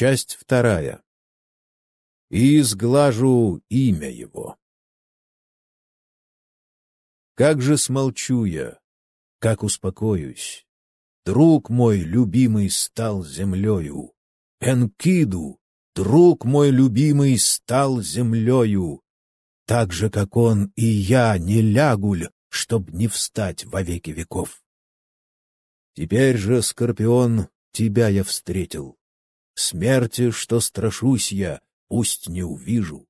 Часть вторая. И сглажу имя его. Как же смолчу я, как успокоюсь. Друг мой любимый стал землею. Энкиду, друг мой любимый, стал землею. Так же, как он и я, не лягуль, чтоб не встать во веки веков. Теперь же, Скорпион, тебя я встретил. Смерти, что страшусь я, пусть не увижу.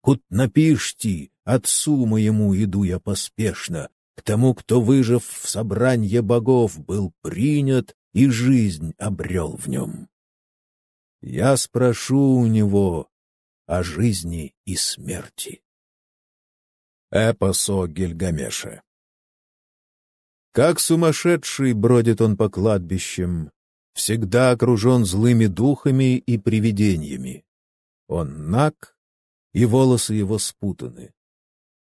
Кут напишти, отцу моему иду я поспешно, к тому, кто, выжив в собранье богов, был принят и жизнь обрел в нем. Я спрошу у него о жизни и смерти. Эпос о Гильгамеше Как сумасшедший бродит он по кладбищам, всегда окружен злыми духами и привидениями. Он наг, и волосы его спутаны.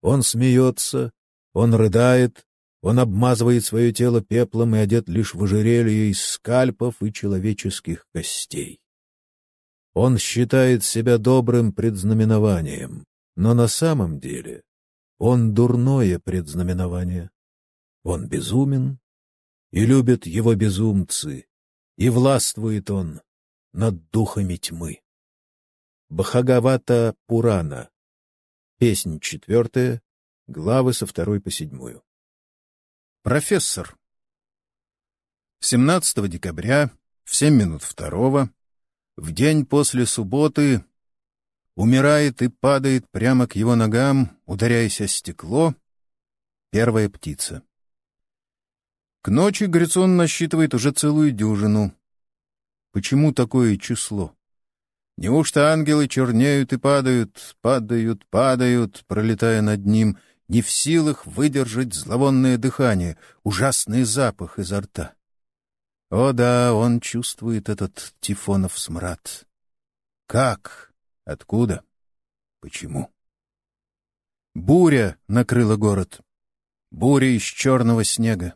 Он смеется, он рыдает, он обмазывает свое тело пеплом и одет лишь в ожерелье из скальпов и человеческих костей. Он считает себя добрым предзнаменованием, но на самом деле он дурное предзнаменование. Он безумен, и любят его безумцы, и властвует он над духами тьмы. Бхагавата Пурана. Песнь четвертая, главы со второй по седьмую. Профессор. 17 декабря в 7 минут второго в день после субботы умирает и падает прямо к его ногам, ударяясь о стекло, первая птица. К ночи Грицон насчитывает уже целую дюжину. Почему такое число? Неужто ангелы чернеют и падают, падают, падают, пролетая над ним, не в силах выдержать зловонное дыхание, ужасный запах изо рта? О да, он чувствует этот Тифонов смрад. Как? Откуда? Почему? Буря накрыла город. Буря из черного снега.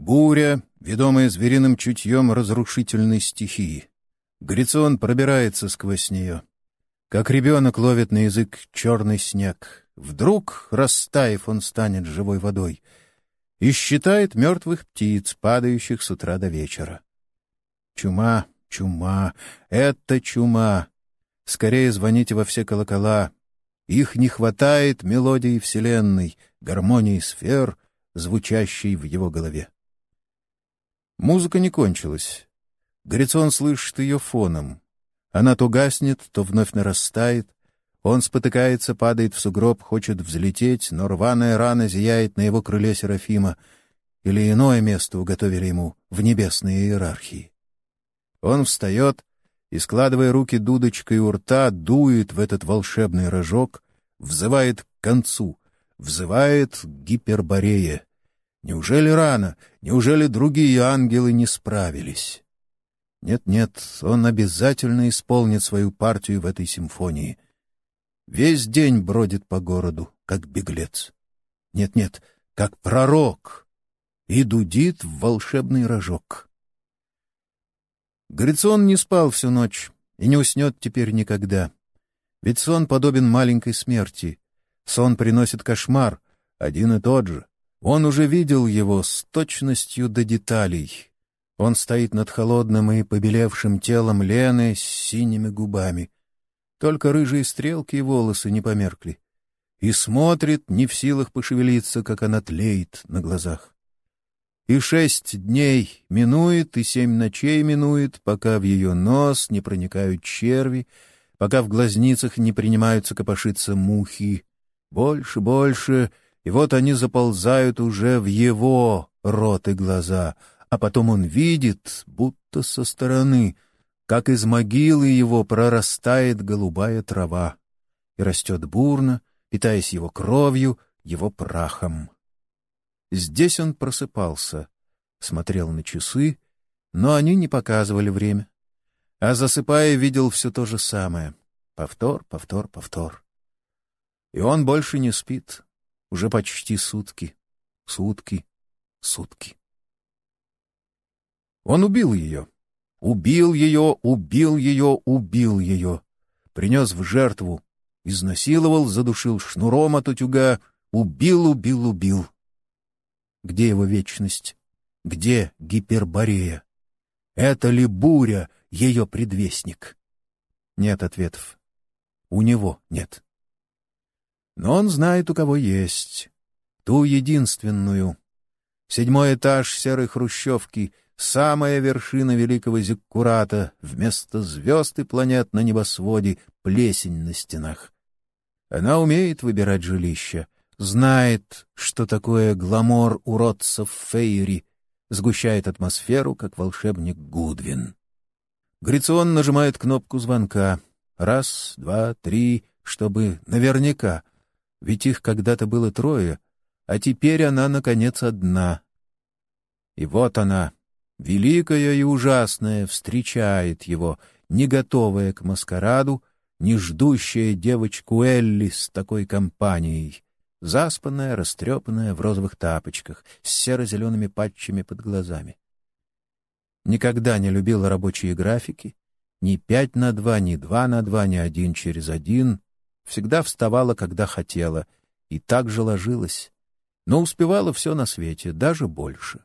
Буря, ведомая звериным чутьем разрушительной стихии. Грицион пробирается сквозь нее. Как ребенок ловит на язык черный снег. Вдруг, растаяв, он станет живой водой — и считает мертвых птиц, падающих с утра до вечера. Чума, чума, это чума. Скорее звоните во все колокола. Их не хватает мелодии Вселенной, гармонии сфер, звучащей в его голове. Музыка не кончилась. Горицон слышит ее фоном. Она то гаснет, то вновь нарастает. Он спотыкается, падает в сугроб, хочет взлететь, но рваная рана зияет на его крыле Серафима. Или иное место уготовили ему в небесной иерархии. Он встает и, складывая руки дудочкой у рта, дует в этот волшебный рожок, взывает к концу, взывает к гиперборее. Неужели рано? Неужели другие ангелы не справились? Нет-нет, он обязательно исполнит свою партию в этой симфонии — Весь день бродит по городу, как беглец. Нет-нет, как пророк. И дудит в волшебный рожок. Грицион не спал всю ночь и не уснет теперь никогда. Ведь сон подобен маленькой смерти. Сон приносит кошмар, один и тот же. Он уже видел его с точностью до деталей. Он стоит над холодным и побелевшим телом Лены с синими губами — только рыжие стрелки и волосы не померкли. И смотрит, не в силах пошевелиться, как она тлеет на глазах. И шесть дней минует, и семь ночей минует, пока в ее нос не проникают черви, пока в глазницах не принимаются копошиться мухи. Больше, больше, и вот они заползают уже в его рот и глаза, а потом он видит, будто со стороны — как из могилы его прорастает голубая трава и растет бурно, питаясь его кровью, его прахом. Здесь он просыпался, смотрел на часы, но они не показывали время. А засыпая, видел все то же самое. Повтор, повтор, повтор. И он больше не спит. Уже почти сутки. Сутки, сутки. Он убил ее. убил ее, убил ее, убил ее, принес в жертву, изнасиловал, задушил шнуром от утюга, убил, убил, убил. Где его вечность? Где Гиперборея? Это ли буря, ее предвестник? Нет ответов. У него нет. Но он знает, у кого есть. Ту единственную. Седьмой этаж серой хрущевки, самая вершина великого Зиккурата, вместо звезд и планет на небосводе — плесень на стенах. Она умеет выбирать жилище, знает, что такое гламор уродцев Фейри, сгущает атмосферу, как волшебник Гудвин. Грицион нажимает кнопку звонка. Раз, два, три, чтобы наверняка. Ведь их когда-то было трое, а теперь она, наконец, одна. И вот она, великая и ужасная, встречает его, не готовая к маскараду, не ждущая девочку Элли с такой компанией, заспанная, растрепанная, в розовых тапочках, с серо-зелеными патчами под глазами. Никогда не любила рабочие графики, ни пять на два, ни два на два, ни один через один. Всегда вставала, когда хотела, и так же ложилась. Но успевала все на свете, даже больше.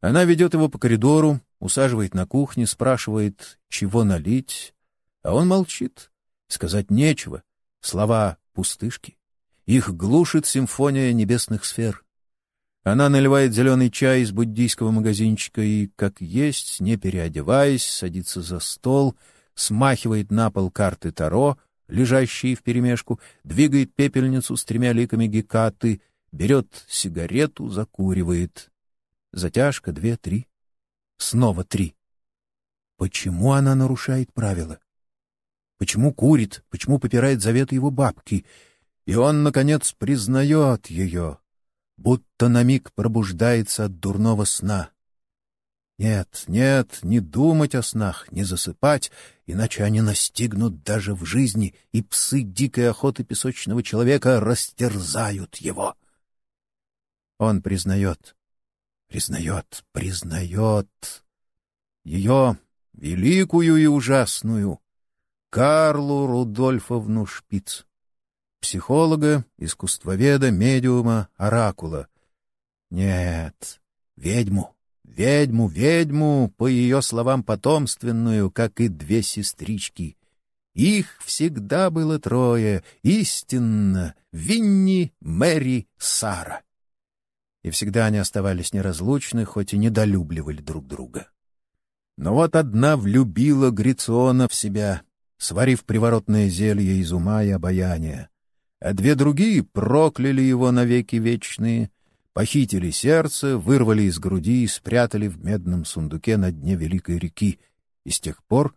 Она ведет его по коридору, усаживает на кухне, спрашивает, чего налить, а он молчит. Сказать нечего, слова пустышки. Их глушит симфония небесных сфер. Она наливает зеленый чай из буддийского магазинчика и, как есть, не переодеваясь, садится за стол, смахивает на пол карты Таро, лежащие вперемешку, двигает пепельницу с тремя ликами гекаты, берет сигарету, закуривает. Затяжка две-три. Снова три. Почему она нарушает правила? Почему курит? Почему попирает заветы его бабки? И он, наконец, признает ее, будто на миг пробуждается от дурного сна. Нет, нет, не думать о снах, не засыпать, иначе они настигнут даже в жизни, и псы дикой охоты песочного человека растерзают его. Он признает, признает, признает ее великую и ужасную Карлу Рудольфовну Шпиц психолога, искусствоведа, медиума, оракула. Нет, ведьму, ведьму, ведьму, по ее словам, потомственную, как и две сестрички. Их всегда было трое, истинно, Винни, Мэри, Сара. И всегда они оставались неразлучны, хоть и недолюбливали друг друга. Но вот одна влюбила Грициона в себя, сварив приворотное зелье из ума и обаяния а две другие прокляли его навеки вечные, похитили сердце, вырвали из груди и спрятали в медном сундуке на дне великой реки, и с тех пор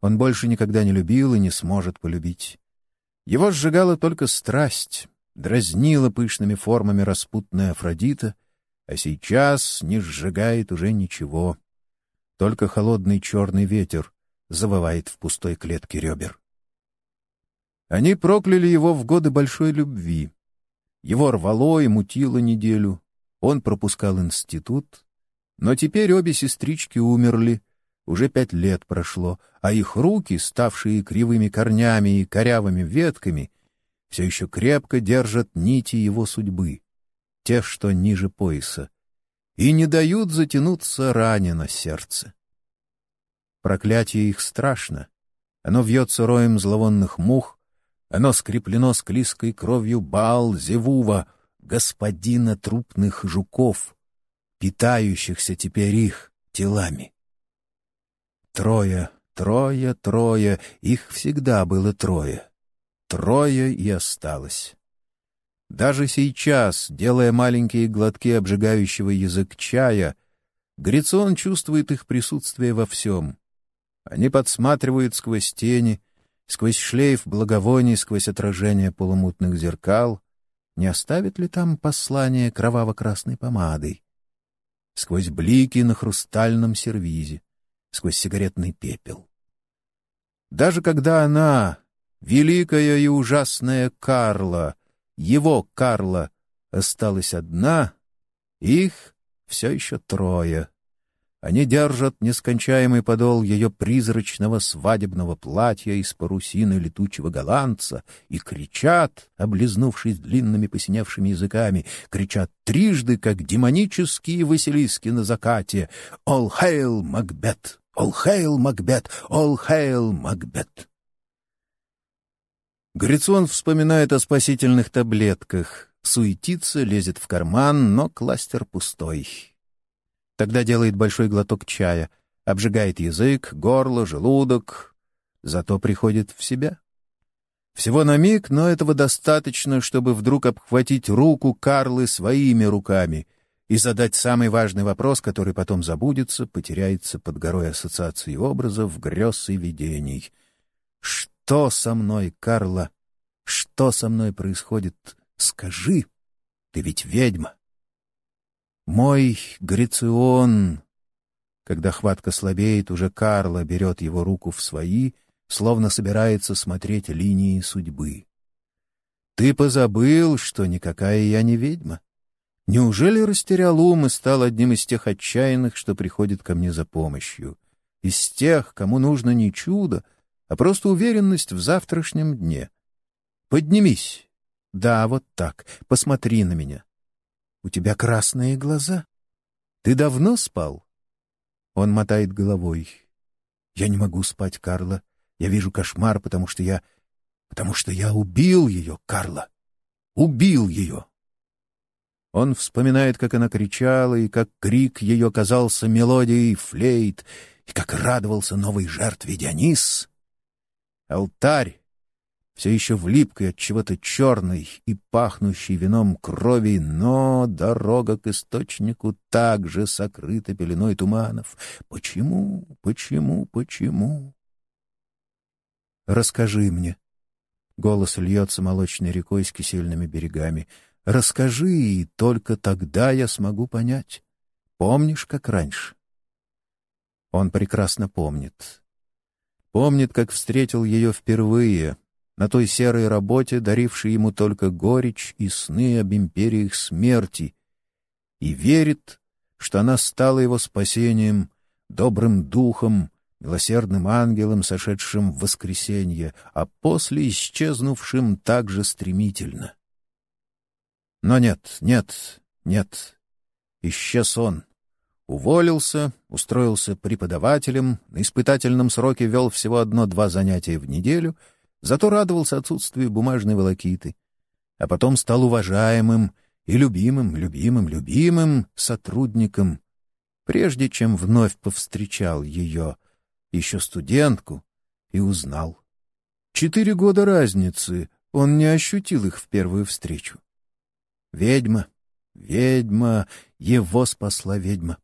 он больше никогда не любил и не сможет полюбить. Его сжигала только страсть, дразнила пышными формами распутная Афродита, а сейчас не сжигает уже ничего. Только холодный черный ветер завывает в пустой клетке ребер. Они прокляли его в годы большой любви. Его рвало и мутило неделю. Он пропускал институт. Но теперь обе сестрички умерли. Уже пять лет прошло, а их руки, ставшие кривыми корнями и корявыми ветками, все еще крепко держат нити его судьбы, те, что ниже пояса, и не дают затянуться ране на сердце. Проклятие их страшно. Оно вьется роем зловонных мух, оно скреплено склизкой кровью Баал-Зевува, господина трупных жуков, питающихся теперь их телами. Трое, трое, трое, их всегда было трое. Трое и осталось. Даже сейчас, делая маленькие глотки обжигающего язык чая, Грицион чувствует их присутствие во всем. Они подсматривают сквозь тени, сквозь шлейф благовоний, сквозь отражение полумутных зеркал, не оставит ли там послание кроваво-красной помадой? Сквозь блики на хрустальном сервизе, сквозь сигаретный пепел. Даже когда она, великая и ужасная Карла, его Карла, осталась одна, их все еще трое. Они держат нескончаемый подол ее призрачного свадебного платья из парусины летучего голландца и кричат, облизнувшись длинными посиневшими языками, кричат трижды, как демонические василиски на закате «All hail, Макбет! All hail, Макбет! All hail, Макбет!» Грицон вспоминает о спасительных таблетках. Суетится, лезет в карман, но кластер пустой. Тогда делает большой глоток чая, обжигает язык, горло, желудок, зато приходит в себя. Всего на миг, но этого достаточно, чтобы вдруг обхватить руку Карлы своими руками и задать самый важный вопрос, который потом забудется, потеряется под горой ассоциаций образов, грез и видений. «Что со мной, Карла? Что со мной происходит? Скажи, ты ведь ведьма!» Мой Грицион... Когда хватка слабеет, уже Карла берет его руку в свои, словно собирается смотреть линии судьбы. Ты позабыл, что никакая я не ведьма? Неужели растерял ум и стал одним из тех отчаянных, что приходит ко мне за помощью? Из тех, кому нужно не чудо, а просто уверенность в завтрашнем дне. Поднимись. Да, вот так. Посмотри на меня. У тебя красные глаза. Ты давно спал? Он мотает головой. Я не могу спать, Карла. Я вижу кошмар, потому что я... Потому что я убил ее, Карла. Убил ее. Он вспоминает, как она кричала, и как крик ее казался мелодией флейт, и как радовался новой жертве Дионис. Алтарь все еще в липкой от чего-то черной и пахнущей вином крови, но дорога к источнику также сокрыта пеленой туманов. Почему, почему, почему? Расскажи мне. Голос льется молочной рекой с кисельными берегами. Расскажи, и только тогда я смогу понять. Помнишь, как раньше? Он прекрасно помнит. Помнит, как встретил ее впервые — на той серой работе, дарившей ему только горечь и сны об империях смерти, и верит, что она стала его спасением, добрым духом, милосердным ангелом, сошедшим в воскресенье, а после исчезнувшим так же стремительно. Но нет, нет, нет. Исчез он. Уволился, устроился преподавателем, на испытательном сроке вел всего одно-два занятия в неделю — зато радовался отсутствию бумажной волокиты, а потом стал уважаемым и любимым, любимым, любимым сотрудником, прежде чем вновь повстречал ее, еще студентку, и узнал. Четыре года разницы, он не ощутил их в первую встречу. Ведьма, ведьма, его спасла ведьма.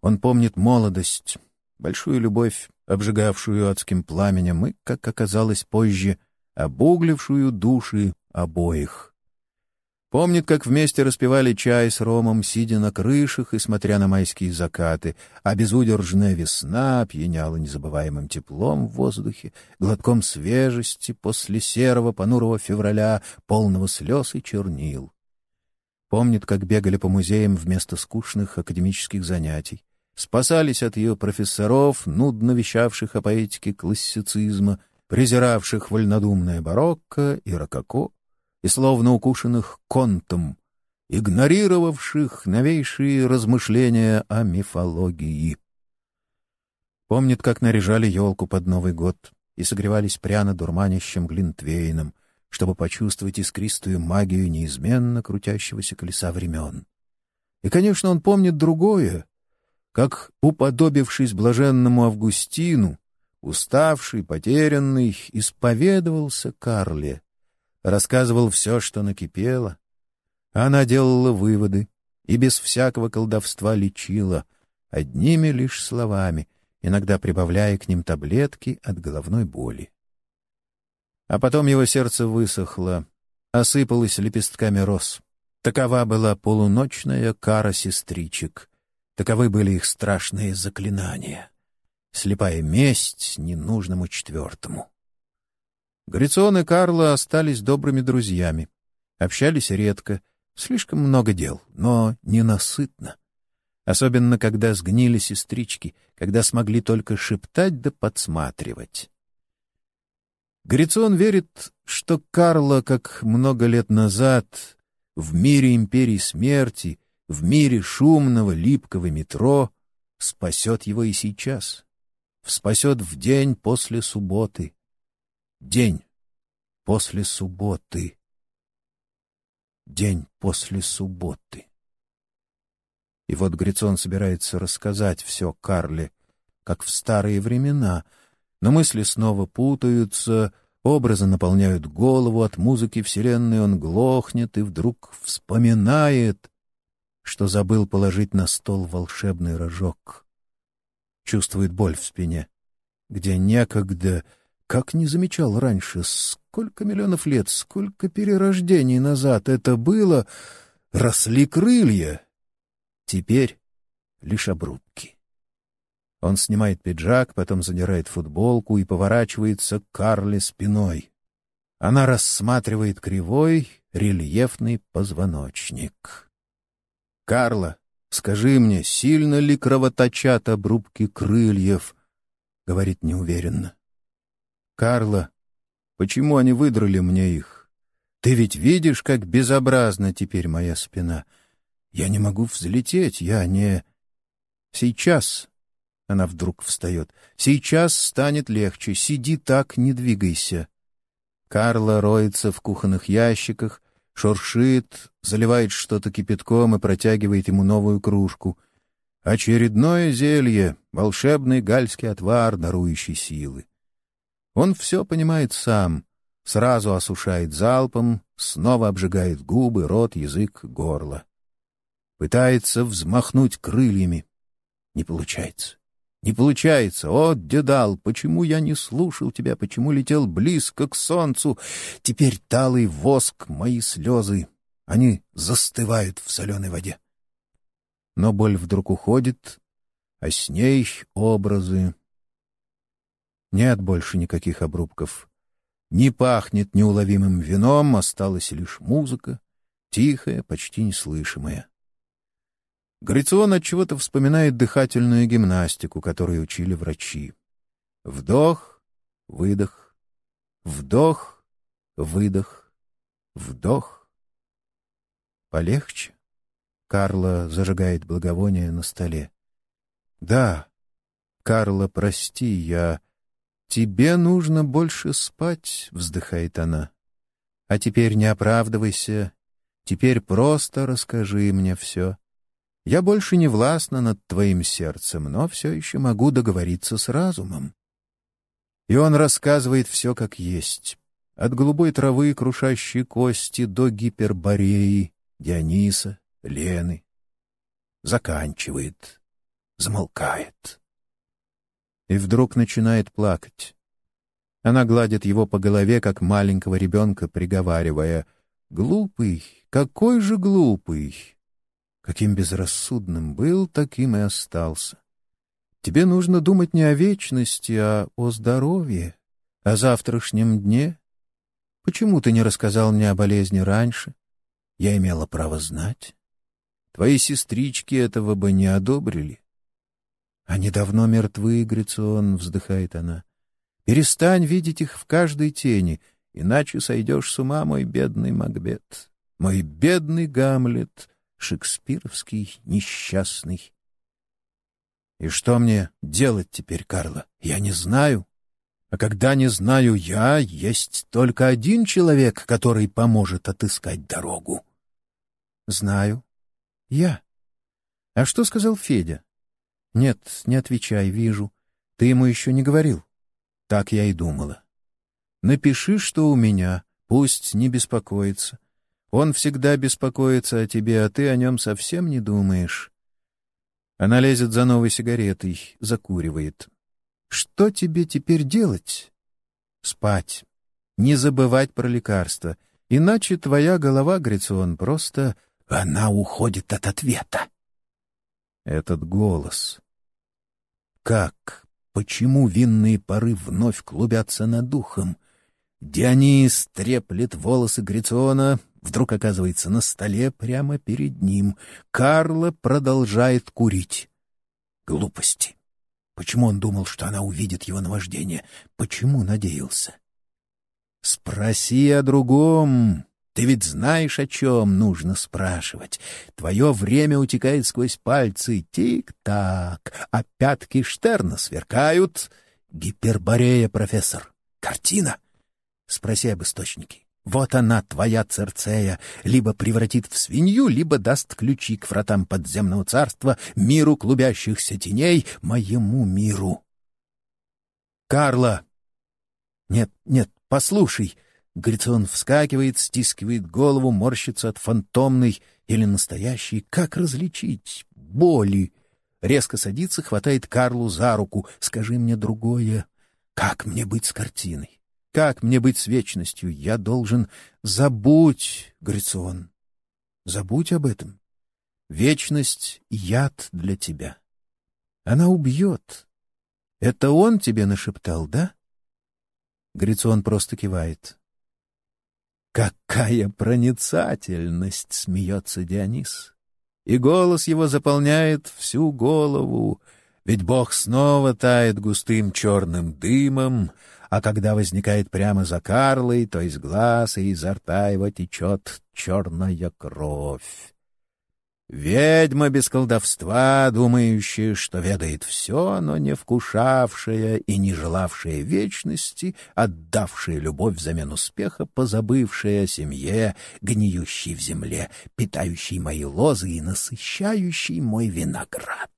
Он помнит молодость, большую любовь, обжигавшую адским пламенем и, как оказалось позже, обуглившую души обоих. Помнит, как вместе распивали чай с ромом, сидя на крышах и смотря на майские закаты, а безудержная весна пьяняла незабываемым теплом в воздухе, глотком свежести после серого понурого февраля, полного слез и чернил. Помнит, как бегали по музеям вместо скучных академических занятий, спасались от ее профессоров, нудно вещавших о поэтике классицизма, презиравших вольнодумное барокко и рококо, и словно укушенных контом, игнорировавших новейшие размышления о мифологии. Помнит, как наряжали елку под Новый год и согревались пряно дурманящим глинтвейном, чтобы почувствовать искристую магию неизменно крутящегося колеса времен. И, конечно, он помнит другое, как, уподобившись блаженному Августину, уставший, потерянный, исповедовался Карле, рассказывал все, что накипело. Она делала выводы и без всякого колдовства лечила, одними лишь словами, иногда прибавляя к ним таблетки от головной боли. А потом его сердце высохло, осыпалось лепестками роз. Такова была полуночная кара сестричек, Таковы были их страшные заклинания. Слепая месть ненужному четвертому. Грицион и Карло остались добрыми друзьями. Общались редко, слишком много дел, но ненасытно. Особенно, когда сгнили сестрички, когда смогли только шептать да подсматривать. Грицион верит, что Карла, как много лет назад, в мире империи смерти, в мире шумного, липкого метро, спасет его и сейчас. Спасет в день после субботы. День после субботы. День после субботы. И вот Грицон собирается рассказать все Карле, как в старые времена, но мысли снова путаются, образы наполняют голову, от музыки вселенной он глохнет и вдруг вспоминает, что забыл положить на стол волшебный рожок. Чувствует боль в спине, где некогда, как не замечал раньше, сколько миллионов лет, сколько перерождений назад это было, росли крылья. Теперь лишь обрубки. Он снимает пиджак, потом задирает футболку и поворачивается к Карле спиной. Она рассматривает кривой, рельефный позвоночник. «Карла, скажи мне, сильно ли кровоточат обрубки крыльев?» — говорит неуверенно. «Карла, почему они выдрали мне их? Ты ведь видишь, как безобразна теперь моя спина. Я не могу взлететь, я не... Сейчас она вдруг встает. «Сейчас станет легче. Сиди так, не двигайся». Карла роется в кухонных ящиках, шуршит, заливает что-то кипятком и протягивает ему новую кружку. Очередное зелье, волшебный гальский отвар, дарующий силы. Он все понимает сам, сразу осушает залпом, снова обжигает губы, рот, язык, горло. Пытается взмахнуть крыльями. Не получается. Не получается. О, дедал, почему я не слушал тебя, почему летел близко к солнцу? Теперь талый воск, мои слезы. Они застывают в соленой воде. Но боль вдруг уходит, а с ней образы. Нет больше никаких обрубков. Не пахнет неуловимым вином, осталась лишь музыка, тихая, почти неслышимая. Грицион отчего-то вспоминает дыхательную гимнастику, которую учили врачи. Вдох, выдох, вдох, выдох, вдох. Полегче. Карла зажигает благовоние на столе. Да, Карла, прости, я... Тебе нужно больше спать, вздыхает она. А теперь не оправдывайся. Теперь просто расскажи мне все. Я больше не властна над твоим сердцем, но все еще могу договориться с разумом. И он рассказывает все как есть. От голубой травы, крушащей кости, до гипербореи, Диониса, Лены. Заканчивает, замолкает. И вдруг начинает плакать. Она гладит его по голове, как маленького ребенка, приговаривая, «Глупый, какой же глупый! Каким безрассудным был, таким и остался. Тебе нужно думать не о вечности, а о здоровье, о завтрашнем дне. Почему ты не рассказал мне о болезни раньше? Я имела право знать. Твои сестрички этого бы не одобрили. Они давно мертвы, Грицион, вздыхает она. Перестань видеть их в каждой тени, иначе сойдешь с ума, мой бедный Макбет, мой бедный Гамлет, шекспировский несчастный. И что мне делать теперь, Карла? Я не знаю. А когда не знаю я, есть только один человек, который поможет отыскать дорогу. Знаю. Я. А что сказал Федя? Нет, не отвечай, вижу. Ты ему еще не говорил. Так я и думала. Напиши, что у меня, пусть не беспокоится. Он всегда беспокоится о тебе, а ты о нем совсем не думаешь. Она лезет за новой сигаретой, закуривает. Что тебе теперь делать? Спать. Не забывать про лекарства. Иначе твоя голова, Грицион, просто... Она уходит от ответа. Этот голос. Как? Почему винные пары вновь клубятся над духом? Дионис треплет волосы Грициона, вдруг оказывается на столе прямо перед ним. Карла продолжает курить. Глупости. Почему он думал, что она увидит его наваждение? Почему надеялся? Спроси о другом. Ты ведь знаешь, о чем нужно спрашивать. Твое время утекает сквозь пальцы. Тик-так. А пятки Штерна сверкают. Гиперборея, профессор. Картина. Спроси об источнике. Вот она, твоя Церцея, либо превратит в свинью, либо даст ключи к вратам подземного царства, миру клубящихся теней, моему миру. Карла! Нет, нет, послушай. Грицион вскакивает, стискивает голову, морщится от фантомной или настоящей. Как различить? Боли. Резко садится, хватает Карлу за руку. Скажи мне другое. Как мне быть с картиной? Как мне быть с вечностью? Я должен... Забудь, Грицион. Забудь об этом. Вечность — яд для тебя. Она убьет. Это он тебе нашептал, да? Грицион просто кивает. «Какая проницательность!» — смеется Дионис. И голос его заполняет всю голову, ведь Бог снова тает густым черным дымом, а когда возникает прямо за Карлой, то из глаз и изо рта его течет черная кровь. Ведьма без колдовства, думающая, что ведает все, но не вкушавшая и не желавшая вечности, отдавшая любовь взамен успеха, позабывшая о семье, гниющей в земле, питающей мои лозы и насыщающей мой виноград.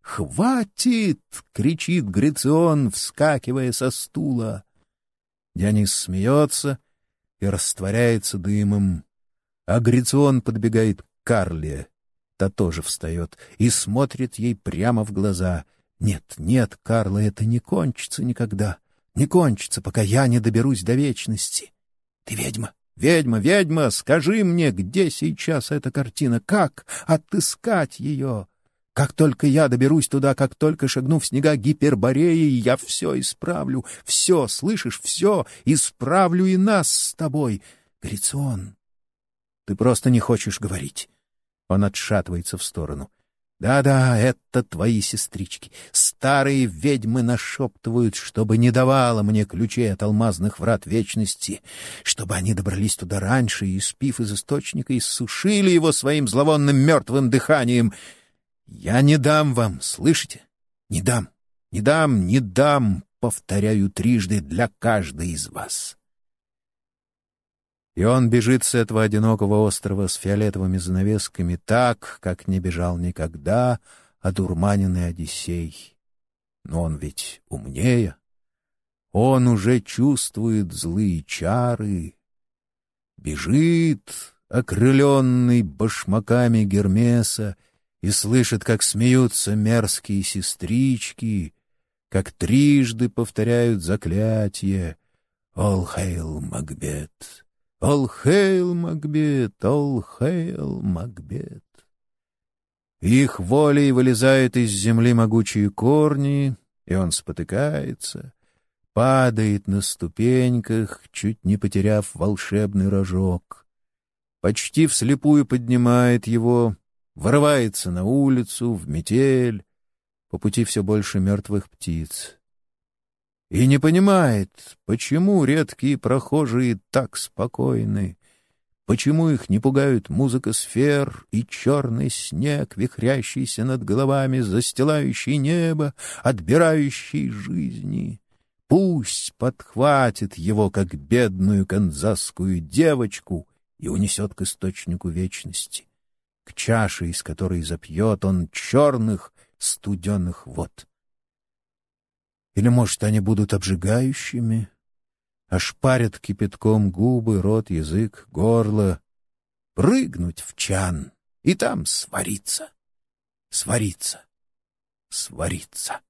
«Хватит!» — кричит Грицион, вскакивая со стула. Дионис смеется и растворяется дымом, а Грицион подбегает к Карле. Та тоже встает и смотрит ей прямо в глаза. «Нет, нет, Карла, это не кончится никогда. Не кончится, пока я не доберусь до вечности. Ты ведьма, ведьма, ведьма, скажи мне, где сейчас эта картина, как отыскать ее?» Как только я доберусь туда, как только шагну в снега Гипербореи, я все исправлю, все, слышишь, все, исправлю и нас с тобой. Грицион, ты просто не хочешь говорить. Он отшатывается в сторону. Да-да, это твои сестрички. Старые ведьмы нашептывают, чтобы не давала мне ключей от алмазных врат вечности, чтобы они добрались туда раньше и, спив из источника, иссушили его своим зловонным мертвым дыханием — я не дам вам, слышите? Не дам, не дам, не дам, повторяю трижды для каждой из вас. И он бежит с этого одинокого острова с фиолетовыми занавесками так, как не бежал никогда одурманенный Одиссей. Но он ведь умнее. Он уже чувствует злые чары. Бежит, окрыленный башмаками Гермеса, и слышит, как смеются мерзкие сестрички, как трижды повторяют заклятие «All hail, Макбет! Hail, Макбет! Hail, Макбет!» Их волей вылезают из земли могучие корни, и он спотыкается, падает на ступеньках, чуть не потеряв волшебный рожок. Почти вслепую поднимает его, вырывается на улицу, в метель, по пути все больше мертвых птиц. И не понимает, почему редкие прохожие так спокойны, почему их не пугают музыка сфер и черный снег, вихрящийся над головами, застилающий небо, отбирающий жизни. Пусть подхватит его, как бедную канзасскую девочку, и унесет к источнику вечности к чаше, из которой запьет он черных студенных вод. Или, может, они будут обжигающими, ошпарят кипятком губы, рот, язык, горло, прыгнуть в чан и там свариться, свариться, свариться.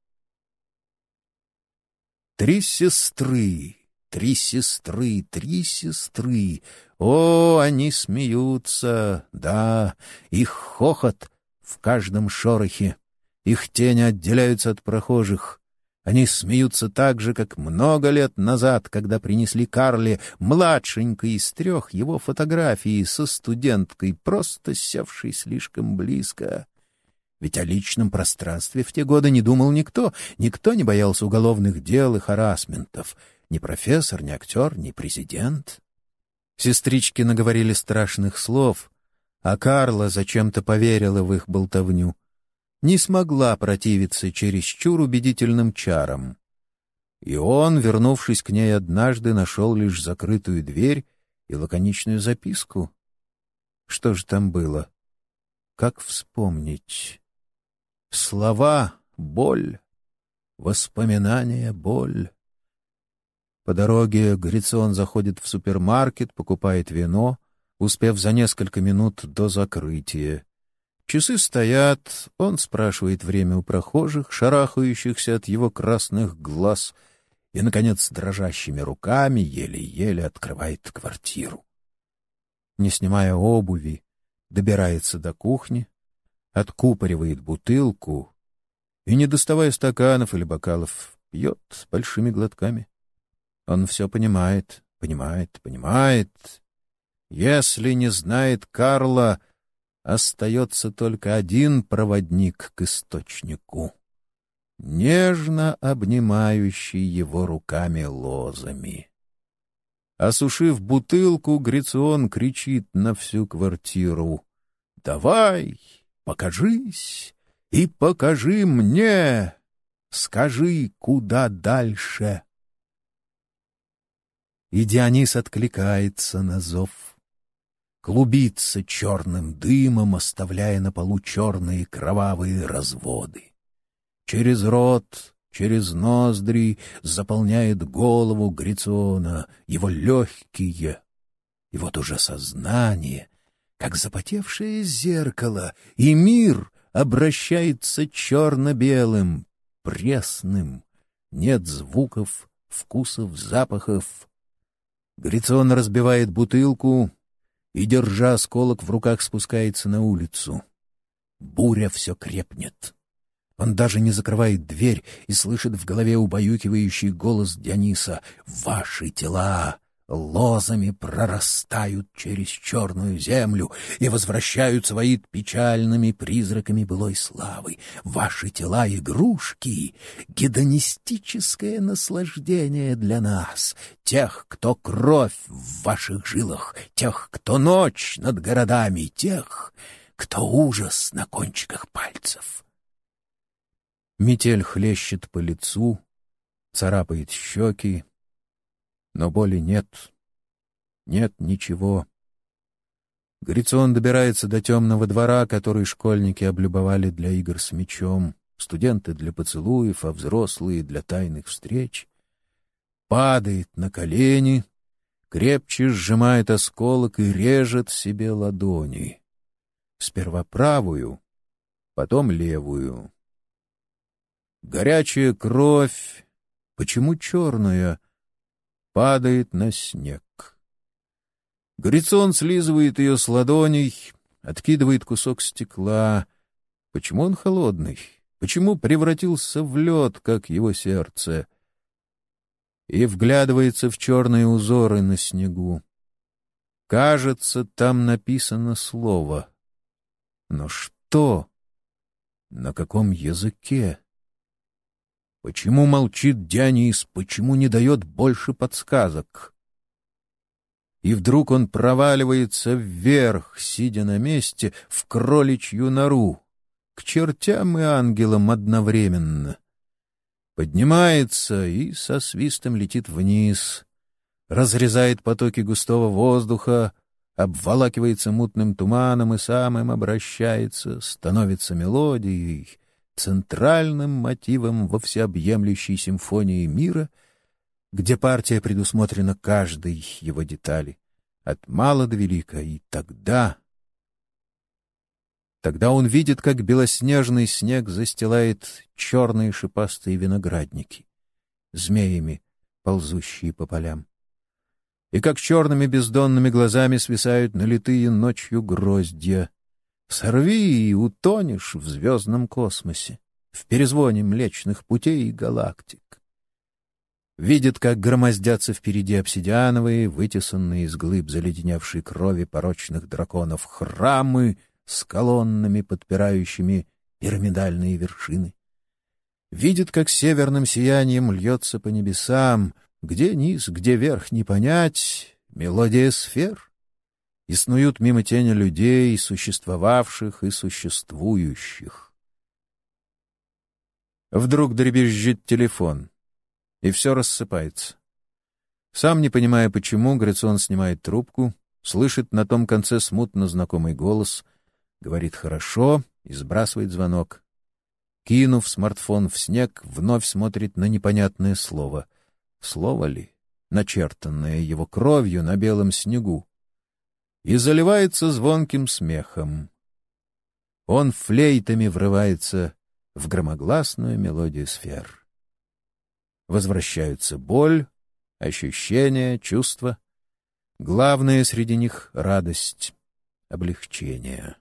Три сестры Три сестры, три сестры. О, они смеются, да, их хохот в каждом шорохе. Их тени отделяются от прохожих. Они смеются так же, как много лет назад, когда принесли Карле, младшенькой из трех, его фотографии со студенткой, просто севшей слишком близко. Ведь о личном пространстве в те годы не думал никто. Никто не боялся уголовных дел и харасментов. Ни профессор, ни актер, ни президент. Сестрички наговорили страшных слов, а Карла зачем-то поверила в их болтовню не смогла противиться чересчур убедительным чарам. И он, вернувшись к ней однажды, нашел лишь закрытую дверь и лаконичную записку. Что же там было? Как вспомнить? Слова — боль, воспоминания — боль. По дороге Грицион заходит в супермаркет, покупает вино, успев за несколько минут до закрытия. Часы стоят, он спрашивает время у прохожих, шарахающихся от его красных глаз, и, наконец, дрожащими руками еле-еле открывает квартиру. Не снимая обуви, добирается до кухни, откупоривает бутылку и, не доставая стаканов или бокалов, пьет большими глотками. Он все понимает, понимает, понимает. Если не знает Карла, остается только один проводник к источнику, нежно обнимающий его руками лозами. Осушив бутылку, Грицион кричит на всю квартиру. «Давай, покажись и покажи мне! Скажи, куда дальше!» И Дионис откликается на зов клубится черным дымом, оставляя на полу черные кровавые разводы. Через рот, через ноздри заполняет голову Грициона, его легкие. И вот уже сознание, как запотевшее зеркало, и мир обращается черно-белым, пресным. Нет звуков, вкусов, запахов. Грицион разбивает бутылку, и, держа осколок в руках, спускается на улицу. Буря все крепнет. Он даже не закрывает дверь и слышит в голове убаюкивающий голос Диониса «Ваши тела лозами прорастают через черную землю и возвращают свои печальными призраками былой славы. Ваши тела — игрушки, гедонистическое наслаждение для нас, тех, кто кровь в ваших жилах, тех, кто ночь над городами, тех, кто ужас на кончиках пальцев. Метель хлещет по лицу, царапает щеки, но боли нет. Нет ничего. Грицион добирается до темного двора, который школьники облюбовали для игр с мечом, студенты для поцелуев, а взрослые для тайных встреч. Падает на колени, крепче сжимает осколок и режет себе ладони. Сперва правую, потом левую. Горячая кровь, почему черная, падает на снег. Грицон слизывает ее с ладоней, откидывает кусок стекла. Почему он холодный? Почему превратился в лед, как его сердце? И вглядывается в черные узоры на снегу. Кажется, там написано слово. Но что? На каком языке? Почему молчит Дионис? Почему не дает больше подсказок? И вдруг он проваливается вверх, сидя на месте, в кроличью нору, к чертям и ангелам одновременно. Поднимается и со свистом летит вниз, разрезает потоки густого воздуха, обволакивается мутным туманом и сам им обращается, становится мелодией, центральным мотивом во всеобъемлющей симфонии мира, где партия предусмотрена каждой его детали, от мала до велика, и тогда... Тогда он видит, как белоснежный снег застилает черные шипастые виноградники, змеями, ползущие по полям, и как черными бездонными глазами свисают налитые ночью гроздья — Сорви и утонешь в звездном космосе. в перезвоне Млечных Путей и галактик. Видит, как громоздятся впереди обсидиановые, вытесанные из глыб заледеневшей крови порочных драконов храмы с колоннами, подпирающими пирамидальные вершины. Видит, как северным сиянием льется по небесам, где низ, где верх не понять, мелодия сфер. И снуют мимо тени людей, существовавших и существующих. Вдруг дребезжит телефон, и все рассыпается. Сам не понимая почему, Грацион снимает трубку, слышит на том конце смутно знакомый голос, говорит «хорошо» и сбрасывает звонок. Кинув смартфон в снег, вновь смотрит на непонятное слово. Слово ли? Начертанное его кровью на белом снегу. И заливается звонким смехом. Он флейтами врывается в громогласную мелодию сфер. Возвращаются боль, ощущения, чувства. Главное среди них — радость, облегчение.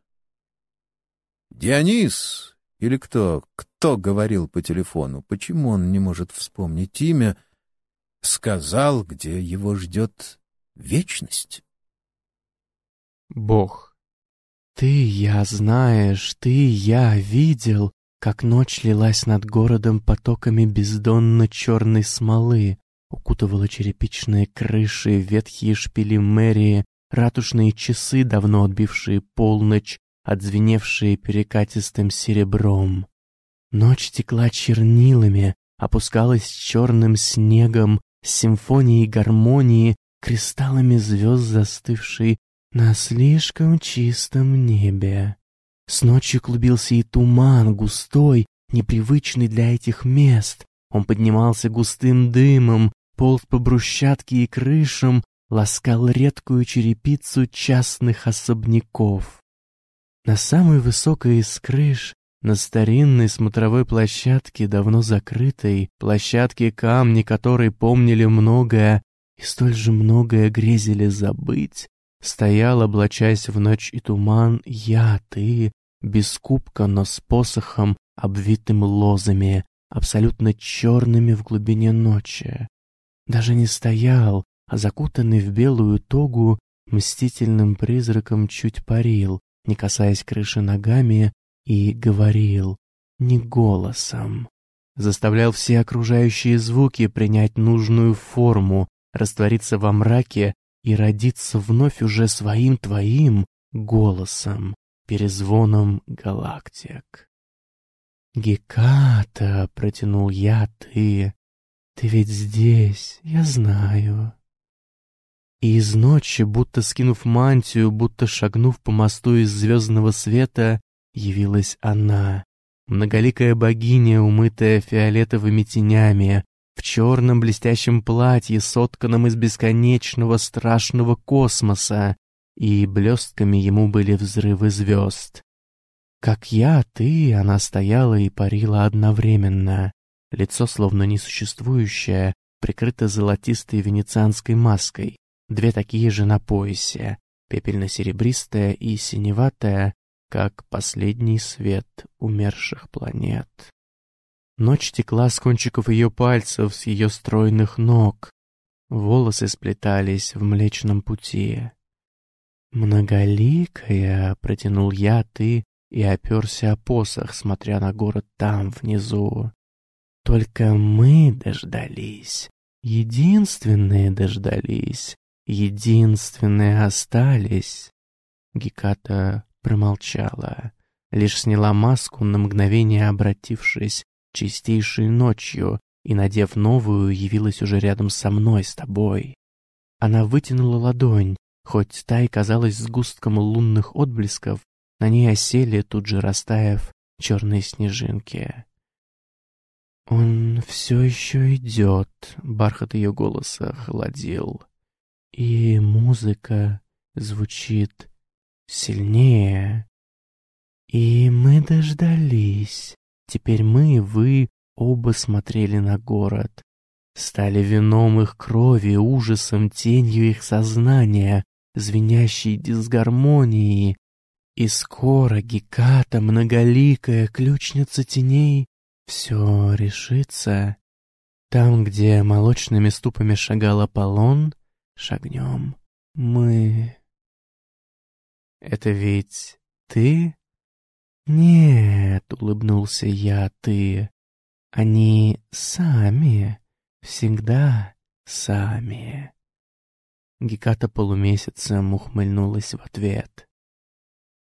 «Дионис!» или кто, кто говорил по телефону, почему он не может вспомнить имя, сказал, где его ждет вечность? Бог, ты, я, знаешь, ты, я, видел, как ночь лилась над городом потоками бездонно черной смолы, укутывала черепичные крыши, ветхие шпили мэрии, ратушные часы, давно отбившие полночь, отзвеневшие перекатистым серебром. Ночь текла чернилами, опускалась черным снегом, симфонией гармонии, кристаллами звезд застывшей на слишком чистом небе. С ночи клубился и туман, густой, непривычный для этих мест. Он поднимался густым дымом, полз по брусчатке и крышам, ласкал редкую черепицу частных особняков. На самой высокой из крыш, на старинной смотровой площадке, давно закрытой, площадке камни, которые помнили многое и столь же многое грезили забыть, стоял, облачаясь в ночь и туман, я, ты, без кубка, но с посохом, обвитым лозами, абсолютно черными в глубине ночи. Даже не стоял, а закутанный в белую тогу, мстительным призраком чуть парил, не касаясь крыши ногами, и говорил не голосом. Заставлял все окружающие звуки принять нужную форму, раствориться во мраке и родиться вновь уже своим твоим голосом перезвоном галактик. «Геката!» — протянул я, ты. «Ты ведь здесь, я знаю». И из ночи, будто скинув мантию, будто шагнув по мосту из звездного света, явилась она, многоликая богиня, умытая фиолетовыми тенями, в черном блестящем платье, сотканном из бесконечного страшного космоса, и блестками ему были взрывы звезд. Как я, ты, она стояла и парила одновременно, лицо словно несуществующее, прикрыто золотистой венецианской маской, две такие же на поясе, пепельно-серебристая и синеватая, как последний свет умерших планет. Ночь текла с кончиков ее пальцев, с ее стройных ног. Волосы сплетались в Млечном пути. «Многоликая», — протянул я, ты, и оперся о посох, смотря на город там, внизу. «Только мы дождались, единственные дождались, единственные остались». Геката промолчала, лишь сняла маску, на мгновение обратившись чистейшей ночью, и, надев новую, явилась уже рядом со мной, с тобой. Она вытянула ладонь, Хоть та и казалась сгустком лунных отблесков, на ней осели, тут же растаяв, черные снежинки. «Он все еще идет», — бархат ее голоса холодил. «И музыка звучит сильнее. И мы дождались. Теперь мы, вы, оба смотрели на город. Стали вином их крови, ужасом, тенью их сознания, звенящей дисгармонии, и скоро Геката, многоликая ключница теней, все решится. Там, где молочными ступами шагал Аполлон, шагнем мы. Это ведь ты? Нет, улыбнулся я, ты. Они сами, всегда сами. Геката полумесяцем ухмыльнулась в ответ.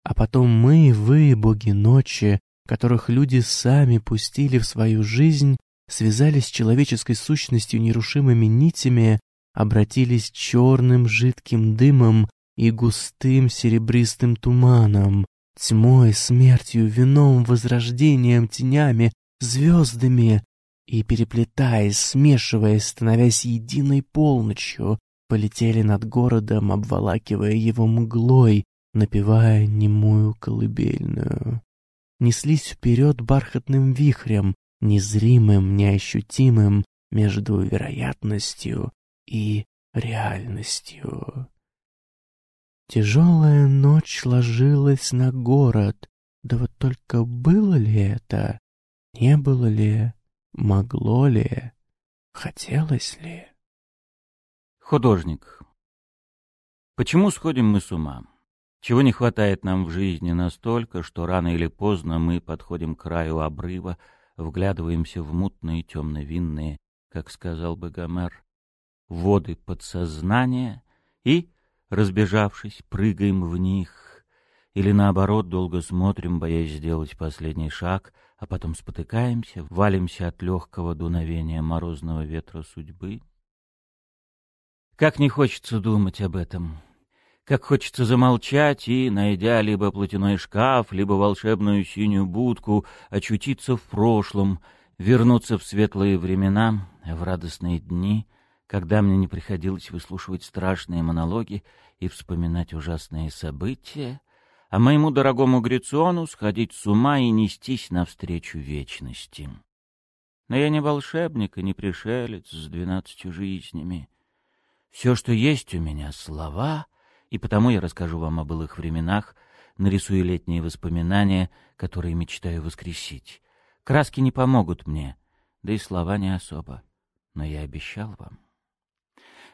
А потом мы, вы, боги ночи, которых люди сами пустили в свою жизнь, связались с человеческой сущностью нерушимыми нитями, обратились черным жидким дымом и густым серебристым туманом, тьмой, смертью, вином, возрождением, тенями, звездами, и, переплетаясь, смешиваясь, становясь единой полночью, полетели над городом, обволакивая его мглой, напевая немую колыбельную. Неслись вперед бархатным вихрем, незримым, неощутимым между вероятностью и реальностью. Тяжелая ночь ложилась на город, да вот только было ли это, не было ли, могло ли, хотелось ли? Художник. Почему сходим мы с ума? Чего не хватает нам в жизни настолько, что рано или поздно мы подходим к краю обрыва, вглядываемся в мутные темно-винные, как сказал бы Гомер, воды подсознания и, разбежавшись, прыгаем в них, или наоборот долго смотрим, боясь сделать последний шаг, а потом спотыкаемся, валимся от легкого дуновения морозного ветра судьбы. Как не хочется думать об этом как хочется замолчать и, найдя либо платяной шкаф, либо волшебную синюю будку, очутиться в прошлом, вернуться в светлые времена, в радостные дни, когда мне не приходилось выслушивать страшные монологи и вспоминать ужасные события, а моему дорогому Грициону сходить с ума и нестись навстречу вечности. Но я не волшебник и не пришелец с двенадцатью жизнями. Все, что есть у меня — слова — и потому я расскажу вам о былых временах, нарисую летние воспоминания, которые мечтаю воскресить. Краски не помогут мне, да и слова не особо, но я обещал вам.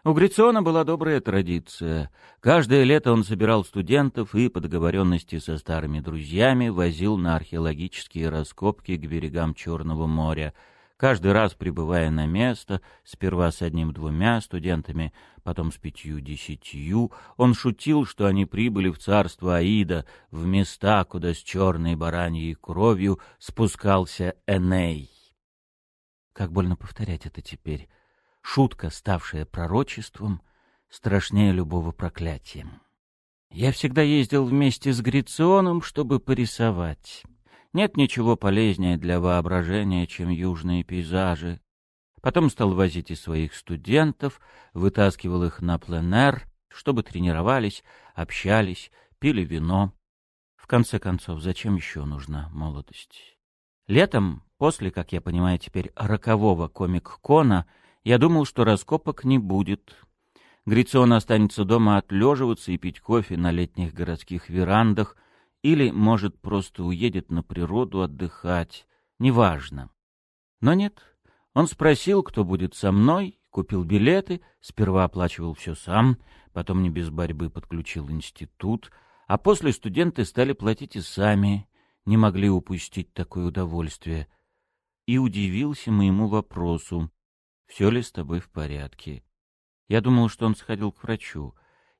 У Грициона была добрая традиция. Каждое лето он собирал студентов и, по договоренности со старыми друзьями, возил на археологические раскопки к берегам Черного моря — Каждый раз прибывая на место, сперва с одним-двумя студентами, потом с пятью-десятью, он шутил, что они прибыли в царство Аида, в места, куда с черной бараньей кровью спускался Эней. Как больно повторять это теперь. Шутка, ставшая пророчеством, страшнее любого проклятия. Я всегда ездил вместе с Гриционом, чтобы порисовать. Нет ничего полезнее для воображения, чем южные пейзажи. Потом стал возить и своих студентов, вытаскивал их на пленэр, чтобы тренировались, общались, пили вино. В конце концов, зачем еще нужна молодость? Летом, после, как я понимаю теперь, рокового комик-кона, я думал, что раскопок не будет. Грицион останется дома отлеживаться и пить кофе на летних городских верандах — или, может, просто уедет на природу отдыхать, неважно. Но нет, он спросил, кто будет со мной, купил билеты, сперва оплачивал все сам, потом не без борьбы подключил институт, а после студенты стали платить и сами, не могли упустить такое удовольствие. И удивился моему вопросу, все ли с тобой в порядке. Я думал, что он сходил к врачу.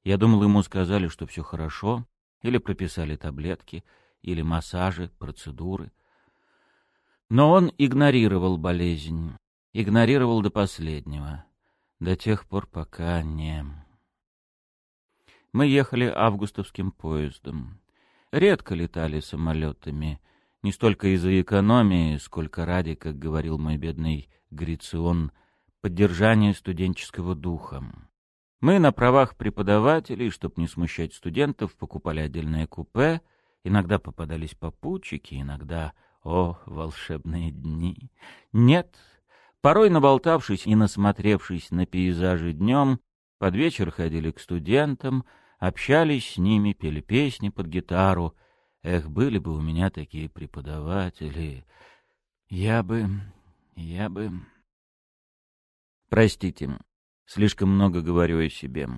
Я думал, ему сказали, что все хорошо, или прописали таблетки, или массажи, процедуры. Но он игнорировал болезнь, игнорировал до последнего, до тех пор, пока не... Мы ехали августовским поездом. Редко летали самолетами, не столько из-за экономии, сколько ради, как говорил мой бедный Грицион, поддержания студенческого духа. Мы на правах преподавателей, чтобы не смущать студентов, покупали отдельное купе, иногда попадались попутчики, иногда, о, волшебные дни. Нет, порой наболтавшись и насмотревшись на пейзажи днем, под вечер ходили к студентам, общались с ними, пели песни под гитару. Эх, были бы у меня такие преподаватели. Я бы... я бы... Простите, слишком много говорю о себе.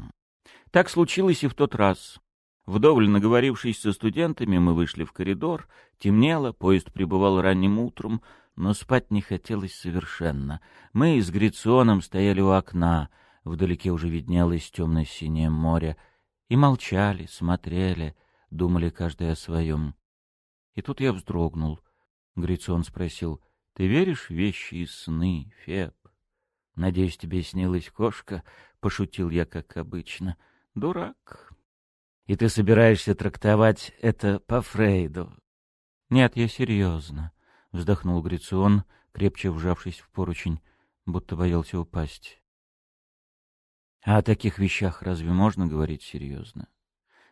Так случилось и в тот раз. Вдоволь наговорившись со студентами, мы вышли в коридор. Темнело, поезд прибывал ранним утром, но спать не хотелось совершенно. Мы с Гриционом стояли у окна, вдалеке уже виднелось темно-синее море, и молчали, смотрели, думали каждый о своем. И тут я вздрогнул. Грицион спросил, «Ты веришь в вещи и сны, Феб?» «Надеюсь, тебе снилась кошка?» — пошутил я, как обычно. «Дурак». «И ты собираешься трактовать это по Фрейду?» «Нет, я серьезно», — вздохнул Грицион, крепче вжавшись в поручень, будто боялся упасть. «А о таких вещах разве можно говорить серьезно?»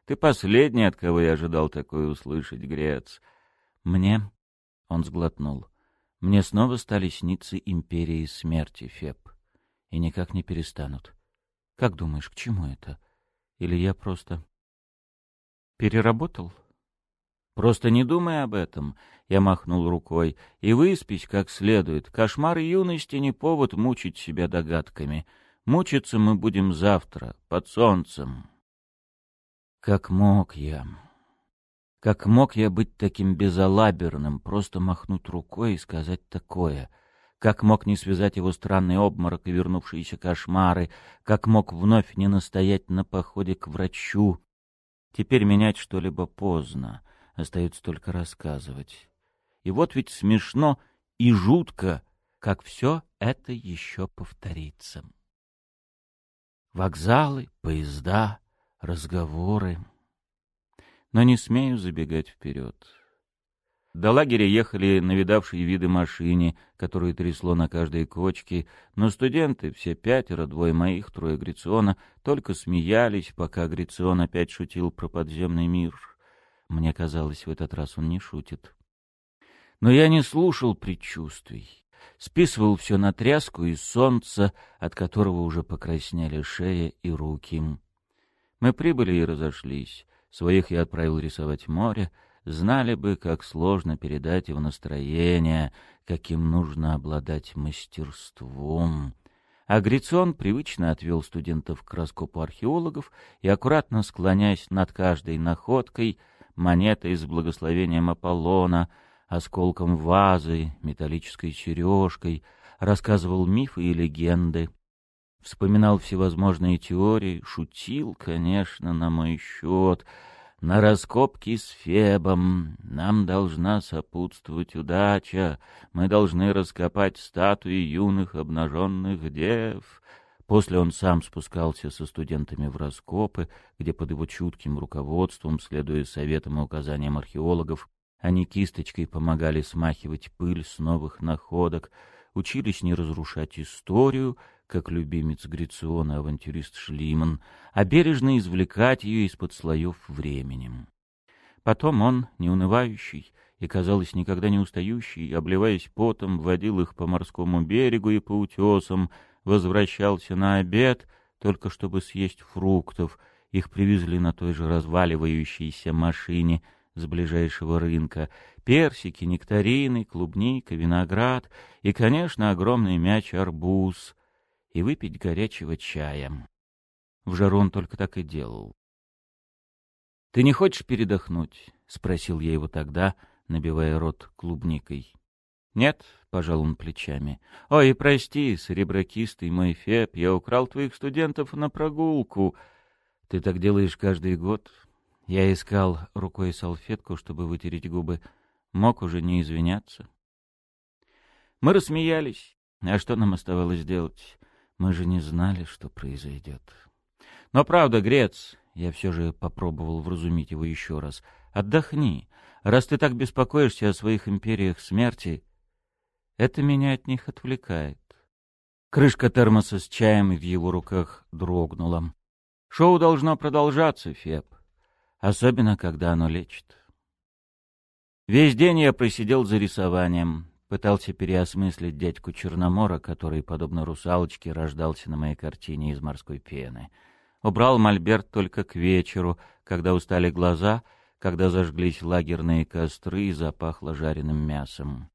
«Ты последний, от кого я ожидал такое услышать, Грец. Мне...» — он сглотнул. «Мне снова стали сниться империи смерти, Феб и никак не перестанут. Как думаешь, к чему это? Или я просто... Переработал? Просто не думай об этом, я махнул рукой, и выспись как следует. Кошмар юности не повод мучить себя догадками. Мучиться мы будем завтра, под солнцем. Как мог я? Как мог я быть таким безалаберным, просто махнуть рукой и сказать такое? Как мог не связать его странный обморок и вернувшиеся кошмары? Как мог вновь не настоять на походе к врачу? Теперь менять что-либо поздно. Остается только рассказывать. И вот ведь смешно и жутко, как все это еще повторится. Вокзалы, поезда, разговоры. Но не смею забегать вперед. До лагеря ехали навидавшие виды машине, которую трясло на каждой кочке, но студенты, все пятеро, двое моих, трое Грициона, только смеялись, пока Грицион опять шутил про подземный мир. Мне казалось, в этот раз он не шутит. Но я не слушал предчувствий. Списывал все на тряску и солнце, от которого уже покраснели шея и руки. Мы прибыли и разошлись. Своих я отправил рисовать море, знали бы, как сложно передать его настроение, каким нужно обладать мастерством. Агрицион привычно отвел студентов к раскопу археологов и, аккуратно склоняясь над каждой находкой, монетой с благословением Аполлона, осколком вазы, металлической сережкой, рассказывал мифы и легенды, вспоминал всевозможные теории, шутил, конечно, на мой счет — на раскопки с Фебом. Нам должна сопутствовать удача. Мы должны раскопать статуи юных обнаженных дев. После он сам спускался со студентами в раскопы, где под его чутким руководством, следуя советам и указаниям археологов, они кисточкой помогали смахивать пыль с новых находок, учились не разрушать историю, как любимец Грициона авантюрист Шлиман, а бережно извлекать ее из-под слоев временем. Потом он, неунывающий и, казалось, никогда не устающий, обливаясь потом, водил их по морскому берегу и по утесам, возвращался на обед, только чтобы съесть фруктов. Их привезли на той же разваливающейся машине с ближайшего рынка. Персики, нектарины, клубника, виноград и, конечно, огромный мяч арбуз — и выпить горячего чая. В жару он только так и делал. — Ты не хочешь передохнуть? — спросил я его тогда, набивая рот клубникой. — Нет, — пожал он плечами. — Ой, прости, сереброкистый мой Феб, я украл твоих студентов на прогулку. Ты так делаешь каждый год. Я искал рукой салфетку, чтобы вытереть губы. Мог уже не извиняться. Мы рассмеялись. А что нам оставалось делать? Мы же не знали, что произойдет. Но правда, Грец, я все же попробовал вразумить его еще раз, отдохни. Раз ты так беспокоишься о своих империях смерти, это меня от них отвлекает. Крышка термоса с чаем в его руках дрогнула. Шоу должно продолжаться, Феб. Особенно, когда оно лечит. Весь день я просидел за рисованием. Пытался переосмыслить дядьку Черномора, который, подобно русалочке, рождался на моей картине из морской пены. Убрал мольберт только к вечеру, когда устали глаза, когда зажглись лагерные костры и запахло жареным мясом.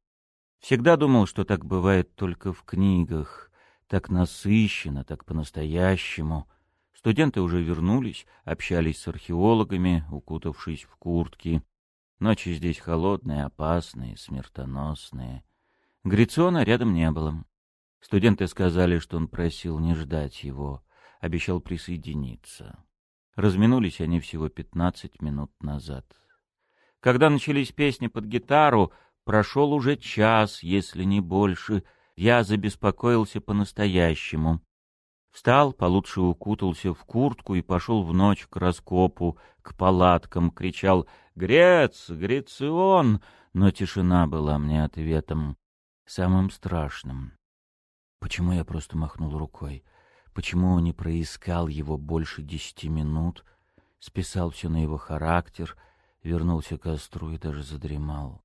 Всегда думал, что так бывает только в книгах, так насыщенно, так по-настоящему. Студенты уже вернулись, общались с археологами, укутавшись в куртки. Ночи здесь холодные, опасные, смертоносные. Грициона рядом не было. Студенты сказали, что он просил не ждать его, обещал присоединиться. Разминулись они всего пятнадцать минут назад. Когда начались песни под гитару, прошел уже час, если не больше. Я забеспокоился по-настоящему. Встал, получше укутался в куртку и пошел в ночь к раскопу, к палаткам, кричал «Грец! Грецион!» Но тишина была мне ответом, самым страшным. Почему я просто махнул рукой? Почему не проискал его больше десяти минут, списал все на его характер, вернулся к костру и даже задремал?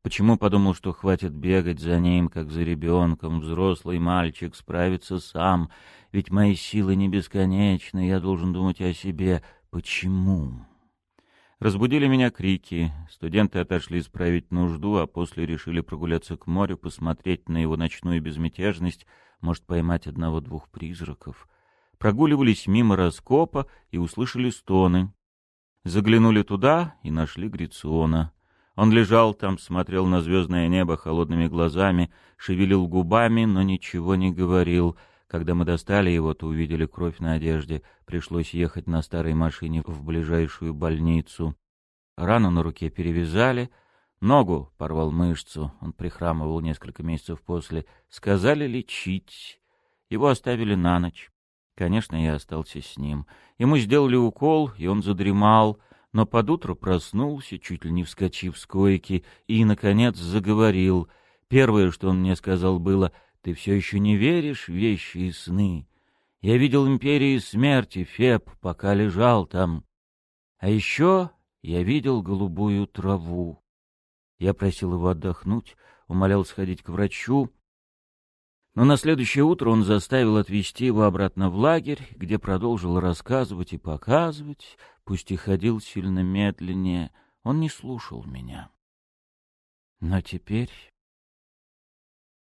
Почему подумал, что хватит бегать за ним, как за ребенком, взрослый мальчик справится сам, ведь мои силы не бесконечны, я должен думать о себе. Почему? Разбудили меня крики. Студенты отошли исправить нужду, а после решили прогуляться к морю, посмотреть на его ночную безмятежность, может, поймать одного-двух призраков. Прогуливались мимо раскопа и услышали стоны. Заглянули туда и нашли Грициона. Он лежал там, смотрел на звездное небо холодными глазами, шевелил губами, но ничего не говорил. Когда мы достали его, то увидели кровь на одежде. Пришлось ехать на старой машине в ближайшую больницу. Рану на руке перевязали. Ногу порвал мышцу. Он прихрамывал несколько месяцев после. Сказали лечить. Его оставили на ночь. Конечно, я остался с ним. Ему сделали укол, и он задремал — но под утро проснулся, чуть ли не вскочив с койки, и, наконец, заговорил. Первое, что он мне сказал, было «Ты все еще не веришь в вещи и сны? Я видел империи смерти, Феб, пока лежал там. А еще я видел голубую траву». Я просил его отдохнуть, умолял сходить к врачу, но на следующее утро он заставил отвезти его обратно в лагерь, где продолжил рассказывать и показывать, пусть и ходил сильно медленнее, он не слушал меня. Но теперь...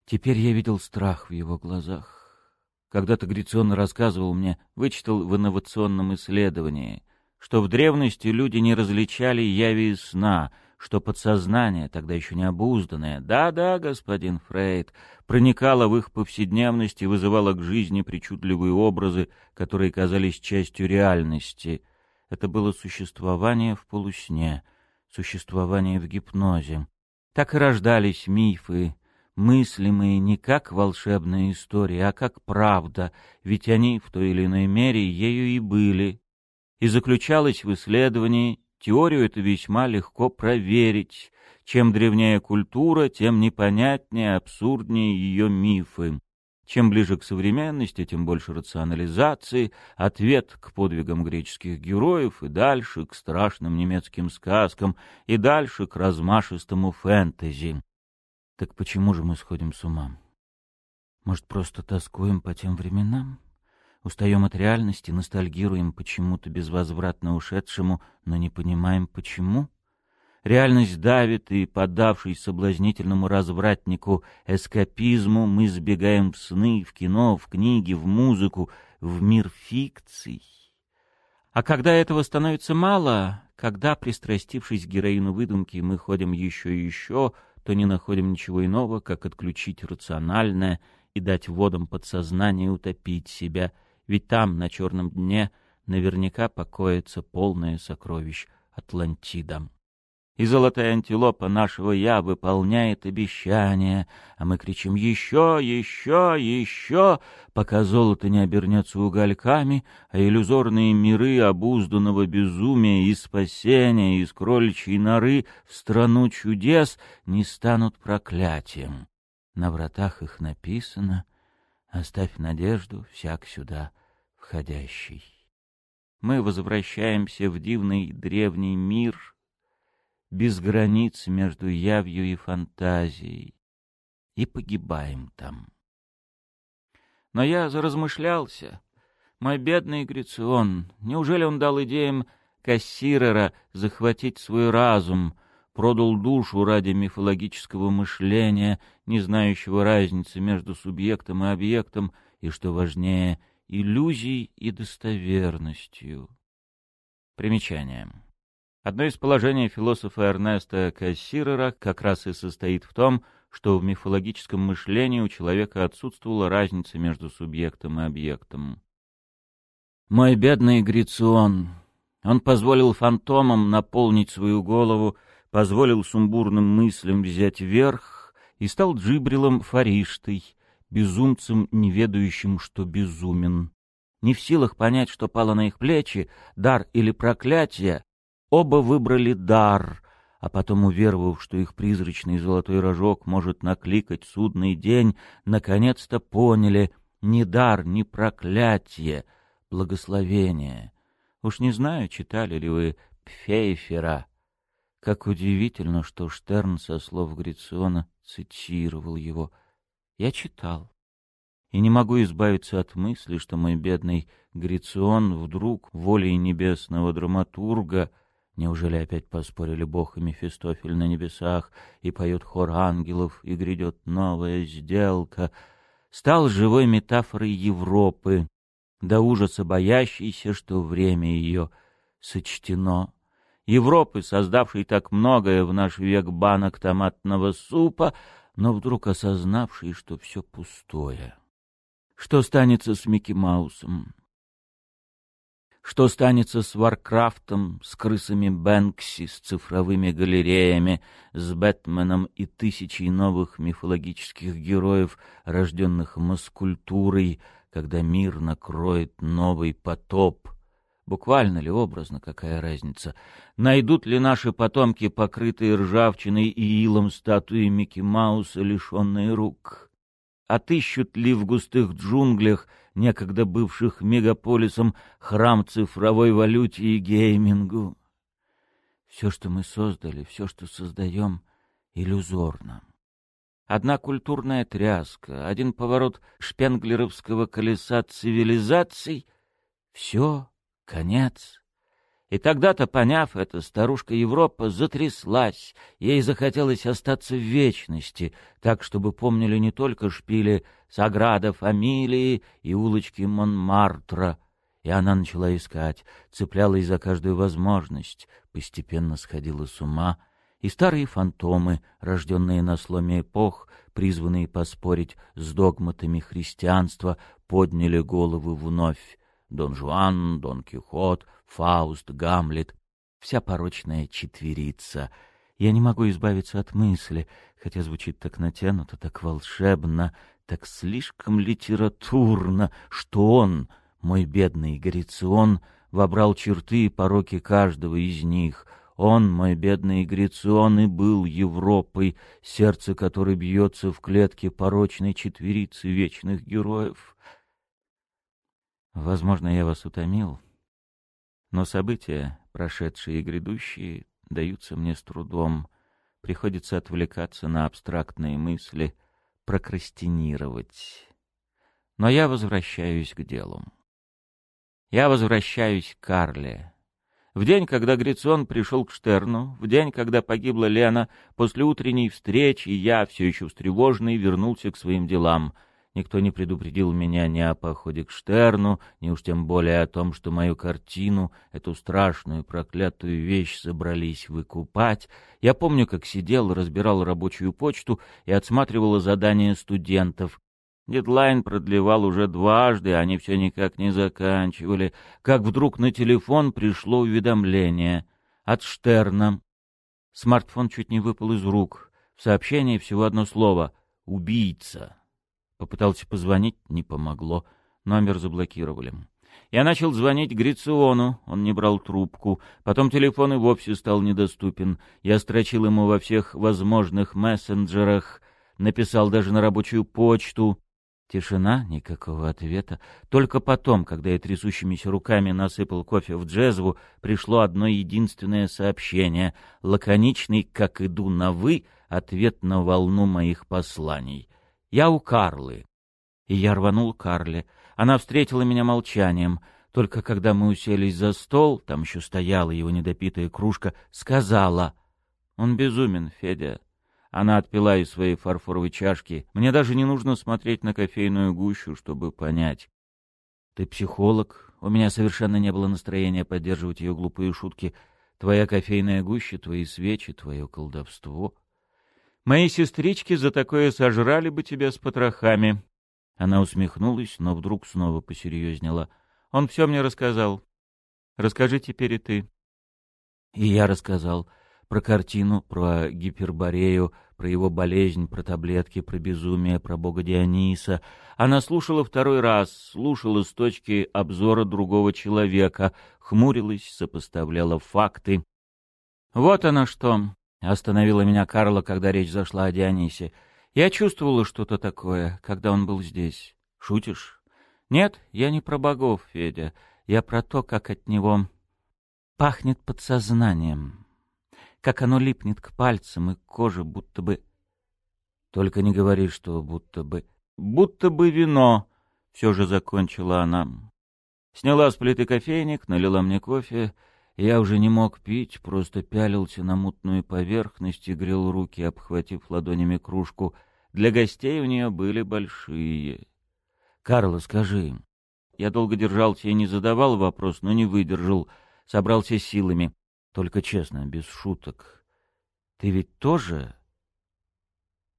Теперь я видел страх в его глазах. Когда-то Грицион рассказывал мне, вычитал в инновационном исследовании, что в древности люди не различали яви и сна — что подсознание, тогда еще не обузданное, да-да, господин Фрейд, проникало в их повседневность и вызывало к жизни причудливые образы, которые казались частью реальности. Это было существование в полусне, существование в гипнозе. Так и рождались мифы, мыслимые не как волшебная история, а как правда, ведь они в той или иной мере ею и были. И заключалось в исследовании Теорию это весьма легко проверить. Чем древнее культура, тем непонятнее, абсурднее ее мифы. Чем ближе к современности, тем больше рационализации, ответ к подвигам греческих героев и дальше к страшным немецким сказкам и дальше к размашистому фэнтези. Так почему же мы сходим с ума? Может, просто тоскуем по тем временам? Устаем от реальности, ностальгируем почему-то безвозвратно ушедшему, но не понимаем, почему. Реальность давит, и, поддавшись соблазнительному развратнику эскапизму, мы сбегаем в сны, в кино, в книги, в музыку, в мир фикций. А когда этого становится мало, когда, пристрастившись к героину выдумки, мы ходим еще и еще, то не находим ничего иного, как отключить рациональное и дать водам подсознания утопить себя — ведь там, на черном дне, наверняка покоится полное сокровищ Атлантида. И золотая антилопа нашего «я» выполняет обещание, а мы кричим «Еще, еще, еще!», пока золото не обернется угольками, а иллюзорные миры обузданного безумия и спасения из кроличьей норы в страну чудес не станут проклятием. На вратах их написано «Оставь надежду всяк сюда входящий. Мы возвращаемся в дивный древний мир, без границ между явью и фантазией, и погибаем там. Но я заразмышлялся. Мой бедный Грицион, неужели он дал идеям Кассирера захватить свой разум, продал душу ради мифологического мышления, не знающего разницы между субъектом и объектом, и, что важнее, иллюзией и достоверностью. Примечание. Одно из положений философа Эрнеста Кассирера как раз и состоит в том, что в мифологическом мышлении у человека отсутствовала разница между субъектом и объектом. Мой бедный Грицион, он позволил фантомам наполнить свою голову, позволил сумбурным мыслям взять верх и стал джибрилом фариштой, безумцем, не ведающим, что безумен. Не в силах понять, что пало на их плечи, дар или проклятие, оба выбрали дар, а потом, уверовав, что их призрачный золотой рожок может накликать судный день, наконец-то поняли — ни дар, ни проклятие — благословение. Уж не знаю, читали ли вы Пфейфера. Как удивительно, что Штерн со слов Грициона цитировал его. Я читал. И не могу избавиться от мысли, что мой бедный Грицион вдруг волей небесного драматурга Неужели опять поспорили Бог и Мефистофель на небесах, и поет хор ангелов, и грядет новая сделка? Стал живой метафорой Европы, до ужаса боящийся, что время ее сочтено. Европы, создавшей так многое в наш век банок томатного супа, но вдруг осознавшей, что все пустое. Что станется с Микки Маусом? Что станется с Варкрафтом, с крысами Бэнкси, с цифровыми галереями, с Бэтменом и тысячей новых мифологических героев, рожденных маскультурой, когда мир накроет новый потоп. Буквально ли, образно, какая разница? Найдут ли наши потомки, покрытые ржавчиной и илом статуи Микки Мауса, лишенные рук? Отыщут ли в густых джунглях, некогда бывших мегаполисом, храм цифровой валюте и геймингу? Все, что мы создали, все, что создаем, иллюзорно. Одна культурная тряска, один поворот шпенглеровского колеса цивилизаций — все, конец. И тогда-то, поняв это, старушка Европа затряслась, ей захотелось остаться в вечности, так, чтобы помнили не только шпили Саграда Фамилии и улочки Монмартра, и она начала искать, цеплялась за каждую возможность, постепенно сходила с ума — и старые фантомы, рожденные на сломе эпох, призванные поспорить с догматами христианства, подняли головы вновь. Дон Жуан, Дон Кихот, Фауст, Гамлет — вся порочная четверица. Я не могу избавиться от мысли, хотя звучит так натянуто, так волшебно, так слишком литературно, что он, мой бедный Горицион, вобрал черты и пороки каждого из них — он, мой бедный Грицион, и был Европой, сердце которой бьется в клетке порочной четверицы вечных героев. Возможно, я вас утомил, но события, прошедшие и грядущие, даются мне с трудом. Приходится отвлекаться на абстрактные мысли, прокрастинировать. Но я возвращаюсь к делу. Я возвращаюсь к Карле. В день, когда Грицион пришел к Штерну, в день, когда погибла Лена, после утренней встречи я, все еще встревоженный, вернулся к своим делам. Никто не предупредил меня ни о походе к Штерну, ни уж тем более о том, что мою картину, эту страшную проклятую вещь, собрались выкупать. Я помню, как сидел, разбирал рабочую почту и отсматривал задания студентов, Дедлайн продлевал уже дважды, они все никак не заканчивали, как вдруг на телефон пришло уведомление от Штерна. Смартфон чуть не выпал из рук. В сообщении всего одно слово «Убийца». Попытался позвонить, не помогло. Номер заблокировали. Я начал звонить Грициону, он не брал трубку. Потом телефон и вовсе стал недоступен. Я строчил ему во всех возможных мессенджерах, написал даже на рабочую почту. Тишина, никакого ответа. Только потом, когда я трясущимися руками насыпал кофе в джезву, пришло одно единственное сообщение, лаконичный, как иду на «вы», ответ на волну моих посланий. «Я у Карлы». И я рванул Карле. Она встретила меня молчанием. Только когда мы уселись за стол, там еще стояла его недопитая кружка, сказала Он безумен, Федя. Она отпила из своей фарфоровой чашки. Мне даже не нужно смотреть на кофейную гущу, чтобы понять. Ты психолог. У меня совершенно не было настроения поддерживать ее глупые шутки. Твоя кофейная гуща, твои свечи, твое колдовство. Мои сестрички за такое сожрали бы тебя с потрохами. Она усмехнулась, но вдруг снова посерьезнела. Он все мне рассказал. Расскажи теперь и ты. И я рассказал про картину, про гиперборею, про его болезнь, про таблетки, про безумие, про бога Диониса. Она слушала второй раз, слушала с точки обзора другого человека, хмурилась, сопоставляла факты. «Вот оно что!» — остановила меня Карла, когда речь зашла о Дионисе. «Я чувствовала что-то такое, когда он был здесь. Шутишь?» «Нет, я не про богов, Федя. Я про то, как от него пахнет подсознанием» как оно липнет к пальцам и коже, будто бы... Только не говори, что будто бы... Будто бы вино, все же закончила она. Сняла с плиты кофейник, налила мне кофе. Я уже не мог пить, просто пялился на мутную поверхность и грел руки, обхватив ладонями кружку. Для гостей у нее были большие. «Карла, скажи». Я долго держался и не задавал вопрос, но не выдержал. Собрался силами. Только честно, без шуток. Ты ведь тоже...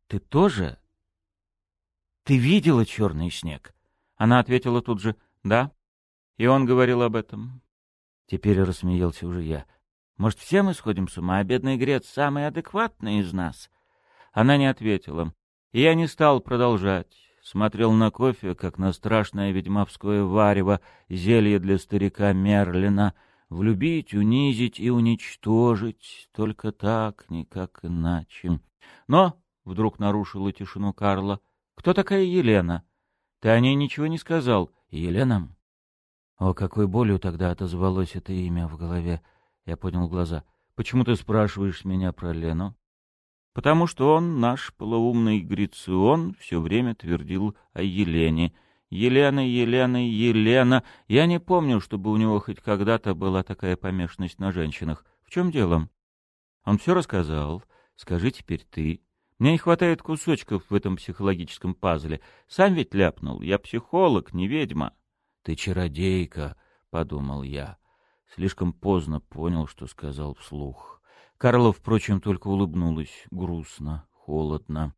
Ты тоже... Ты видела черный снег? Она ответила тут же «да». И он говорил об этом. Теперь рассмеялся уже я. Может, все мы сходим с ума, а бедный Грец самый адекватный из нас? Она не ответила. Я не стал продолжать. Смотрел на кофе, как на страшное ведьмовское варево, зелье для старика Мерлина — Влюбить, унизить и уничтожить, только так, никак иначе. Но, — вдруг нарушила тишину Карла, — кто такая Елена? Ты о ней ничего не сказал. Елена? О, какой болью тогда отозвалось это имя в голове. Я поднял глаза. Почему ты спрашиваешь меня про Лену? Потому что он, наш полоумный Грицион, все время твердил о Елене — Елена, Елена, Елена. Я не помню, чтобы у него хоть когда-то была такая помешанность на женщинах. В чем дело? Он все рассказал. Скажи теперь ты. Мне не хватает кусочков в этом психологическом пазле. Сам ведь ляпнул. Я психолог, не ведьма. Ты чародейка, — подумал я. Слишком поздно понял, что сказал вслух. Карла, впрочем, только улыбнулась, грустно, холодно.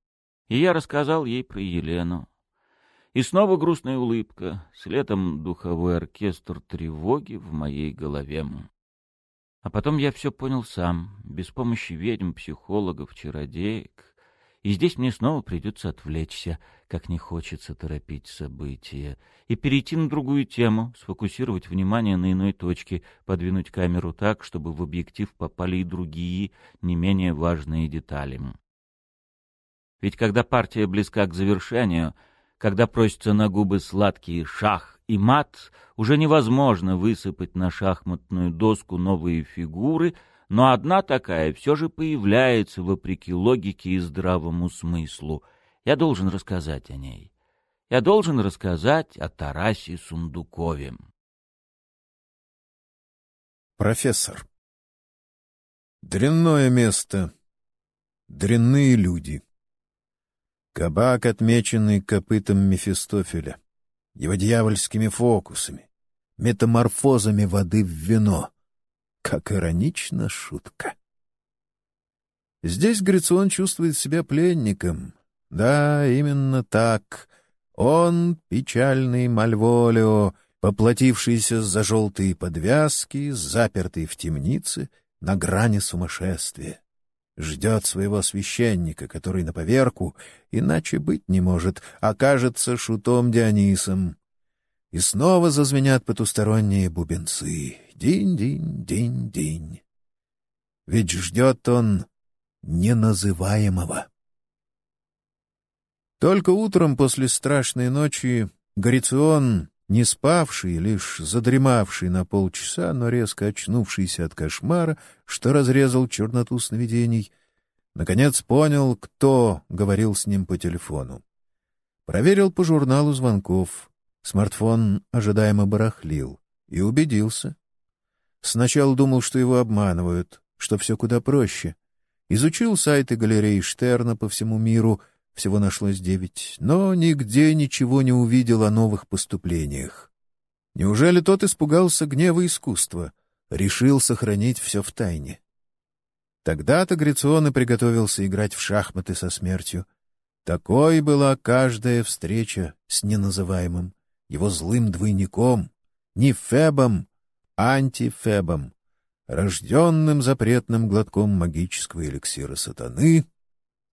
И я рассказал ей про Елену. И снова грустная улыбка, следом духовой оркестр тревоги в моей голове. А потом я все понял сам, без помощи ведьм, психологов, чародеек. И здесь мне снова придется отвлечься, как не хочется торопить события, и перейти на другую тему, сфокусировать внимание на иной точке, подвинуть камеру так, чтобы в объектив попали и другие, не менее важные детали. Ведь когда партия близка к завершению — когда просятся на губы сладкие шах и мат, уже невозможно высыпать на шахматную доску новые фигуры, но одна такая все же появляется вопреки логике и здравому смыслу. Я должен рассказать о ней. Я должен рассказать о Тарасе Сундукове. Профессор. Дрянное место. Дрянные люди. Кабак, отмеченный копытом Мефистофеля, его дьявольскими фокусами, метаморфозами воды в вино. Как иронична шутка. Здесь Грицион чувствует себя пленником. Да, именно так. Он — печальный Мальволио, поплатившийся за желтые подвязки, запертый в темнице на грани сумасшествия ждет своего священника, который на поверку, иначе быть не может, окажется шутом Дионисом. И снова зазвенят потусторонние бубенцы. Динь-динь, динь-динь. Ведь ждет он неназываемого. Только утром после страшной ночи Горицион, не спавший, лишь задремавший на полчаса, но резко очнувшийся от кошмара, что разрезал черноту сновидений, наконец понял, кто говорил с ним по телефону. Проверил по журналу звонков. Смартфон ожидаемо барахлил. И убедился. Сначала думал, что его обманывают, что все куда проще. Изучил сайты галереи Штерна по всему миру, всего нашлось девять, но нигде ничего не увидел о новых поступлениях. Неужели тот испугался гнева искусства, решил сохранить все в тайне? Тогда-то Грицион и приготовился играть в шахматы со смертью. Такой была каждая встреча с неназываемым, его злым двойником, не Фебом, а антифебом, рожденным запретным глотком магического эликсира сатаны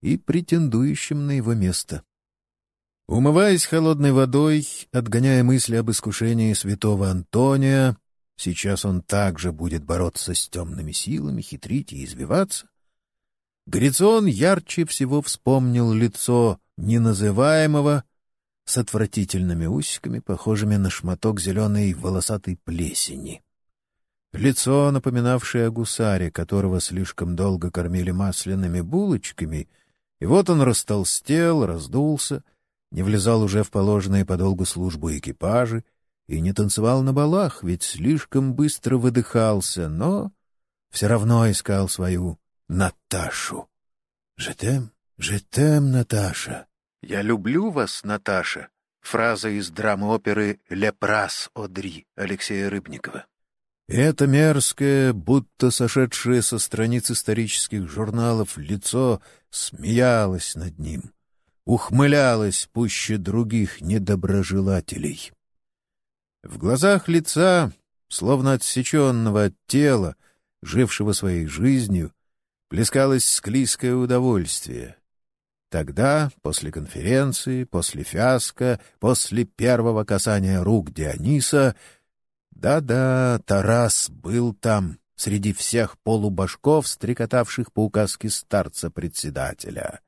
и претендующим на его место. Умываясь холодной водой, отгоняя мысли об искушении святого Антония, сейчас он также будет бороться с темными силами, хитрить и избиваться, Грицион ярче всего вспомнил лицо неназываемого с отвратительными усиками, похожими на шматок зеленой волосатой плесени. Лицо, напоминавшее о которого слишком долго кормили масляными булочками, и вот он растолстел, раздулся, не влезал уже в положенные по долгу службу экипажи и не танцевал на балах, ведь слишком быстро выдыхался, но все равно искал свою Наташу. «Жетем, жетем, Наташа!» «Я люблю вас, Наташа!» Фраза из драмы-оперы «Лепрас Одри» Алексея Рыбникова. Это мерзкое, будто сошедшее со страниц исторических журналов лицо смеялось над ним, ухмылялось пуще других недоброжелателей. В глазах лица, словно отсеченного от тела, жившего своей жизнью, плескалось склизкое удовольствие. Тогда, после конференции, после фиаско, после первого касания рук Диониса — да-да, Тарас был там, среди всех полубашков, стрекотавших по указке старца-председателя.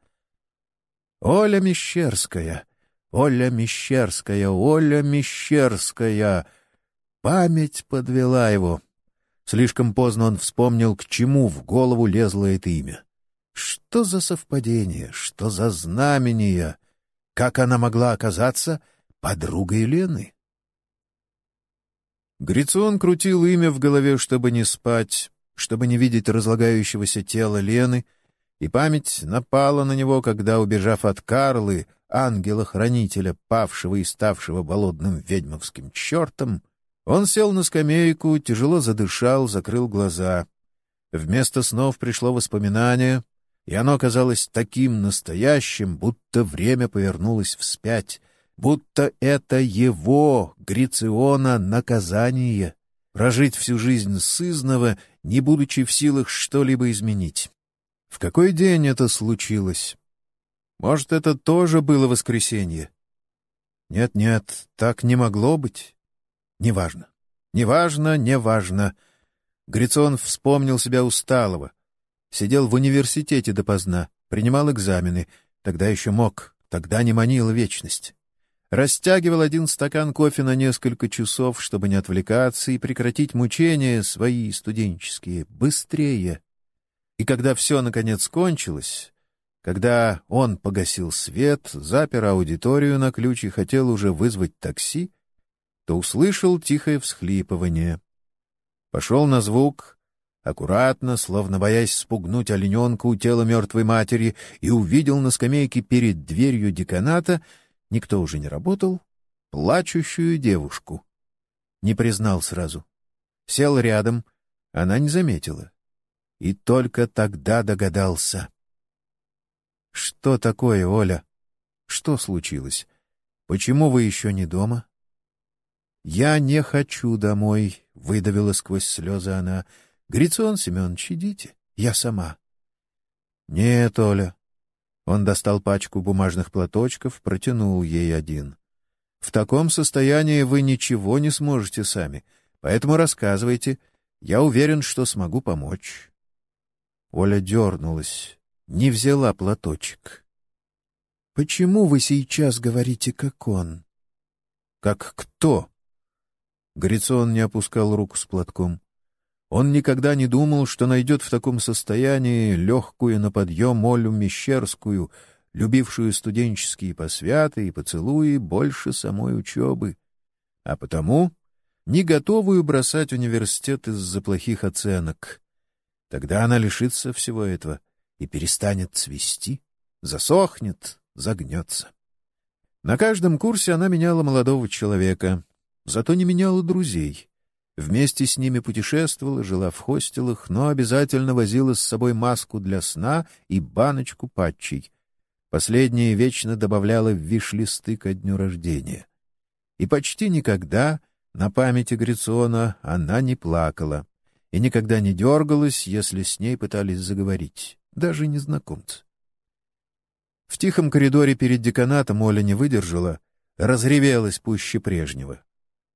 Оля Мещерская, Оля Мещерская, Оля Мещерская. Память подвела его. Слишком поздно он вспомнил, к чему в голову лезло это имя. Что за совпадение, что за знамение? Как она могла оказаться подругой Лены? Грицион крутил имя в голове, чтобы не спать, чтобы не видеть разлагающегося тела Лены, и память напала на него, когда, убежав от Карлы, ангела-хранителя, павшего и ставшего болотным ведьмовским чертом, он сел на скамейку, тяжело задышал, закрыл глаза. Вместо снов пришло воспоминание, и оно казалось таким настоящим, будто время повернулось вспять, будто это его, Грициона, наказание — прожить всю жизнь сызново, не будучи в силах что-либо изменить. В какой день это случилось? Может, это тоже было воскресенье? Нет-нет, так не могло быть. Неважно. Неважно, неважно. Грицион вспомнил себя усталого. Сидел в университете допоздна, принимал экзамены. Тогда еще мог, тогда не манила вечность растягивал один стакан кофе на несколько часов, чтобы не отвлекаться и прекратить мучения свои студенческие быстрее. И когда все, наконец, кончилось, когда он погасил свет, запер аудиторию на ключ и хотел уже вызвать такси, то услышал тихое всхлипывание. Пошел на звук, аккуратно, словно боясь спугнуть олененка у тела мертвой матери, и увидел на скамейке перед дверью деканата — Никто уже не работал. Плачущую девушку. Не признал сразу. Сел рядом. Она не заметила. И только тогда догадался. «Что такое, Оля? Что случилось? Почему вы еще не дома?» «Я не хочу домой», — выдавила сквозь слезы она. «Грицион Семенович, идите, я сама». «Нет, Оля, он достал пачку бумажных платочков, протянул ей один. «В таком состоянии вы ничего не сможете сами, поэтому рассказывайте. Я уверен, что смогу помочь». Оля дернулась, не взяла платочек. «Почему вы сейчас говорите, как он?» «Как кто?» Грицон не опускал руку с платком. Он никогда не думал, что найдет в таком состоянии легкую на подъем Олю Мещерскую, любившую студенческие посвяты и поцелуи больше самой учебы, а потому не готовую бросать университет из-за плохих оценок. Тогда она лишится всего этого и перестанет цвести, засохнет, загнется. На каждом курсе она меняла молодого человека, зато не меняла друзей. Вместе с ними путешествовала, жила в хостелах, но обязательно возила с собой маску для сна и баночку патчей. Последнее вечно добавляла в виш-листы ко дню рождения. И почти никогда на памяти Грициона она не плакала и никогда не дергалась, если с ней пытались заговорить, даже незнакомцы. В тихом коридоре перед деканатом Оля не выдержала, разревелась пуще прежнего.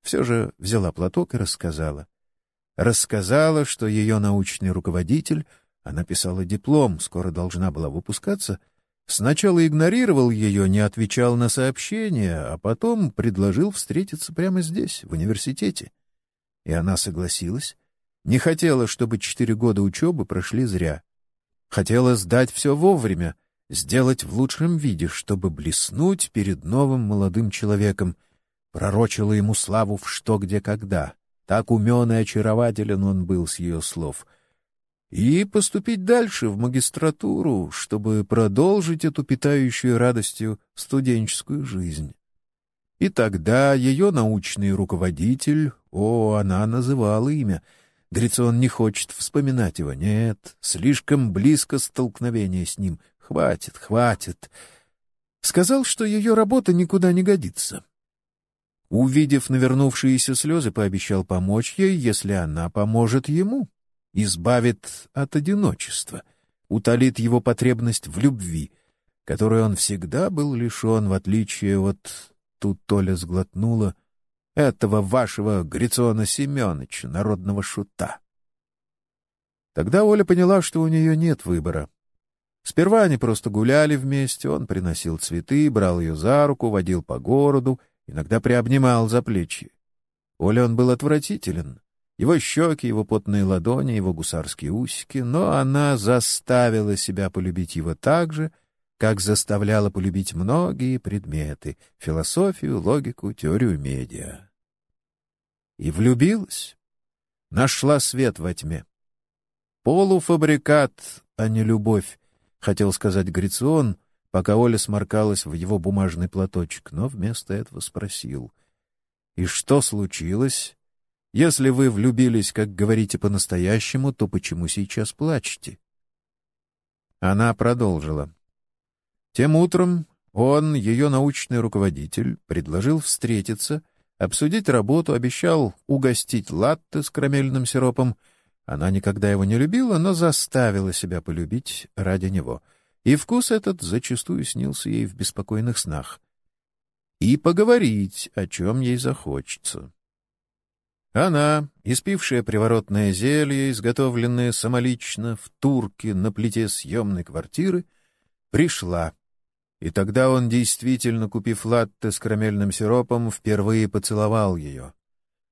Все же взяла платок и рассказала. Рассказала, что ее научный руководитель, она писала диплом, скоро должна была выпускаться, сначала игнорировал ее, не отвечал на сообщения, а потом предложил встретиться прямо здесь, в университете. И она согласилась, не хотела, чтобы четыре года учебы прошли зря. Хотела сдать все вовремя, сделать в лучшем виде, чтобы блеснуть перед новым молодым человеком. Пророчила ему славу в что, где, когда. Так умен и очарователен он был с ее слов. И поступить дальше, в магистратуру, чтобы продолжить эту питающую радостью студенческую жизнь. И тогда ее научный руководитель, о, она называла имя — Грицион не хочет вспоминать его. Нет, слишком близко столкновение с ним. Хватит, хватит. Сказал, что ее работа никуда не годится. Увидев навернувшиеся слезы, пообещал помочь ей, если она поможет ему, избавит от одиночества, утолит его потребность в любви, которой он всегда был лишен, в отличие от... Тут Толя сглотнула — этого вашего Грициона Семеновича, народного шута. Тогда Оля поняла, что у нее нет выбора. Сперва они просто гуляли вместе, он приносил цветы, брал ее за руку, водил по городу, иногда приобнимал за плечи. Оля он был отвратителен. Его щеки, его потные ладони, его гусарские усики, но она заставила себя полюбить его так же, как заставляла полюбить многие предметы — философию, логику, теорию медиа. И влюбилась. Нашла свет во тьме. Полуфабрикат, а не любовь, хотел сказать Грицион, пока Оля сморкалась в его бумажный платочек, но вместо этого спросил. «И что случилось? Если вы влюбились, как говорите, по-настоящему, то почему сейчас плачете?» Она продолжила. Тем утром он, ее научный руководитель, предложил встретиться, обсудить работу, обещал угостить латте с карамельным сиропом. Она никогда его не любила, но заставила себя полюбить ради него. И вкус этот зачастую снился ей в беспокойных снах. И поговорить, о чем ей захочется. Она, испившая приворотное зелье, изготовленное самолично в турке на плите съемной квартиры, пришла и тогда он, действительно купив латте с карамельным сиропом, впервые поцеловал ее.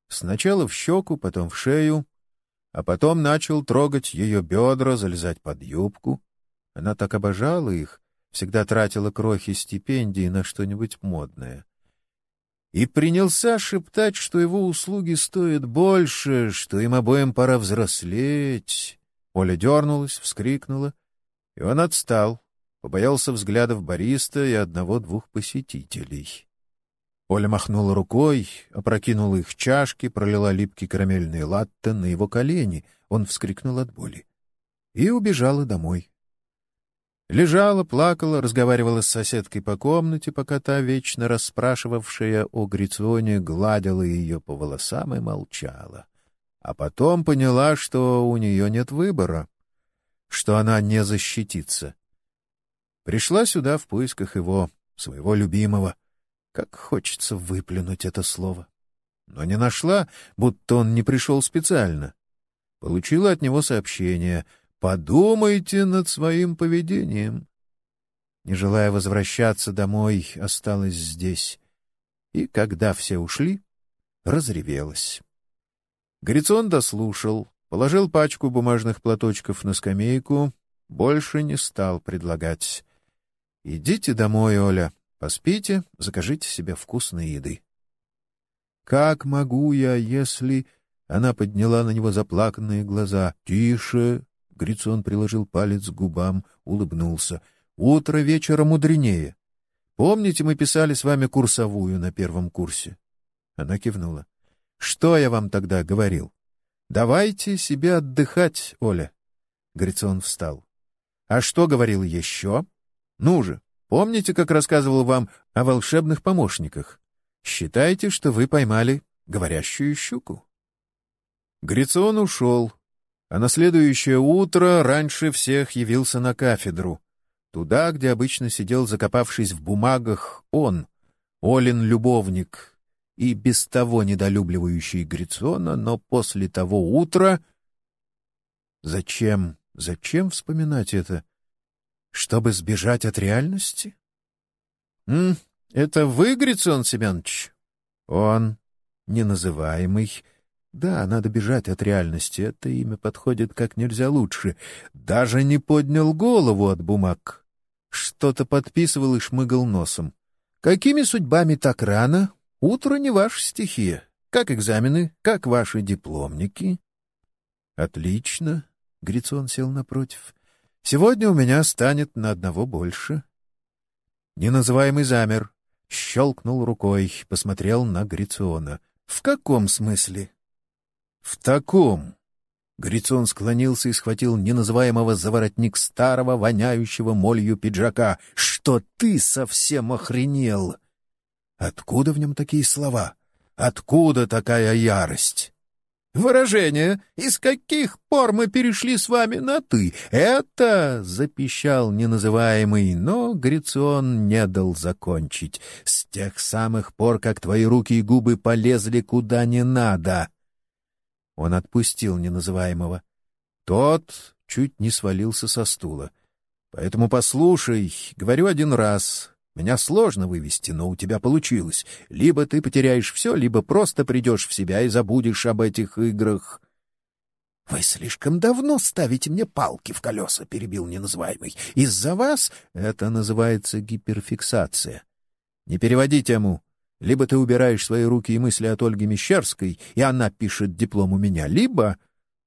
Сначала в щеку, потом в шею, а потом начал трогать ее бедра, залезать под юбку. Она так обожала их, всегда тратила крохи стипендии на что-нибудь модное. И принялся шептать, что его услуги стоят больше, что им обоим пора взрослеть. Оля дернулась, вскрикнула, и он отстал, побоялся взглядов бариста и одного-двух посетителей. Оля махнула рукой, опрокинула их чашки, пролила липкий карамельный латте на его колени. Он вскрикнул от боли. И убежала домой. Лежала, плакала, разговаривала с соседкой по комнате, пока та, вечно расспрашивавшая о Гриционе, гладила ее по волосам и молчала. А потом поняла, что у нее нет выбора, что она не защитится. Пришла сюда в поисках его, своего любимого. Как хочется выплюнуть это слово. Но не нашла, будто он не пришел специально. Получила от него сообщение «Подумайте над своим поведением». Не желая возвращаться домой, осталась здесь. И, когда все ушли, разревелась. Грицон дослушал, положил пачку бумажных платочков на скамейку, больше не стал предлагать. Идите домой, Оля, поспите, закажите себе вкусной еды. Как могу я, если... Она подняла на него заплаканные глаза. «Тише!» Грицон приложил палец к губам, улыбнулся. Утро вечера мудренее. Помните, мы писали с вами курсовую на первом курсе? Она кивнула. Что я вам тогда говорил? Давайте себе отдыхать, Оля. Грицон встал. А что говорил еще? Ну же, помните, как рассказывал вам о волшебных помощниках? Считайте, что вы поймали говорящую щуку. Грицион ушел, а на следующее утро раньше всех явился на кафедру, туда, где обычно сидел, закопавшись в бумагах, он, Олин любовник, и без того недолюбливающий Грицона, но после того утра... Зачем, зачем вспоминать это? Чтобы сбежать от реальности? — М, это вы, Грицон Семенович? — Он, неназываемый. Да, надо бежать от реальности, это имя подходит как нельзя лучше. Даже не поднял голову от бумаг. Что-то подписывал и шмыгал носом. Какими судьбами так рано? Утро не ваша стихия. Как экзамены? Как ваши дипломники? Отлично. Грицон сел напротив. Сегодня у меня станет на одного больше. Неназываемый замер, щелкнул рукой, посмотрел на Грициона. В каком смысле? В таком. Грицон склонился и схватил неназываемого за воротник старого, воняющего молью пиджака. «Что ты совсем охренел?» Откуда в нем такие слова? Откуда такая ярость? «Выражение, из каких пор мы перешли с вами на «ты»? Это...» — запищал неназываемый, но Грицион не дал закончить. «С тех самых пор, как твои руки и губы полезли куда не надо». Он отпустил неназываемого. Тот чуть не свалился со стула. «Поэтому послушай, говорю один раз, меня сложно вывести, но у тебя получилось. Либо ты потеряешь все, либо просто придешь в себя и забудешь об этих играх. — Вы слишком давно ставите мне палки в колеса, — перебил неназываемый. — Из-за вас это называется гиперфиксация. Не переводи тему. Либо ты убираешь свои руки и мысли от Ольги Мещерской, и она пишет диплом у меня, либо...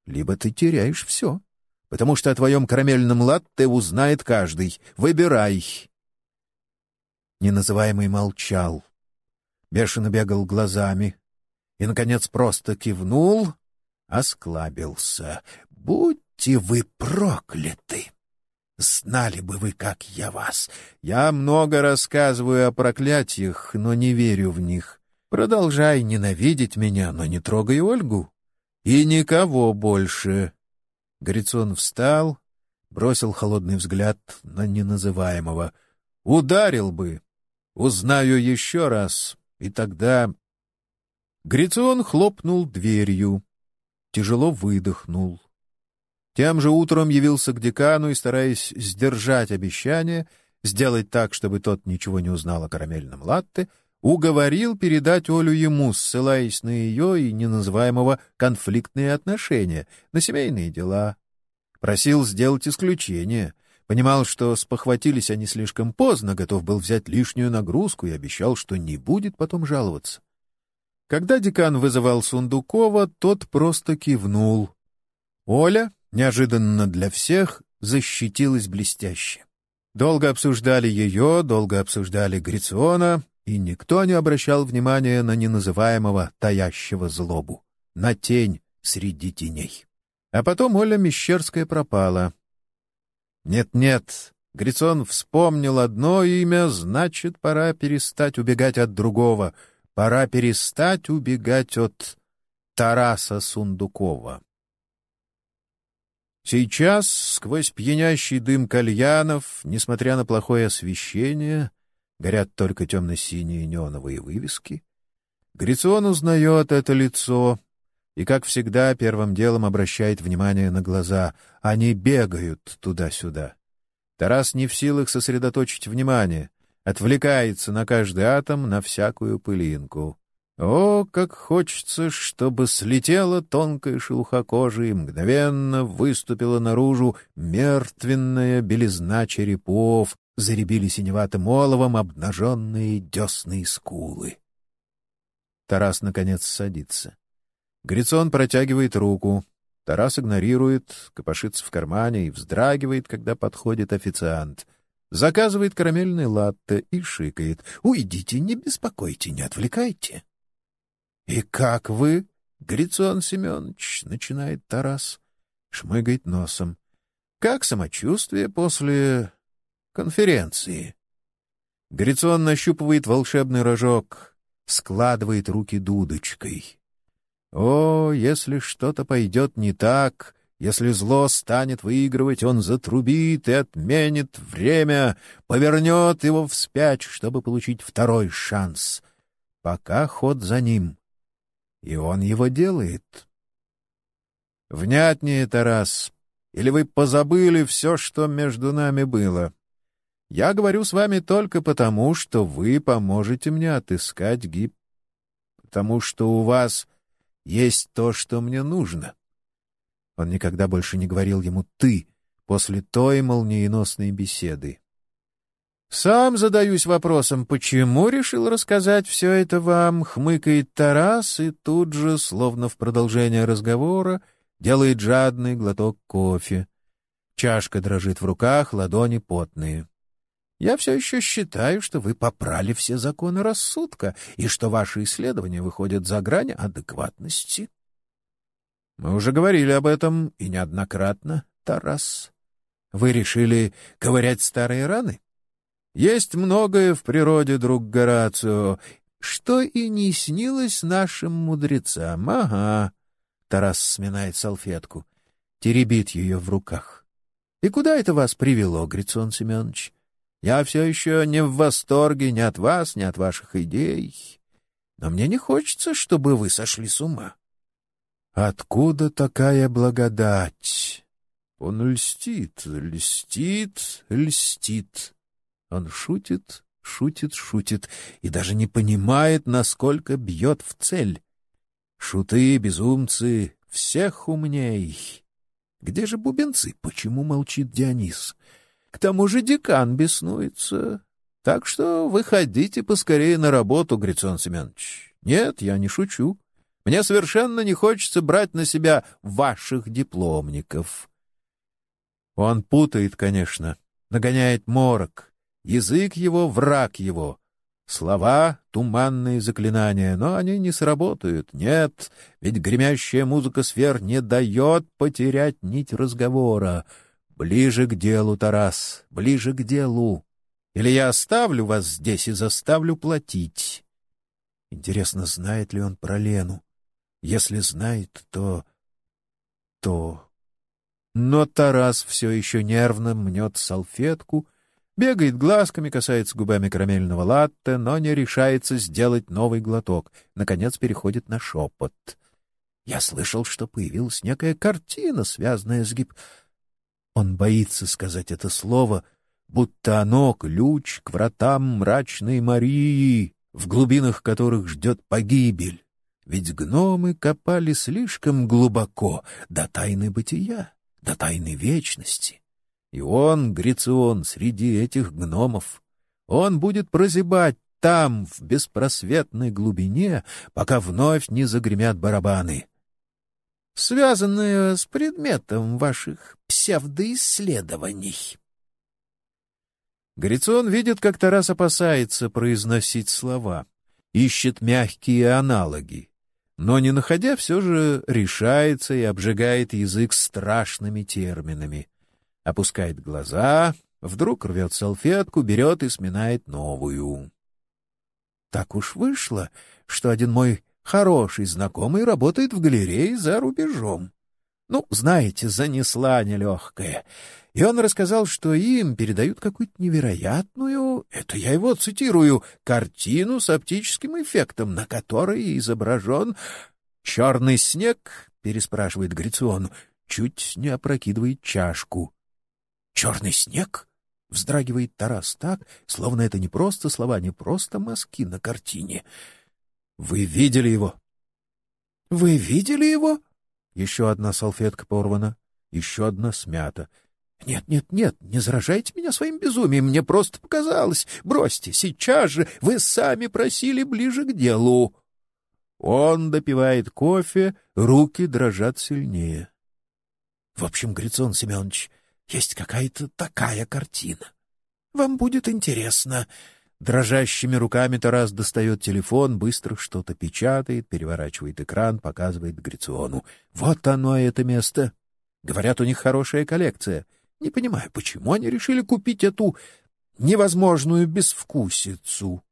либо ты теряешь все. Потому что о твоем карамельном латте узнает каждый. Выбирай. Неназываемый молчал, бешено бегал глазами и, наконец, просто кивнул, осклабился. «Будьте вы прокляты! Знали бы вы, как я вас! Я много рассказываю о проклятиях, но не верю в них. Продолжай ненавидеть меня, но не трогай Ольгу. И никого больше!» Грицон встал, бросил холодный взгляд на неназываемого. «Ударил бы!» Узнаю еще раз, и тогда... Грицион хлопнул дверью, тяжело выдохнул. Тем же утром явился к декану и, стараясь сдержать обещание, сделать так, чтобы тот ничего не узнал о карамельном латте, уговорил передать Олю ему, ссылаясь на ее и неназываемого конфликтные отношения, на семейные дела. Просил сделать исключение — Понимал, что спохватились они слишком поздно, готов был взять лишнюю нагрузку и обещал, что не будет потом жаловаться. Когда декан вызывал Сундукова, тот просто кивнул. Оля, неожиданно для всех, защитилась блестяще. Долго обсуждали ее, долго обсуждали Грициона, и никто не обращал внимания на неназываемого таящего злобу, на тень среди теней. А потом Оля Мещерская пропала — нет-нет, Грицон вспомнил одно имя, значит, пора перестать убегать от другого. Пора перестать убегать от Тараса Сундукова. Сейчас, сквозь пьянящий дым кальянов, несмотря на плохое освещение, горят только темно-синие неоновые вывески, Грицион узнает это лицо и, как всегда, первым делом обращает внимание на глаза. Они бегают туда-сюда. Тарас не в силах сосредоточить внимание, отвлекается на каждый атом, на всякую пылинку. О, как хочется, чтобы слетела тонкая шелуха кожи и мгновенно выступила наружу мертвенная белизна черепов, заребили синеватым оловом обнаженные десные скулы. Тарас, наконец, садится. Грицон протягивает руку. Тарас игнорирует, копошится в кармане и вздрагивает, когда подходит официант. Заказывает карамельный латте и шикает. «Уйдите, не беспокойте, не отвлекайте». «И как вы, Грицион Семенович?» — начинает Тарас. Шмыгает носом. «Как самочувствие после конференции?» Грицион нащупывает волшебный рожок, складывает руки дудочкой. О, если что-то пойдет не так, если зло станет выигрывать, он затрубит и отменит время, повернет его вспять, чтобы получить второй шанс. Пока ход за ним. И он его делает. Внятнее, Тарас, или вы позабыли все, что между нами было? Я говорю с вами только потому, что вы поможете мне отыскать гиб... Потому что у вас есть то, что мне нужно. Он никогда больше не говорил ему «ты» после той молниеносной беседы. «Сам задаюсь вопросом, почему решил рассказать все это вам?» — хмыкает Тарас и тут же, словно в продолжение разговора, делает жадный глоток кофе. Чашка дрожит в руках, ладони потные. Я все еще считаю, что вы попрали все законы рассудка и что ваши исследования выходят за грань адекватности. Мы уже говорили об этом и неоднократно, Тарас. Вы решили ковырять старые раны? Есть многое в природе, друг Горацио, что и не снилось нашим мудрецам. Ага. Тарас сминает салфетку, теребит ее в руках. И куда это вас привело, Грицон Семенович? Я все еще не в восторге ни от вас, ни от ваших идей. Но мне не хочется, чтобы вы сошли с ума. Откуда такая благодать? Он льстит, льстит, льстит. Он шутит, шутит, шутит и даже не понимает, насколько бьет в цель. Шуты, безумцы, всех умней. Где же бубенцы? Почему молчит Дионис? — к тому же декан беснуется. Так что выходите поскорее на работу, Грицон Семенович. Нет, я не шучу. Мне совершенно не хочется брать на себя ваших дипломников. Он путает, конечно, нагоняет морок. Язык его — враг его. Слова — туманные заклинания, но они не сработают. Нет, ведь гремящая музыка сфер не дает потерять нить разговора — Ближе к делу, Тарас, ближе к делу. Или я оставлю вас здесь и заставлю платить. Интересно, знает ли он про Лену? Если знает, то... то... Но Тарас все еще нервно мнет салфетку, бегает глазками, касается губами карамельного латте, но не решается сделать новый глоток. Наконец переходит на шепот. Я слышал, что появилась некая картина, связанная с гип... Он боится сказать это слово, будто оно — ключ к вратам мрачной Марии, в глубинах которых ждет погибель. Ведь гномы копали слишком глубоко до тайны бытия, до тайны вечности. И он, Грицион, среди этих гномов. Он будет прозябать там, в беспросветной глубине, пока вновь не загремят барабаны связанное с предметом ваших псевдоисследований. Грицион видит, как Тарас опасается произносить слова, ищет мягкие аналоги, но, не находя, все же решается и обжигает язык страшными терминами. Опускает глаза, вдруг рвет салфетку, берет и сминает новую. Так уж вышло, что один мой Хороший знакомый работает в галерее за рубежом. Ну, знаете, занесла нелегкая. И он рассказал, что им передают какую-то невероятную, это я его цитирую, картину с оптическим эффектом, на которой изображен черный снег, переспрашивает Грицион, чуть не опрокидывает чашку. Черный снег? Вздрагивает Тарас так, словно это не просто слова, не просто мазки на картине — вы видели его? Вы видели его? Еще одна салфетка порвана, еще одна смята. Нет, нет, нет, не заражайте меня своим безумием, мне просто показалось. Бросьте, сейчас же, вы сами просили ближе к делу. Он допивает кофе, руки дрожат сильнее. В общем, Грицон Семенович, есть какая-то такая картина. Вам будет интересно. Дрожащими руками Тарас достает телефон, быстро что-то печатает, переворачивает экран, показывает Грициону. Вот оно, это место. Говорят, у них хорошая коллекция. Не понимаю, почему они решили купить эту невозможную безвкусицу.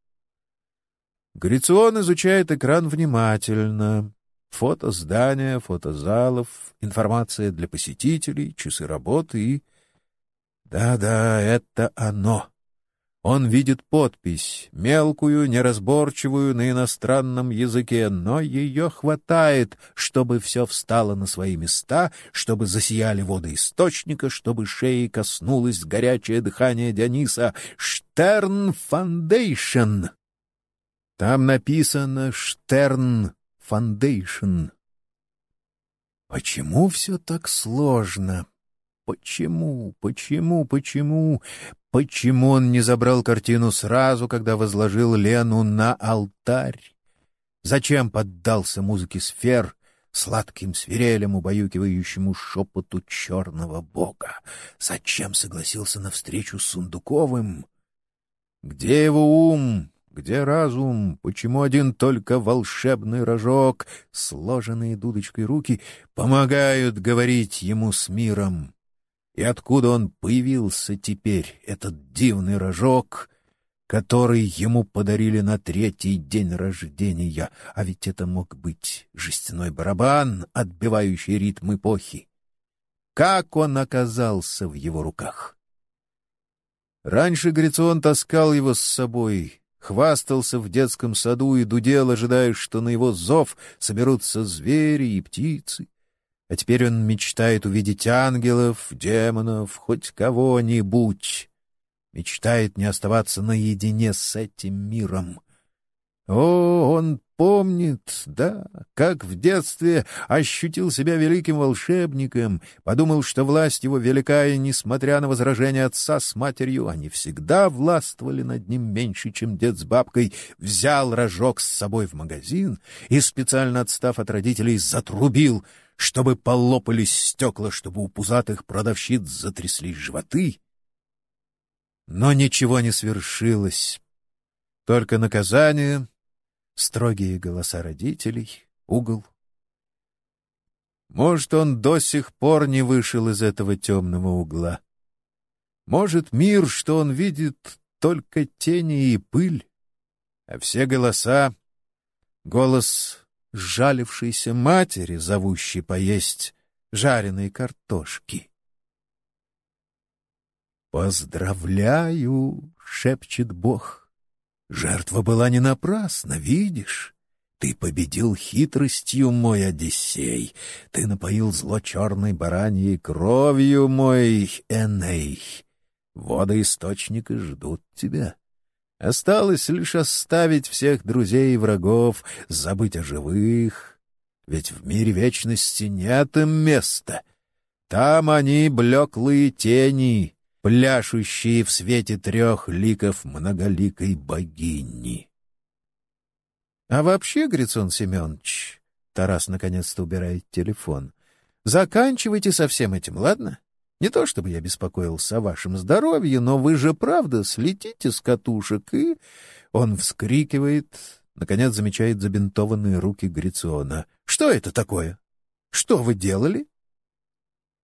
Грицион изучает экран внимательно. Фото здания, фото залов, информация для посетителей, часы работы и... Да-да, это оно. Он видит подпись, мелкую, неразборчивую на иностранном языке, но ее хватает, чтобы все встало на свои места, чтобы засияли воды источника, чтобы шеи коснулось горячее дыхание Диониса. «Stern Foundation». Там написано «Stern Foundation». Почему все так сложно? Почему, почему, почему? Почему он не забрал картину сразу, когда возложил Лену на алтарь? Зачем поддался музыке сфер, сладким свирелям, убаюкивающему шепоту черного бога? Зачем согласился на встречу с Сундуковым? Где его ум? Где разум? Почему один только волшебный рожок, сложенные дудочкой руки, помогают говорить ему с миром? И откуда он появился теперь, этот дивный рожок, который ему подарили на третий день рождения? А ведь это мог быть жестяной барабан, отбивающий ритм эпохи. Как он оказался в его руках? Раньше Грицион таскал его с собой, хвастался в детском саду и дудел, ожидая, что на его зов соберутся звери и птицы. А теперь он мечтает увидеть ангелов, демонов, хоть кого-нибудь. Мечтает не оставаться наедине с этим миром. О, он помнит, да, как в детстве ощутил себя великим волшебником, подумал, что власть его велика, и, несмотря на возражения отца с матерью, они всегда властвовали над ним меньше, чем дед с бабкой, взял рожок с собой в магазин и, специально отстав от родителей, затрубил — чтобы полопались стекла, чтобы у пузатых продавщиц затряслись животы. Но ничего не свершилось. Только наказание, строгие голоса родителей, угол. Может, он до сих пор не вышел из этого темного угла. Может, мир, что он видит, только тени и пыль, а все голоса — голос сжалившейся матери, зовущей поесть жареной картошки. «Поздравляю!» — шепчет Бог. «Жертва была не напрасна, видишь? Ты победил хитростью, мой Одиссей. Ты напоил зло черной бараньей кровью, мой Эней. Воды источника ждут тебя. Осталось лишь оставить всех друзей и врагов, забыть о живых. Ведь в мире вечности нет им места. Там они блеклые тени, пляшущие в свете трех ликов многоликой богини. — А вообще, Грицон Семенович, — Тарас наконец-то убирает телефон, — заканчивайте со всем этим, ладно? Не то чтобы я беспокоился о вашем здоровье, но вы же правда слетите с катушек и... Он вскрикивает, наконец замечает забинтованные руки Грициона. Что это такое? Что вы делали?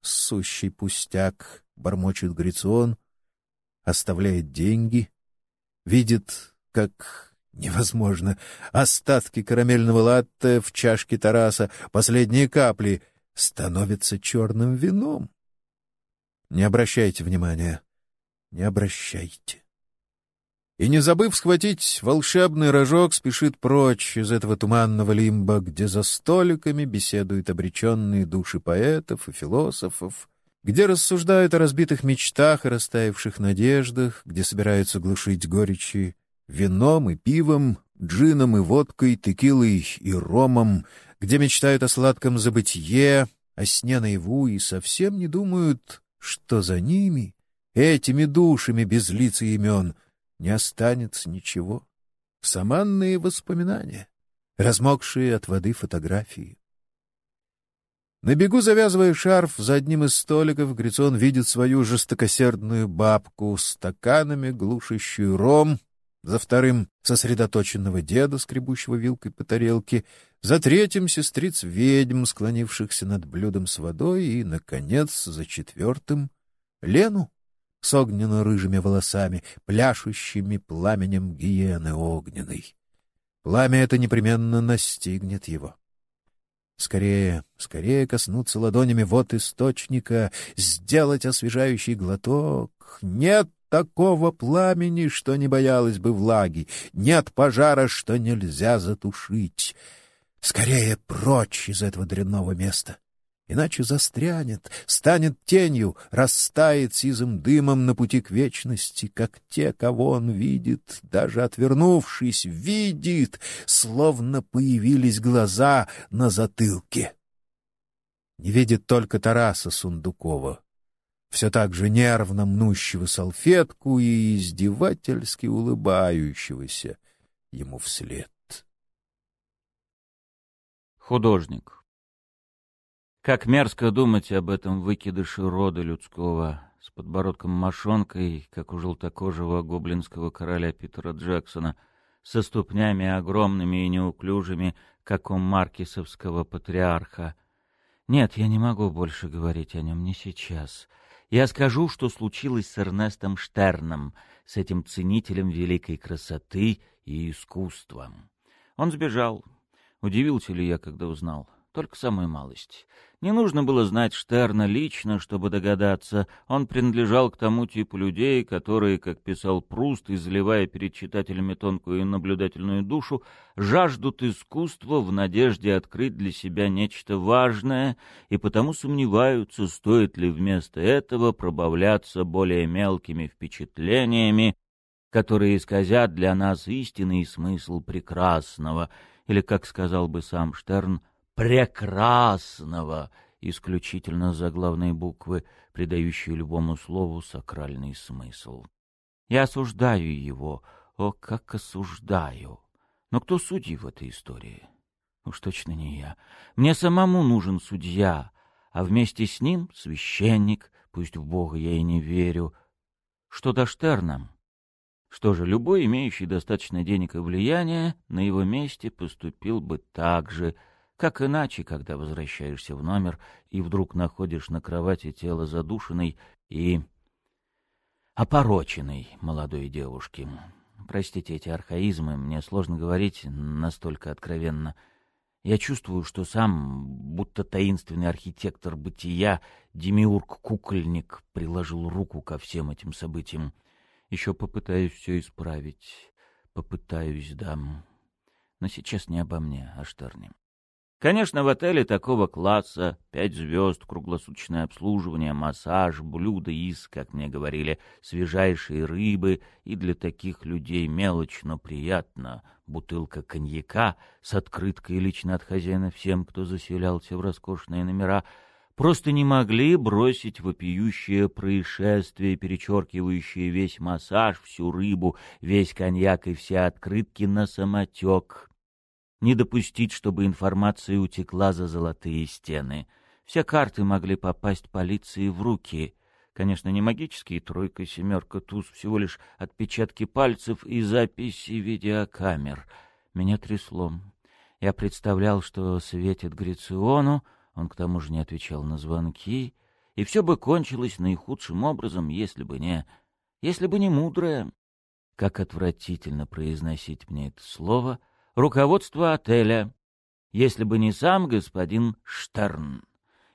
Сущий пустяк, бормочет Грицион, оставляет деньги, видит, как невозможно, остатки карамельного латте в чашке Тараса, последние капли, становятся черным вином. Не обращайте внимания. Не обращайте. И не забыв схватить волшебный рожок, спешит прочь из этого туманного лимба, где за столиками беседуют обреченные души поэтов и философов, где рассуждают о разбитых мечтах и растаявших надеждах, где собираются глушить горечи вином и пивом, джином и водкой, текилой и ромом, где мечтают о сладком забытье, о сне наяву и совсем не думают что за ними, этими душами без лиц и имен, не останется ничего. Саманные воспоминания, размокшие от воды фотографии. На бегу, завязывая шарф, за одним из столиков Грицон видит свою жестокосердную бабку, стаканами глушащую ром, за вторым — сосредоточенного деда, скребущего вилкой по тарелке, за третьим — сестриц ведьм, склонившихся над блюдом с водой, и, наконец, за четвертым — Лену с огненно-рыжими волосами, пляшущими пламенем гиены огненной. Пламя это непременно настигнет его. Скорее, скорее коснуться ладонями вот источника, сделать освежающий глоток. Нет такого пламени, что не боялось бы влаги, нет пожара, что нельзя затушить. Скорее прочь из этого дрянного места иначе застрянет, станет тенью, растает сизым дымом на пути к вечности, как те, кого он видит, даже отвернувшись, видит, словно появились глаза на затылке. Не видит только Тараса Сундукова, все так же нервно мнущего салфетку и издевательски улыбающегося ему вслед. Художник как мерзко думать об этом выкидыше рода людского, с подбородком мошонкой, как у желтокожего гоблинского короля Питера Джексона, со ступнями огромными и неуклюжими, как у маркисовского патриарха. Нет, я не могу больше говорить о нем, не сейчас. Я скажу, что случилось с Эрнестом Штерном, с этим ценителем великой красоты и искусства. Он сбежал. Удивился ли я, когда узнал? Только самую малость. Не нужно было знать Штерна лично, чтобы догадаться. Он принадлежал к тому типу людей, которые, как писал Пруст, изливая перед читателями тонкую и наблюдательную душу, жаждут искусства в надежде открыть для себя нечто важное и потому сомневаются, стоит ли вместо этого пробавляться более мелкими впечатлениями, которые исказят для нас истинный смысл прекрасного, или, как сказал бы сам Штерн, прекрасного, исключительно заглавные буквы, придающие любому слову сакральный смысл. Я осуждаю его, о, как осуждаю. Но кто судьи в этой истории? Уж точно не я. Мне самому нужен судья, а вместе с ним священник, пусть в Бога я и не верю. Что до Штерна? Что же, любой, имеющий достаточно денег и влияния, на его месте поступил бы так же — как иначе, когда возвращаешься в номер и вдруг находишь на кровати тело задушенной и опороченной молодой девушки? Простите эти архаизмы, мне сложно говорить настолько откровенно. Я чувствую, что сам, будто таинственный архитектор бытия, демиург-кукольник, приложил руку ко всем этим событиям. Еще попытаюсь все исправить. Попытаюсь, да. Но сейчас не обо мне, а Штерне. Конечно, в отеле такого класса пять звезд, круглосуточное обслуживание, массаж, блюда из, как мне говорили, свежайшей рыбы и для таких людей мелочь, но приятно, бутылка коньяка с открыткой лично от хозяина всем, кто заселялся в роскошные номера, просто не могли бросить вопиющее происшествие, перечеркивающее весь массаж, всю рыбу, весь коньяк и все открытки на самотек не допустить, чтобы информация утекла за золотые стены. Все карты могли попасть полиции в руки. Конечно, не магические тройка, семерка, туз, всего лишь отпечатки пальцев и записи видеокамер. Меня трясло. Я представлял, что светит Грициону, он к тому же не отвечал на звонки, и все бы кончилось наихудшим образом, если бы не... если бы не мудрое. Как отвратительно произносить мне это слово — руководство отеля, если бы не сам господин Штерн.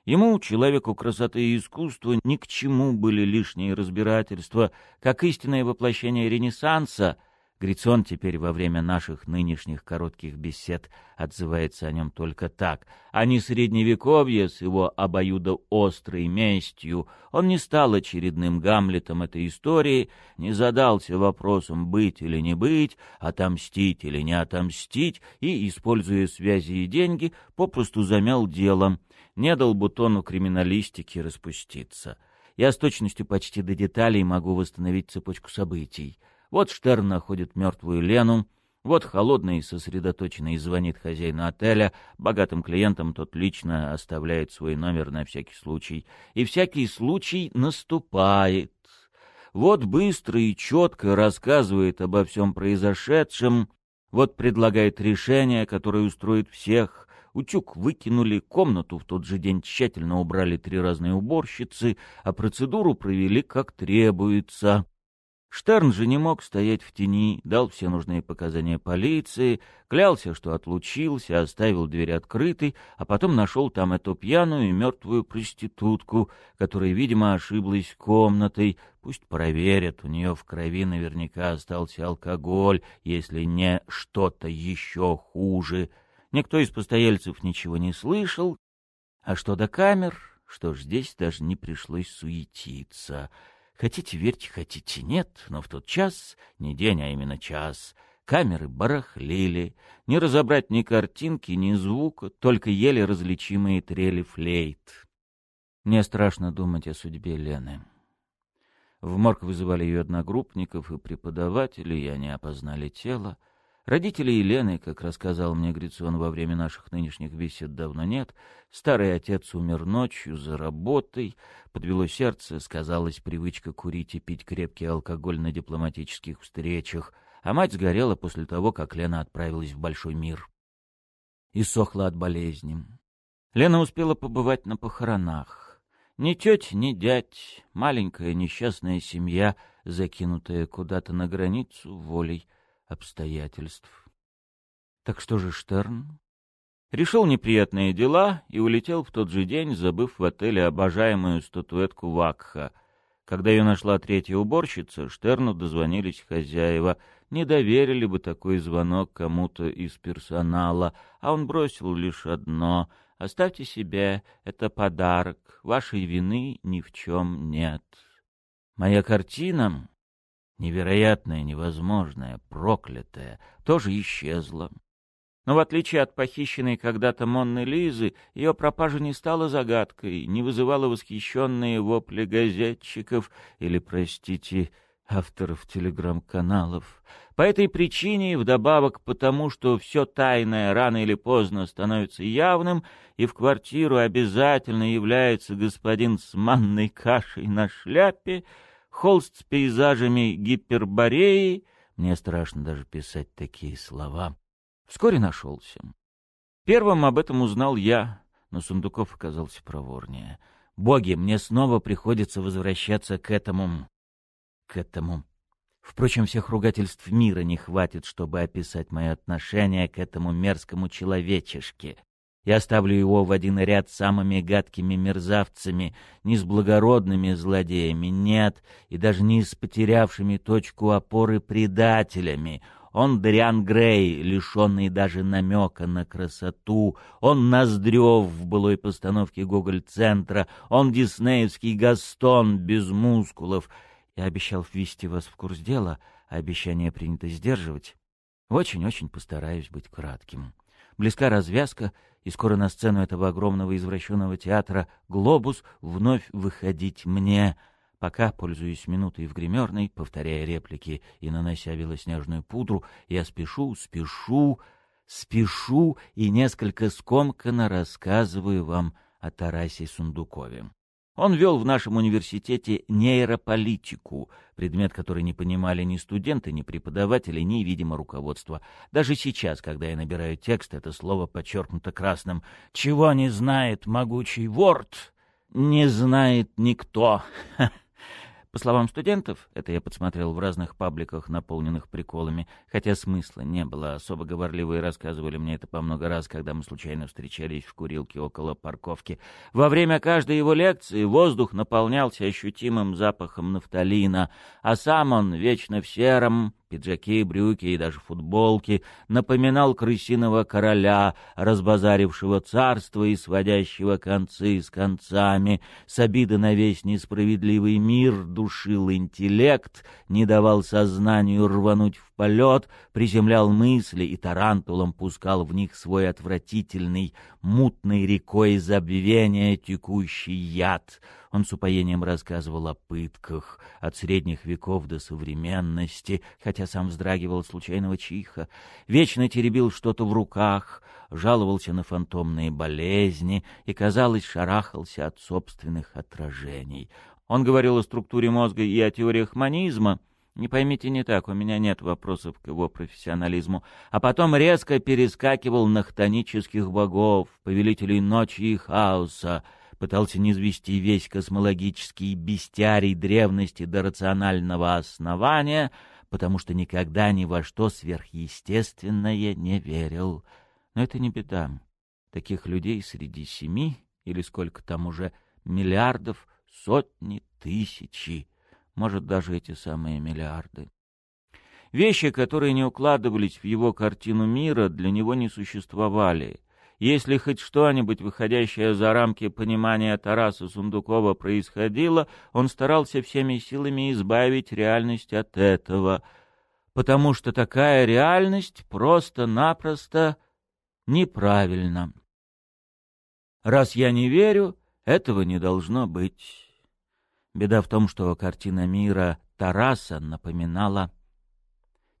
Ему, человеку красоты и искусства, ни к чему были лишние разбирательства, как истинное воплощение Ренессанса — Грицон теперь во время наших нынешних коротких бесед отзывается о нем только так, а не средневековье с его обоюдоострой местью. Он не стал очередным Гамлетом этой истории, не задался вопросом быть или не быть, отомстить или не отомстить, и, используя связи и деньги, попросту замял делом, не дал бутону криминалистики распуститься. Я с точностью почти до деталей могу восстановить цепочку событий. Вот Штерн находит мертвую Лену, Вот холодный и сосредоточенный звонит хозяину отеля, богатым клиентам тот лично оставляет свой номер на всякий случай. И всякий случай наступает. Вот быстро и четко рассказывает обо всем произошедшем, вот предлагает решение, которое устроит всех. Утюг выкинули, комнату в тот же день тщательно убрали три разные уборщицы, а процедуру провели как требуется. Штерн же не мог стоять в тени, дал все нужные показания полиции, клялся, что отлучился, оставил дверь открытой, а потом нашел там эту пьяную и мертвую проститутку, которая, видимо, ошиблась комнатой. Пусть проверят, у нее в крови наверняка остался алкоголь, если не что-то еще хуже. Никто из постояльцев ничего не слышал. А что до камер, что ж, здесь даже не пришлось суетиться — Хотите верьте, хотите нет, но в тот час, не день, а именно час, камеры барахлили, не разобрать ни картинки, ни звука, только еле различимые трели флейт. Мне страшно думать о судьбе Лены. В морг вызывали ее одногруппников и преподавателей, и они опознали тело. Родителей Елены, как рассказал мне Грицион во время наших нынешних бесед, давно нет. Старый отец умер ночью за работой. Подвело сердце, сказалась привычка курить и пить крепкий алкоголь на дипломатических встречах. А мать сгорела после того, как Лена отправилась в большой мир. И сохла от болезни. Лена успела побывать на похоронах. Ни тетя, ни дядь, маленькая несчастная семья, закинутая куда-то на границу волей обстоятельств. Так что же Штерн? Решил неприятные дела и улетел в тот же день, забыв в отеле обожаемую статуэтку Вакха. Когда ее нашла третья уборщица, Штерну дозвонились хозяева. Не доверили бы такой звонок кому-то из персонала, а он бросил лишь одно — Оставьте себе, это подарок, вашей вины ни в чем нет. Моя картина невероятное, невозможное, проклятое, тоже исчезло. Но в отличие от похищенной когда-то Монны Лизы, ее пропажа не стала загадкой, не вызывала восхищенные вопли газетчиков или, простите, авторов телеграм-каналов. По этой причине, вдобавок потому, что все тайное рано или поздно становится явным, и в квартиру обязательно является господин с манной кашей на шляпе, холст с пейзажами Гипербореи, мне страшно даже писать такие слова, вскоре нашелся. Первым об этом узнал я, но Сундуков оказался проворнее. Боги, мне снова приходится возвращаться к этому... к этому... Впрочем, всех ругательств мира не хватит, чтобы описать мое отношение к этому мерзкому человечешке, я ставлю его в один ряд с самыми гадкими мерзавцами, не с благородными злодеями, нет, и даже не с потерявшими точку опоры предателями. Он Дриан Грей, лишенный даже намека на красоту. Он Ноздрев в былой постановке Гоголь-центра. Он диснеевский Гастон без мускулов. Я обещал ввести вас в курс дела, а обещание принято сдерживать. Очень-очень постараюсь быть кратким. Близка развязка — и скоро на сцену этого огромного извращенного театра «Глобус» вновь выходить мне, пока, пользуясь минутой в гримерной, повторяя реплики и нанося белоснежную пудру, я спешу, спешу, спешу и несколько скомканно рассказываю вам о Тарасе Сундукове. Он вел в нашем университете нейрополитику, предмет, который не понимали ни студенты, ни преподаватели, ни, видимо, руководство. Даже сейчас, когда я набираю текст, это слово подчеркнуто красным. «Чего не знает могучий ворд, не знает никто». По словам студентов, это я подсмотрел в разных пабликах, наполненных приколами, хотя смысла не было, особо говорливые рассказывали мне это по много раз, когда мы случайно встречались в курилке около парковки. Во время каждой его лекции воздух наполнялся ощутимым запахом нафталина, а сам он вечно в сером, пиджаки, брюки и даже футболки, напоминал крысиного короля, разбазарившего царство и сводящего концы с концами, с обиды на весь несправедливый мир душил интеллект, не давал сознанию рвануть в полет, приземлял мысли и тарантулом пускал в них свой отвратительный, мутной рекой забвения текущий яд — Он с упоением рассказывал о пытках, от средних веков до современности, хотя сам вздрагивал от случайного чиха, вечно теребил что-то в руках, жаловался на фантомные болезни и, казалось, шарахался от собственных отражений. Он говорил о структуре мозга и о теориях манизма, не поймите не так, у меня нет вопросов к его профессионализму. А потом резко перескакивал на хтонических богов, повелителей ночи и хаоса, пытался низвести весь космологический бестиарий древности до рационального основания, потому что никогда ни во что сверхъестественное не верил. Но это не беда. Таких людей среди семи, или сколько там уже, миллиардов, сотни, тысячи, может, даже эти самые миллиарды. Вещи, которые не укладывались в его картину мира, для него не существовали. Если хоть что-нибудь, выходящее за рамки понимания Тараса Сундукова, происходило, он старался всеми силами избавить реальность от этого, потому что такая реальность просто-напросто неправильна. Раз я не верю, этого не должно быть. Беда в том, что картина мира Тараса напоминала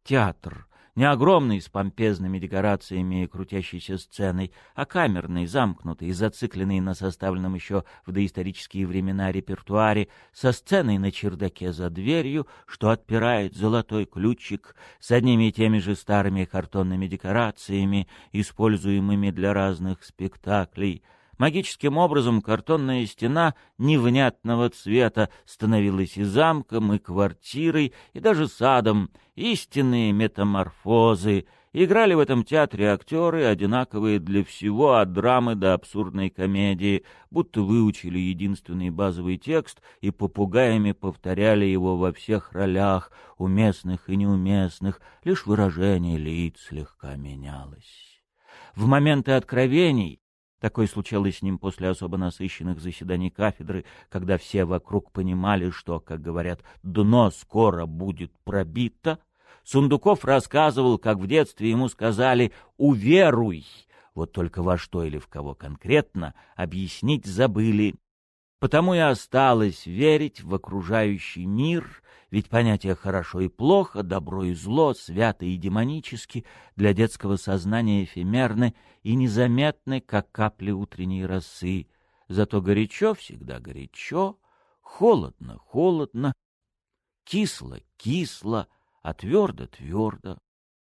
театр, не огромный, с помпезными декорациями и крутящейся сценой, а камерный, замкнутый, зацикленный на составленном еще в доисторические времена репертуаре, со сценой на чердаке за дверью, что отпирает золотой ключик, с одними и теми же старыми картонными декорациями, используемыми для разных спектаклей — Магическим образом картонная стена невнятного цвета становилась и замком, и квартирой, и даже садом. Истинные метаморфозы. Играли в этом театре актеры, одинаковые для всего, от драмы до абсурдной комедии, будто выучили единственный базовый текст и попугаями повторяли его во всех ролях, уместных и неуместных, лишь выражение лиц слегка менялось. В моменты откровений Такое случалось с ним после особо насыщенных заседаний кафедры, когда все вокруг понимали, что, как говорят, дно скоро будет пробито. Сундуков рассказывал, как в детстве ему сказали «уверуй», вот только во что или в кого конкретно объяснить забыли. Потому и осталось верить в окружающий мир ведь понятия «хорошо» и «плохо», «добро» и «зло», «свято» и «демонически» для детского сознания эфемерны и незаметны, как капли утренней росы. Зато горячо всегда горячо, холодно — холодно, кисло — кисло, а твердо — твердо.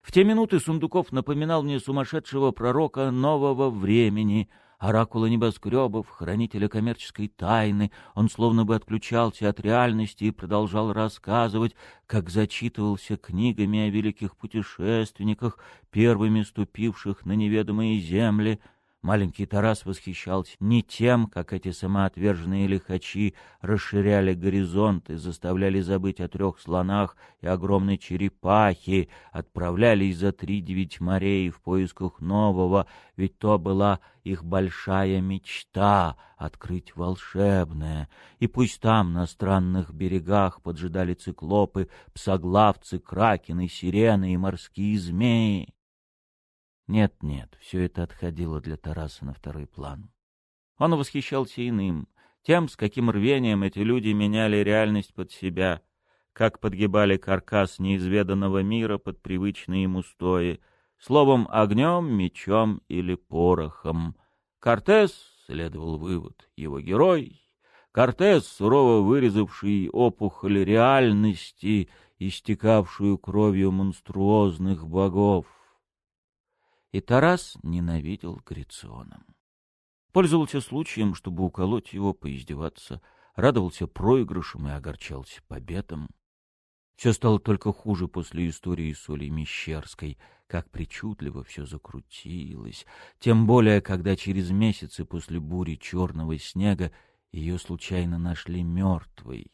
В те минуты Сундуков напоминал мне сумасшедшего пророка нового времени — оракула небоскребов, хранителя коммерческой тайны, он словно бы отключался от реальности и продолжал рассказывать, как зачитывался книгами о великих путешественниках, первыми ступивших на неведомые земли, Маленький Тарас восхищался не тем, как эти самоотверженные лихачи расширяли горизонты, заставляли забыть о трех слонах и огромной черепахе, отправлялись за три девять морей в поисках нового, ведь то была их большая мечта — открыть волшебное. И пусть там, на странных берегах, поджидали циклопы, псоглавцы, кракены, сирены и морские змеи. Нет-нет, все это отходило для Тараса на второй план. Он восхищался иным, тем, с каким рвением эти люди меняли реальность под себя, как подгибали каркас неизведанного мира под привычные ему стои, словом, огнем, мечом или порохом. Кортес, следовал вывод, его герой, Кортес, сурово вырезавший опухоль реальности, истекавшую кровью монструозных богов и Тарас ненавидел Грициона. Пользовался случаем, чтобы уколоть его, поиздеваться, радовался проигрышам и огорчался победам. Все стало только хуже после истории с Олей Мещерской, как причудливо все закрутилось, тем более, когда через месяцы после бури черного снега ее случайно нашли мертвой.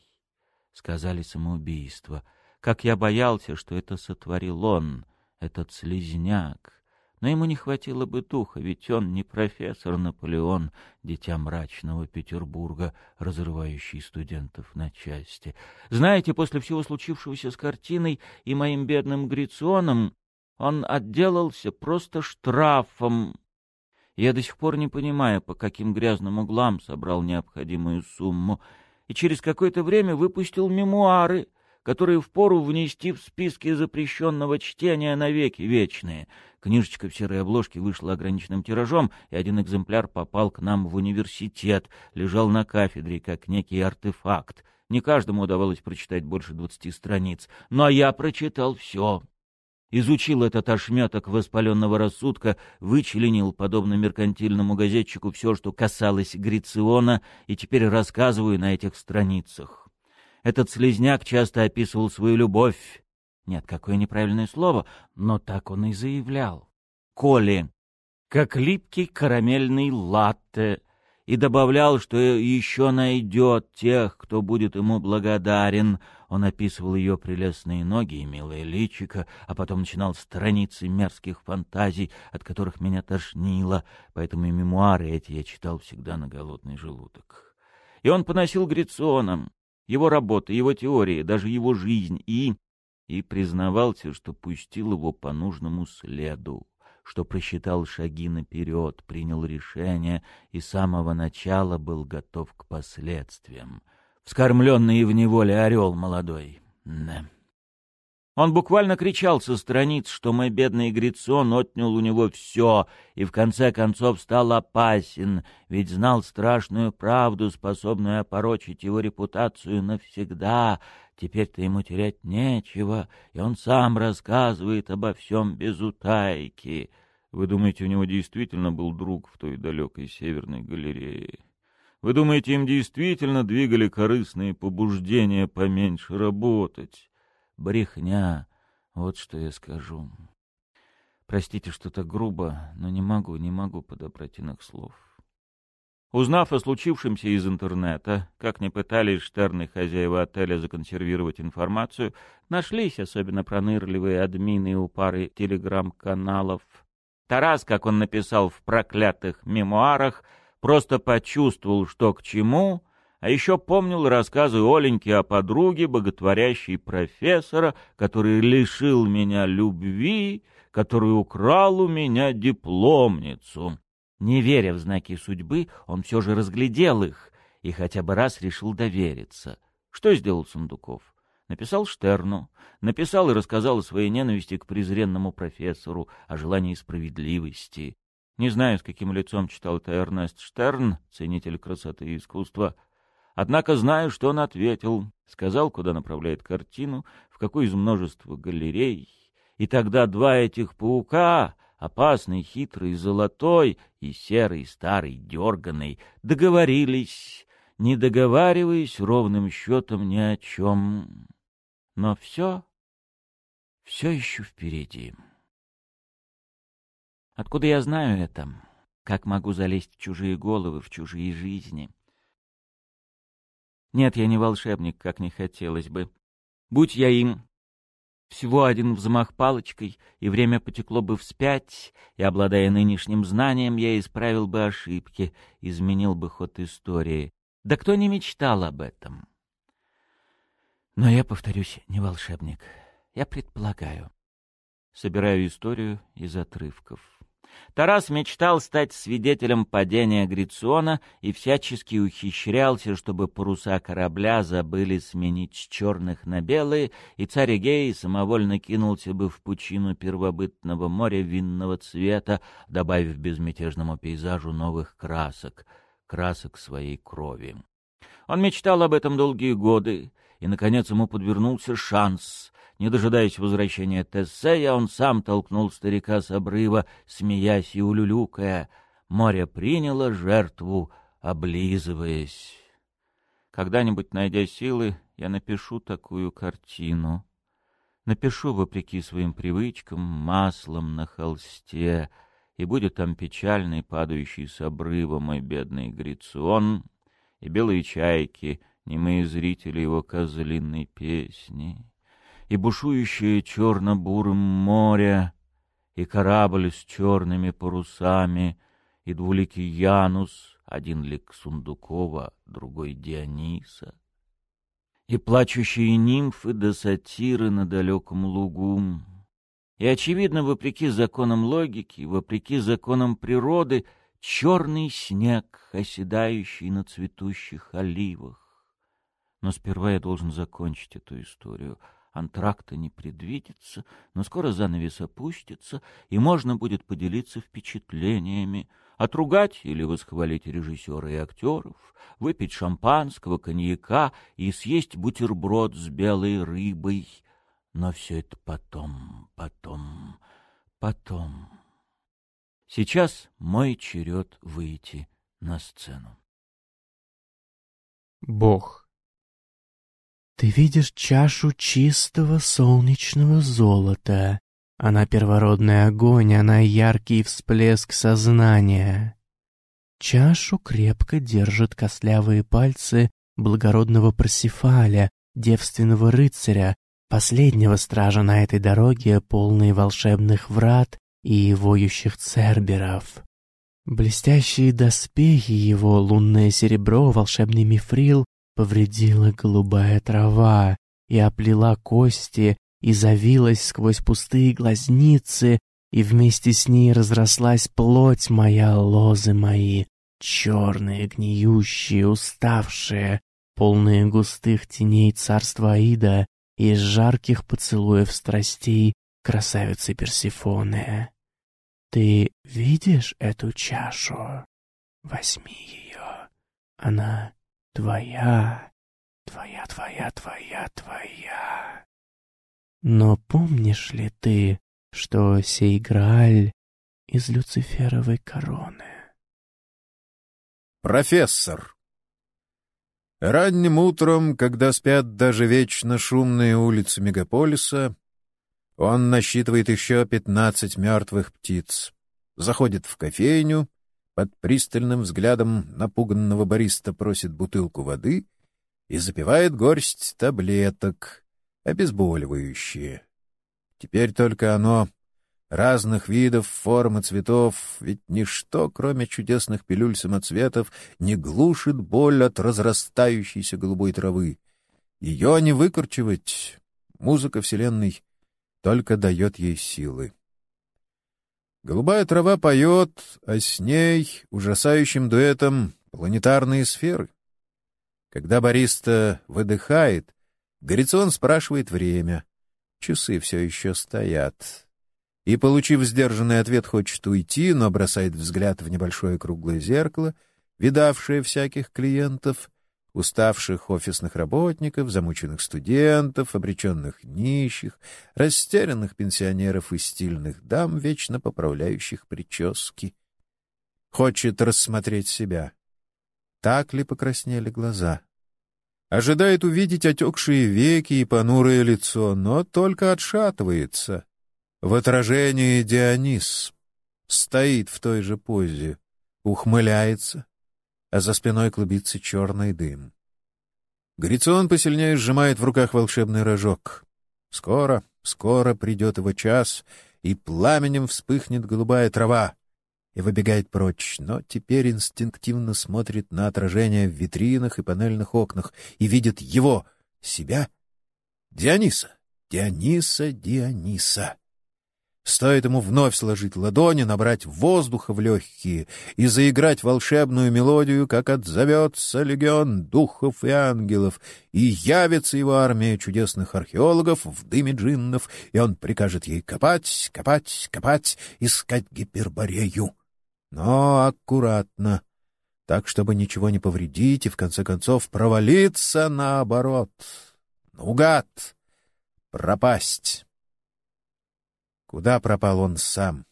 Сказали самоубийство. Как я боялся, что это сотворил он, этот слезняк но ему не хватило бы духа, ведь он не профессор Наполеон, дитя мрачного Петербурга, разрывающий студентов на части. Знаете, после всего случившегося с картиной и моим бедным Гриционом, он отделался просто штрафом. Я до сих пор не понимаю, по каким грязным углам собрал необходимую сумму. и через какое-то время выпустил мемуары, которые впору внести в списки запрещенного чтения навеки вечные. Книжечка в серой обложке вышла ограниченным тиражом, и один экземпляр попал к нам в университет, лежал на кафедре, как некий артефакт. Не каждому удавалось прочитать больше двадцати страниц, но я прочитал все. Изучил этот ошметок воспаленного рассудка, вычленил, подобно меркантильному газетчику, все, что касалось Грициона, и теперь рассказываю на этих страницах. Этот слезняк часто описывал свою любовь. Нет, какое неправильное слово, но так он и заявлял. Коли, как липкий карамельный латте, и добавлял, что еще найдет тех, кто будет ему благодарен. Он описывал ее прелестные ноги и милое личико, а потом начинал страницы мерзких фантазий, от которых меня тошнило, поэтому и мемуары эти я читал всегда на голодный желудок. И он поносил Гриционом, его работы, его теории, даже его жизнь, и... и признавался, что пустил его по нужному следу, что просчитал шаги наперед, принял решение и с самого начала был готов к последствиям. Вскормленный в неволе орел молодой. Да. Он буквально кричал со страниц, что мой бедный Грицон отнял у него все и в конце концов стал опасен, ведь знал страшную правду, способную опорочить его репутацию навсегда. Теперь-то ему терять нечего, и он сам рассказывает обо всем без утайки. Вы думаете, у него действительно был друг в той далекой северной галерее? Вы думаете, им действительно двигали корыстные побуждения поменьше работать? Брехня, вот что я скажу. Простите, что так грубо, но не могу, не могу подобрать иных слов. Узнав о случившемся из интернета, как не пытались Штерн хозяева отеля законсервировать информацию, нашлись особенно пронырливые админы у пары телеграм-каналов. Тарас, как он написал в проклятых мемуарах, просто почувствовал, что к чему, а еще помнил рассказы Оленьки о подруге, боготворящей профессора, который лишил меня любви, который украл у меня дипломницу. Не веря в знаки судьбы, он все же разглядел их и хотя бы раз решил довериться. Что сделал Сундуков? Написал Штерну, написал и рассказал о своей ненависти к презренному профессору, о желании справедливости. Не знаю, с каким лицом читал это Эрнест Штерн, ценитель красоты и искусства, Однако знаю, что он ответил, сказал, куда направляет картину, в какой из множества галерей. И тогда два этих паука, опасный, хитрый, золотой и серый, старый, дерганый, договорились, не договариваясь ровным счетом ни о чем. Но все, все еще впереди. Откуда я знаю это? Как могу залезть в чужие головы, в чужие жизни? Нет, я не волшебник, как не хотелось бы. Будь я им, всего один взмах палочкой, и время потекло бы вспять, и, обладая нынешним знанием, я исправил бы ошибки, изменил бы ход истории. Да кто не мечтал об этом? Но я, повторюсь, не волшебник. Я предполагаю. Собираю историю из отрывков. Тарас мечтал стать свидетелем падения Грициона и всячески ухищрялся, чтобы паруса корабля забыли сменить с черных на белые, и царь Эгей самовольно кинулся бы в пучину первобытного моря винного цвета, добавив безмятежному пейзажу новых красок, красок своей крови. Он мечтал об этом долгие годы, и, наконец, ему подвернулся шанс. Не дожидаясь возвращения Тесея, он сам толкнул старика с обрыва, смеясь и улюлюкая. Море приняло жертву, облизываясь. Когда-нибудь, найдя силы, я напишу такую картину. Напишу, вопреки своим привычкам, маслом на холсте, и будет там печальный, падающий с обрыва мой бедный Грицион, и белые чайки, немые зрители его козлиной песни и бушующее черно-бурым море, и корабль с черными парусами, и двуликий Янус, один лик Сундукова, другой Диониса, и плачущие нимфы до сатиры на далеком лугу. И, очевидно, вопреки законам логики, вопреки законам природы, черный снег, оседающий на цветущих оливах. Но сперва я должен закончить эту историю. Антракта не предвидится, но скоро занавес опустится, и можно будет поделиться впечатлениями, отругать или восхвалить режиссера и актеров, выпить шампанского, коньяка и съесть бутерброд с белой рыбой. Но все это потом, потом, потом. Сейчас мой черед выйти на сцену. Бог. Ты видишь чашу чистого солнечного золота. Она первородный огонь, она яркий всплеск сознания. Чашу крепко держат костлявые пальцы благородного Парсифаля, девственного рыцаря, последнего стража на этой дороге, полной волшебных врат и воющих церберов. Блестящие доспехи его, лунное серебро, волшебный мифрил повредила голубая трава и оплела кости, и завилась сквозь пустые глазницы, и вместе с ней разрослась плоть моя, лозы мои, черные, гниющие, уставшие, полные густых теней царства Аида и жарких поцелуев страстей красавицы Персифоны. Ты видишь эту чашу? Возьми ее. Она твоя, твоя, твоя, твоя, твоя. Но помнишь ли ты, что сей Грааль из Люциферовой короны? Профессор. Ранним утром, когда спят даже вечно шумные улицы мегаполиса, он насчитывает еще пятнадцать мертвых птиц, заходит в кофейню, под пристальным взглядом напуганного бариста просит бутылку воды и запивает горсть таблеток, обезболивающие. Теперь только оно разных видов, форм и цветов, ведь ничто, кроме чудесных пилюль самоцветов, не глушит боль от разрастающейся голубой травы. Ее не выкорчевать. Музыка Вселенной только дает ей силы. Голубая трава поет, а с ней ужасающим дуэтом планетарные сферы. Когда бариста выдыхает, Горицон спрашивает время. Часы все еще стоят. И, получив сдержанный ответ, хочет уйти, но бросает взгляд в небольшое круглое зеркало, видавшее всяких клиентов, уставших офисных работников, замученных студентов, обреченных нищих, растерянных пенсионеров и стильных дам, вечно поправляющих прически. Хочет рассмотреть себя. Так ли покраснели глаза? Ожидает увидеть отекшие веки и понурое лицо, но только отшатывается. В отражении Дионис стоит в той же позе, ухмыляется, а за спиной клубится черный дым. Грицион посильнее сжимает в руках волшебный рожок. Скоро, скоро придет его час, и пламенем вспыхнет голубая трава, и выбегает прочь, но теперь инстинктивно смотрит на отражение в витринах и панельных окнах и видит его, себя, Диониса, Диониса, Диониса. Стоит ему вновь сложить ладони, набрать воздуха в легкие и заиграть волшебную мелодию, как отзовется легион духов и ангелов, и явится его армия чудесных археологов в дыме джиннов, и он прикажет ей копать, копать, копать, искать гиперборею. Но аккуратно, так, чтобы ничего не повредить и, в конце концов, провалиться наоборот. Наугад! Пропасть! Куда пропал он сам?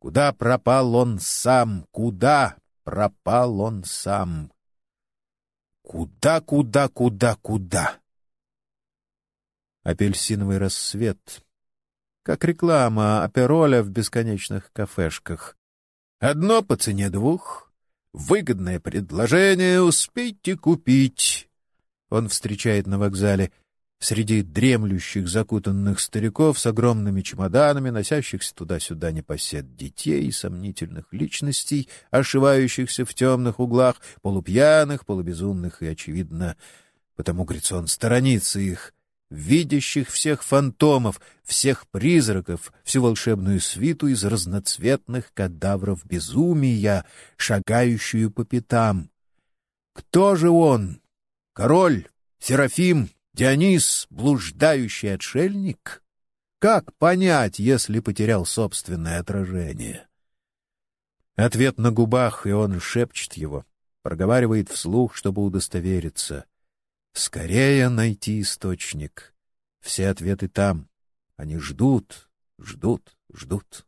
Куда пропал он сам? Куда пропал он сам? Куда, куда, куда, куда? Апельсиновый рассвет. Как реклама апероля в бесконечных кафешках. Одно по цене двух. Выгодное предложение, успейте купить. Он встречает на вокзале среди дремлющих закутанных стариков с огромными чемоданами, носящихся туда-сюда непосед детей и сомнительных личностей, ошивающихся в темных углах, полупьяных, полубезумных и, очевидно, потому Грицон сторонится их, видящих всех фантомов, всех призраков, всю волшебную свиту из разноцветных кадавров безумия, шагающую по пятам. Кто же он? Король, Серафим, Дионис — блуждающий отшельник? Как понять, если потерял собственное отражение? Ответ на губах, и он шепчет его, проговаривает вслух, чтобы удостовериться. Скорее найти источник. Все ответы там. Они ждут, ждут, ждут.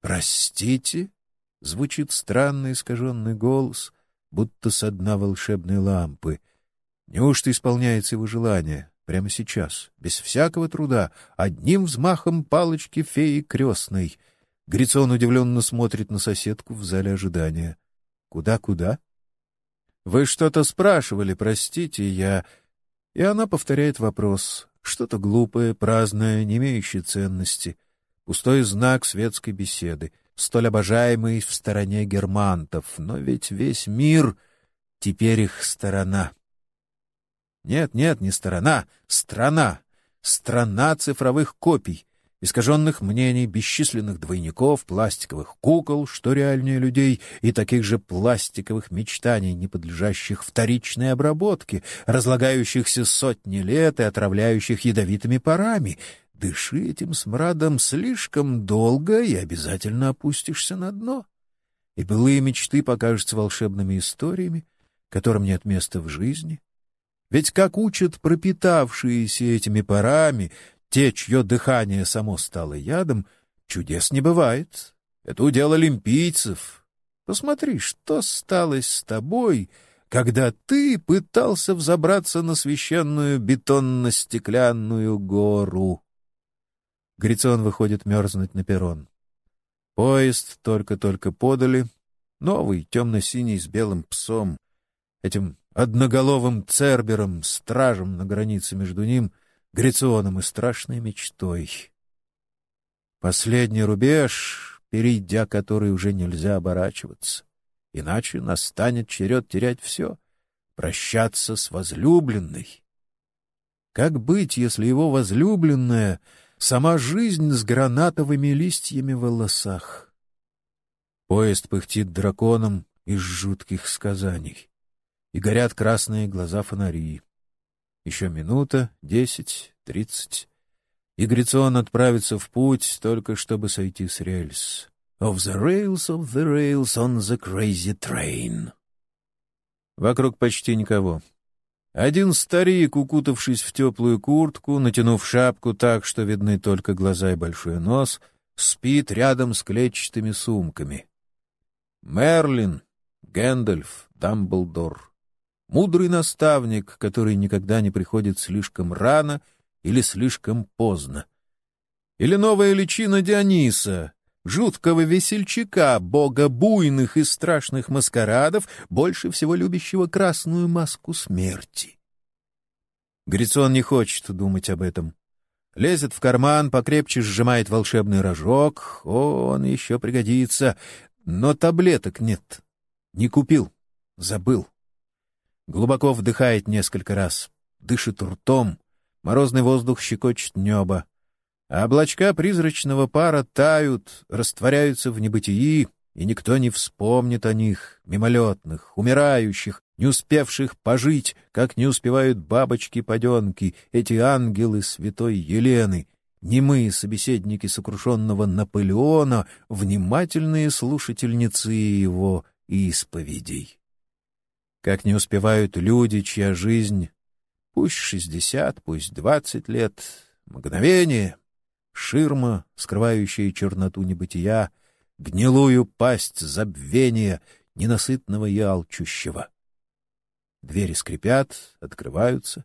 «Простите?» — звучит странный искаженный голос, будто со дна волшебной лампы. Неужто исполняется его желание прямо сейчас, без всякого труда, одним взмахом палочки феи крестной? Грицон удивленно смотрит на соседку в зале ожидания. «Куда-куда?» «Вы что-то спрашивали, простите, я...» И она повторяет вопрос. Что-то глупое, праздное, не имеющее ценности. Пустой знак светской беседы, столь обожаемый в стороне германтов. Но ведь весь мир теперь их сторона. Нет, нет, не сторона, страна. Страна цифровых копий, искаженных мнений, бесчисленных двойников, пластиковых кукол, что реальнее людей, и таких же пластиковых мечтаний, не подлежащих вторичной обработке, разлагающихся сотни лет и отравляющих ядовитыми парами. Дыши этим смрадом слишком долго, и обязательно опустишься на дно. И былые мечты покажутся волшебными историями, которым нет места в жизни. Ведь, как учат пропитавшиеся этими парами, те, чье дыхание само стало ядом, чудес не бывает. Это удел олимпийцев. Посмотри, что сталось с тобой, когда ты пытался взобраться на священную бетонно-стеклянную гору. Грицон выходит мерзнуть на перрон. Поезд только-только подали. Новый, темно-синий, с белым псом. Этим одноголовым цербером, стражем на границе между ним Гриционом и страшной мечтой. Последний рубеж, перейдя который уже нельзя оборачиваться, иначе настанет черед терять все, прощаться с возлюбленной. Как быть, если его возлюбленная — сама жизнь с гранатовыми листьями в волосах? Поезд пыхтит драконом из жутких сказаний, и горят красные глаза фонари. Еще минута, десять, тридцать. И Грицион отправится в путь, только чтобы сойти с рельс. Of the rails, of the rails on the crazy train. Вокруг почти никого. Один старик, укутавшись в теплую куртку, натянув шапку так, что видны только глаза и большой нос, спит рядом с клетчатыми сумками. Мерлин, Гэндальф, Дамблдор — Мудрый наставник, который никогда не приходит слишком рано или слишком поздно. Или новая личина Диониса, жуткого весельчака, бога буйных и страшных маскарадов, больше всего любящего красную маску смерти. Грицон не хочет думать об этом. Лезет в карман, покрепче сжимает волшебный рожок. О, он еще пригодится. Но таблеток нет. Не купил. Забыл. Глубоко вдыхает несколько раз, дышит ртом, морозный воздух щекочет небо. А облачка призрачного пара тают, растворяются в небытии, и никто не вспомнит о них, мимолетных, умирающих, не успевших пожить, как не успевают бабочки-паденки, эти ангелы святой Елены, немые собеседники сокрушенного Наполеона, внимательные слушательницы его исповедей как не успевают люди, чья жизнь, пусть шестьдесят, пусть двадцать лет, мгновение, ширма, скрывающая черноту небытия, гнилую пасть забвения, ненасытного и алчущего. Двери скрипят, открываются,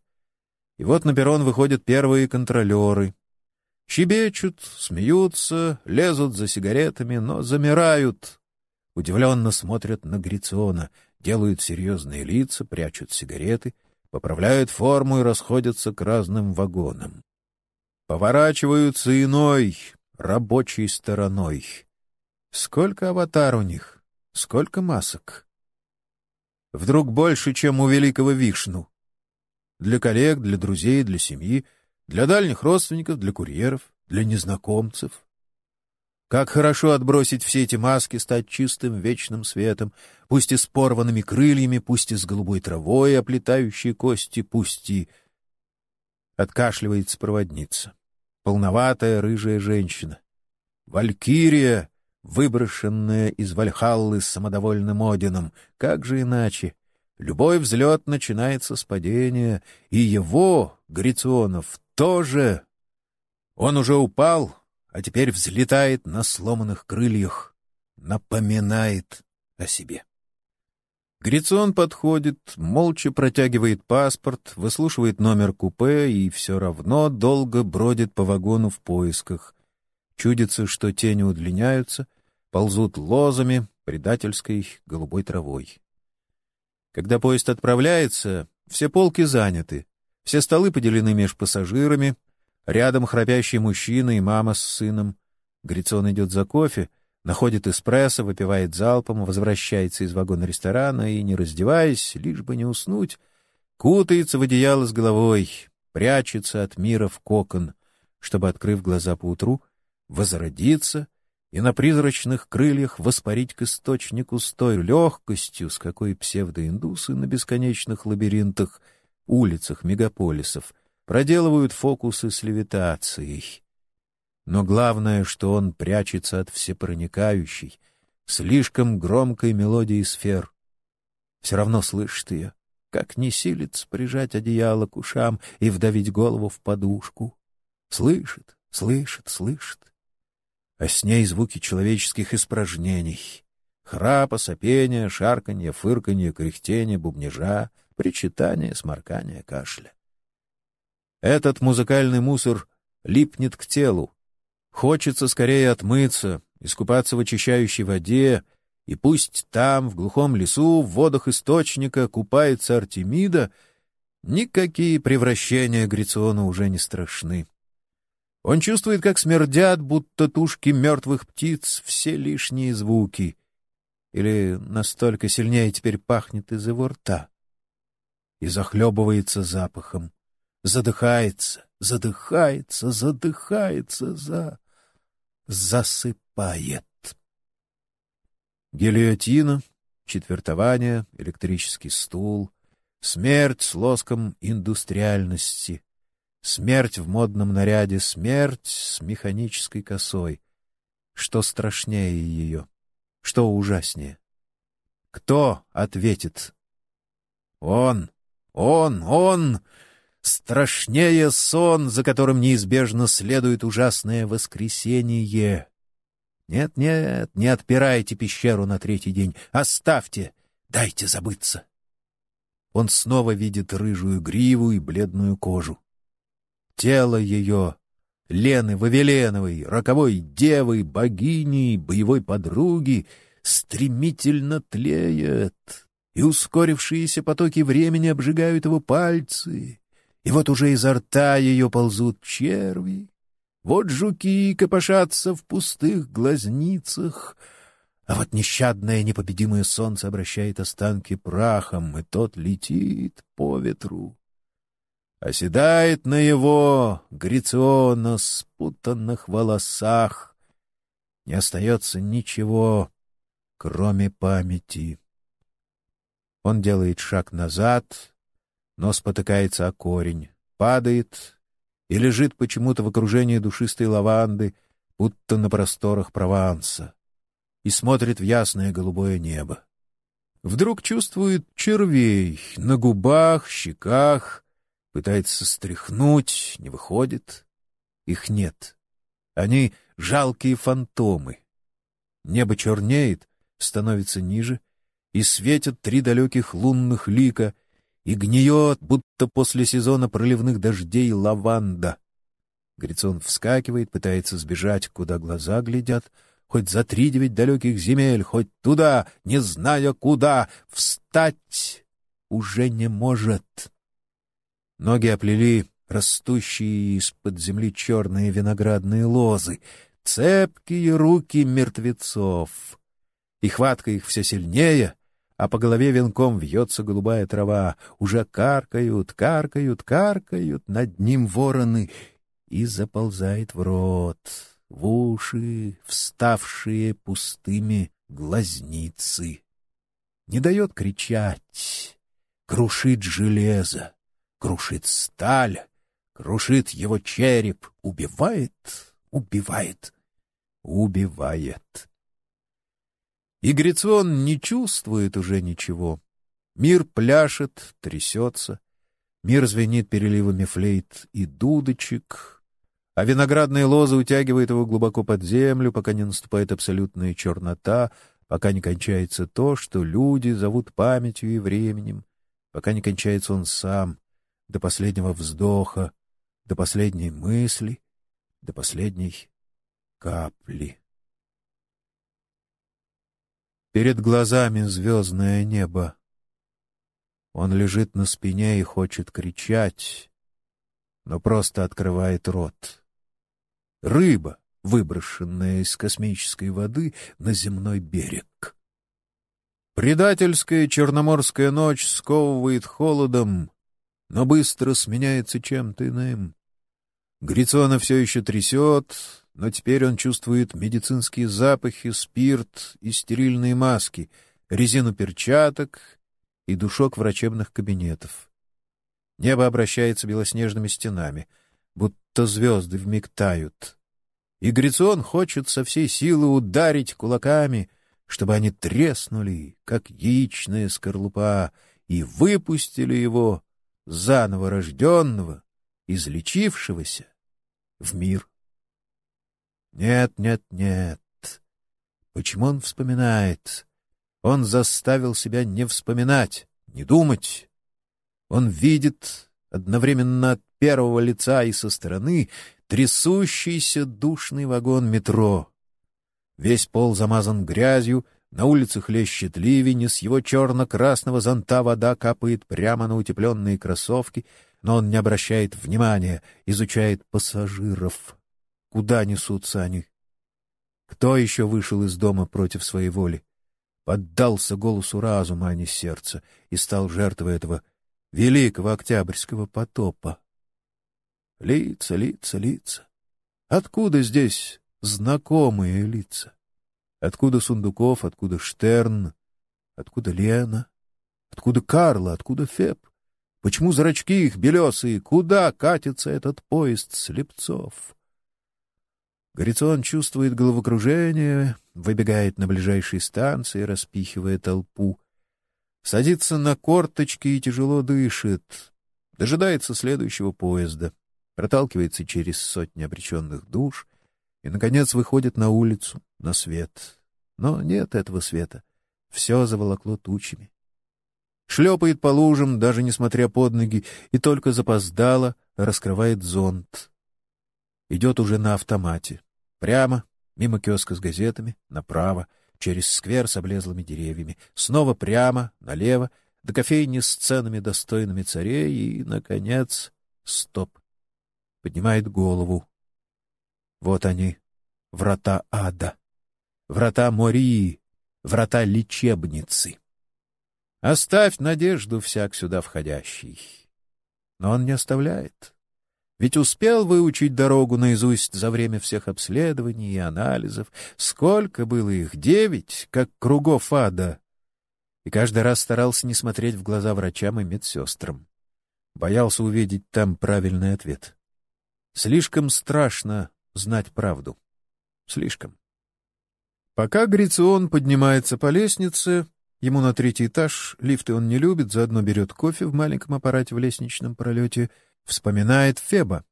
и вот на перрон выходят первые контролеры. Щебечут, смеются, лезут за сигаретами, но замирают. Удивленно смотрят на Грициона, делают серьезные лица, прячут сигареты, поправляют форму и расходятся к разным вагонам. Поворачиваются иной, рабочей стороной. Сколько аватар у них, сколько масок. Вдруг больше, чем у великого Вишну. Для коллег, для друзей, для семьи, для дальних родственников, для курьеров, для незнакомцев. Как хорошо отбросить все эти маски, стать чистым вечным светом, пусть и с порванными крыльями, пусть и с голубой травой, оплетающей кости, пусть и... Откашливается проводница. Полноватая рыжая женщина. Валькирия, выброшенная из Вальхаллы с самодовольным Одином. Как же иначе? Любой взлет начинается с падения, и его, Гриционов, тоже. Он уже упал, а теперь взлетает на сломанных крыльях, напоминает о себе. Грицион подходит, молча протягивает паспорт, выслушивает номер купе и все равно долго бродит по вагону в поисках. Чудится, что тени удлиняются, ползут лозами, предательской голубой травой. Когда поезд отправляется, все полки заняты, все столы поделены меж пассажирами, Рядом храпящий мужчина и мама с сыном. Грицон идет за кофе, находит эспрессо, выпивает залпом, возвращается из вагона ресторана и, не раздеваясь, лишь бы не уснуть, кутается в одеяло с головой, прячется от мира в кокон, чтобы, открыв глаза поутру, возродиться и на призрачных крыльях воспарить к источнику с той легкостью, с какой псевдоиндусы на бесконечных лабиринтах, улицах мегаполисов — проделывают фокусы с левитацией. Но главное, что он прячется от всепроникающей, слишком громкой мелодии сфер. Все равно слышит ее, как не силится прижать одеяло к ушам и вдавить голову в подушку. Слышит, слышит, слышит. А с ней звуки человеческих испражнений. Храпа, сопения, шарканье, фырканье, кряхтение, бубнежа, причитание, сморкание, кашля. Этот музыкальный мусор липнет к телу. Хочется скорее отмыться, искупаться в очищающей воде, и пусть там, в глухом лесу, в водах источника купается Артемида, никакие превращения Грициона уже не страшны. Он чувствует, как смердят, будто тушки мертвых птиц, все лишние звуки. Или настолько сильнее теперь пахнет из его рта. И захлебывается запахом задыхается, задыхается, задыхается, за... засыпает. Гильотина, четвертование, электрический стул, смерть с лоском индустриальности, смерть в модном наряде, смерть с механической косой. Что страшнее ее? Что ужаснее? Кто ответит? Он, он, он! Страшнее сон, за которым неизбежно следует ужасное воскресенье. Нет-нет, не отпирайте пещеру на третий день. Оставьте, дайте забыться. Он снова видит рыжую гриву и бледную кожу. Тело ее, Лены Вавиленовой, роковой девы, богини, боевой подруги, стремительно тлеет, и ускорившиеся потоки времени обжигают его пальцы, и вот уже изо рта ее ползут черви, вот жуки копошатся в пустых глазницах, а вот нещадное непобедимое солнце обращает останки прахом, и тот летит по ветру. Оседает на его Грициона спутанных волосах. Не остается ничего, кроме памяти. Он делает шаг назад, но спотыкается о корень, падает и лежит почему-то в окружении душистой лаванды, будто на просторах Прованса, и смотрит в ясное голубое небо. Вдруг чувствует червей на губах, щеках, пытается стряхнуть, не выходит. Их нет. Они — жалкие фантомы. Небо чернеет, становится ниже, и светят три далеких лунных лика — и гниет, будто после сезона проливных дождей лаванда. Грицон вскакивает, пытается сбежать, куда глаза глядят, хоть за три девять далеких земель, хоть туда, не зная куда, встать уже не может. Ноги оплели растущие из-под земли черные виноградные лозы, цепкие руки мертвецов. И хватка их все сильнее — а по голове венком вьется голубая трава. Уже каркают, каркают, каркают над ним вороны и заползает в рот. в уши вставшие пустыми глазницы. Не дает кричать, крушит железо, крушит сталь, крушит его череп, убивает, убивает, убивает. И Грицион не чувствует уже ничего. Мир пляшет, трясется, мир звенит переливами флейт и дудочек, а виноградные лозы утягивают его глубоко под землю, пока не наступает абсолютная чернота, пока не кончается то, что люди зовут памятью и временем, пока не кончается он сам, до последнего вздоха, до последней мысли, до последней капли. Перед глазами звездное небо. Он лежит на спине и хочет кричать, но просто открывает рот. Рыба, выброшенная из космической воды на земной берег. Предательская черноморская ночь сковывает холодом, но быстро сменяется чем-то иным. Грицона все еще трясет, но теперь он чувствует медицинские запахи, спирт и стерильные маски, резину перчаток и душок врачебных кабинетов. Небо обращается белоснежными стенами, будто звезды вмиг тают. И Грицион хочет со всей силы ударить кулаками, чтобы они треснули, как яичная скорлупа, и выпустили его, заново рожденного, излечившегося, в мир. Нет, нет, нет. Почему он вспоминает? Он заставил себя не вспоминать, не думать. Он видит одновременно от первого лица и со стороны трясущийся душный вагон метро. Весь пол замазан грязью, на улицах лещет ливень, и с его черно-красного зонта вода капает прямо на утепленные кроссовки, но он не обращает внимания, изучает пассажиров. Куда несутся они? Кто еще вышел из дома против своей воли? Поддался голосу разума, а не сердца, и стал жертвой этого великого октябрьского потопа. Лица, лица, лица. Откуда здесь знакомые лица? Откуда Сундуков, откуда Штерн, откуда Лена, откуда Карла, откуда Феб? Почему зрачки их белесые? Куда катится этот поезд слепцов? Горицон чувствует головокружение, выбегает на ближайшие станции, распихивая толпу. Садится на корточки и тяжело дышит. Дожидается следующего поезда. Проталкивается через сотни обреченных душ и, наконец, выходит на улицу, на свет. Но нет этого света. Все заволокло тучами шлепает по лужам, даже несмотря под ноги, и только запоздало раскрывает зонт. Идет уже на автомате. Прямо, мимо киоска с газетами, направо, через сквер с облезлыми деревьями, снова прямо, налево, до кофейни с ценами, достойными царей, и, наконец, стоп. Поднимает голову. Вот они, врата ада, врата Мории, врата лечебницы. Оставь надежду всяк сюда входящий. Но он не оставляет. Ведь успел выучить дорогу наизусть за время всех обследований и анализов. Сколько было их? Девять, как кругов ада. И каждый раз старался не смотреть в глаза врачам и медсестрам. Боялся увидеть там правильный ответ. Слишком страшно знать правду. Слишком. Пока Грицион поднимается по лестнице, Ему на третий этаж, лифты он не любит, заодно берет кофе в маленьком аппарате в лестничном пролете, вспоминает Феба,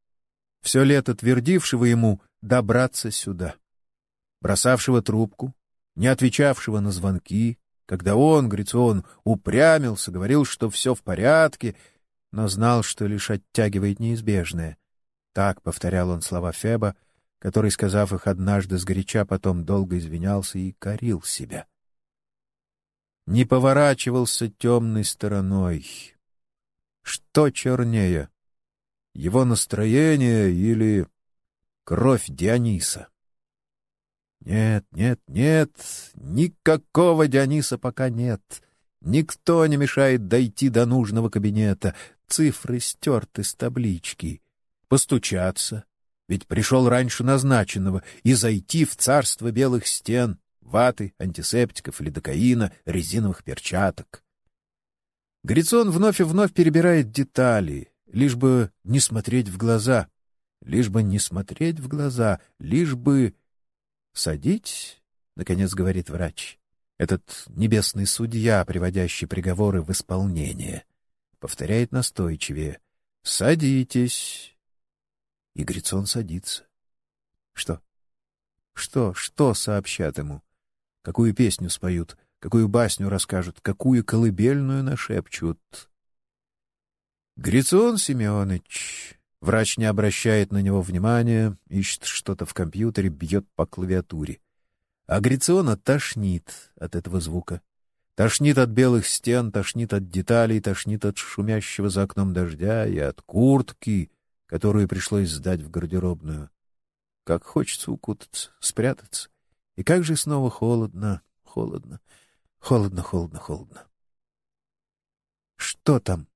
все лето твердившего ему добраться сюда, бросавшего трубку, не отвечавшего на звонки, когда он, Грицион, упрямился, говорил, что все в порядке, но знал, что лишь оттягивает неизбежное. Так повторял он слова Феба, который, сказав их однажды сгоряча, потом долго извинялся и корил себя не поворачивался темной стороной. Что чернее, его настроение или кровь Диониса? Нет, нет, нет, никакого Диониса пока нет. Никто не мешает дойти до нужного кабинета. Цифры стерты с таблички. Постучаться, ведь пришел раньше назначенного, и зайти в царство белых стен, ваты, антисептиков, лидокаина, резиновых перчаток. Грицон вновь и вновь перебирает детали, лишь бы не смотреть в глаза, лишь бы не смотреть в глаза, лишь бы... «Садитесь», — наконец говорит врач, этот небесный судья, приводящий приговоры в исполнение. Повторяет настойчивее. «Садитесь». И Грицон садится. Что? Что, что сообщат ему? Какую песню споют? Какую басню расскажут? Какую колыбельную нашепчут? Грицон Семенович. Врач не обращает на него внимания, ищет что-то в компьютере, бьет по клавиатуре. А Грициона тошнит от этого звука. Тошнит от белых стен, тошнит от деталей, тошнит от шумящего за окном дождя и от куртки, которую пришлось сдать в гардеробную. Как хочется укутаться, спрятаться. И как же снова холодно, холодно, холодно, холодно, холодно. Что там?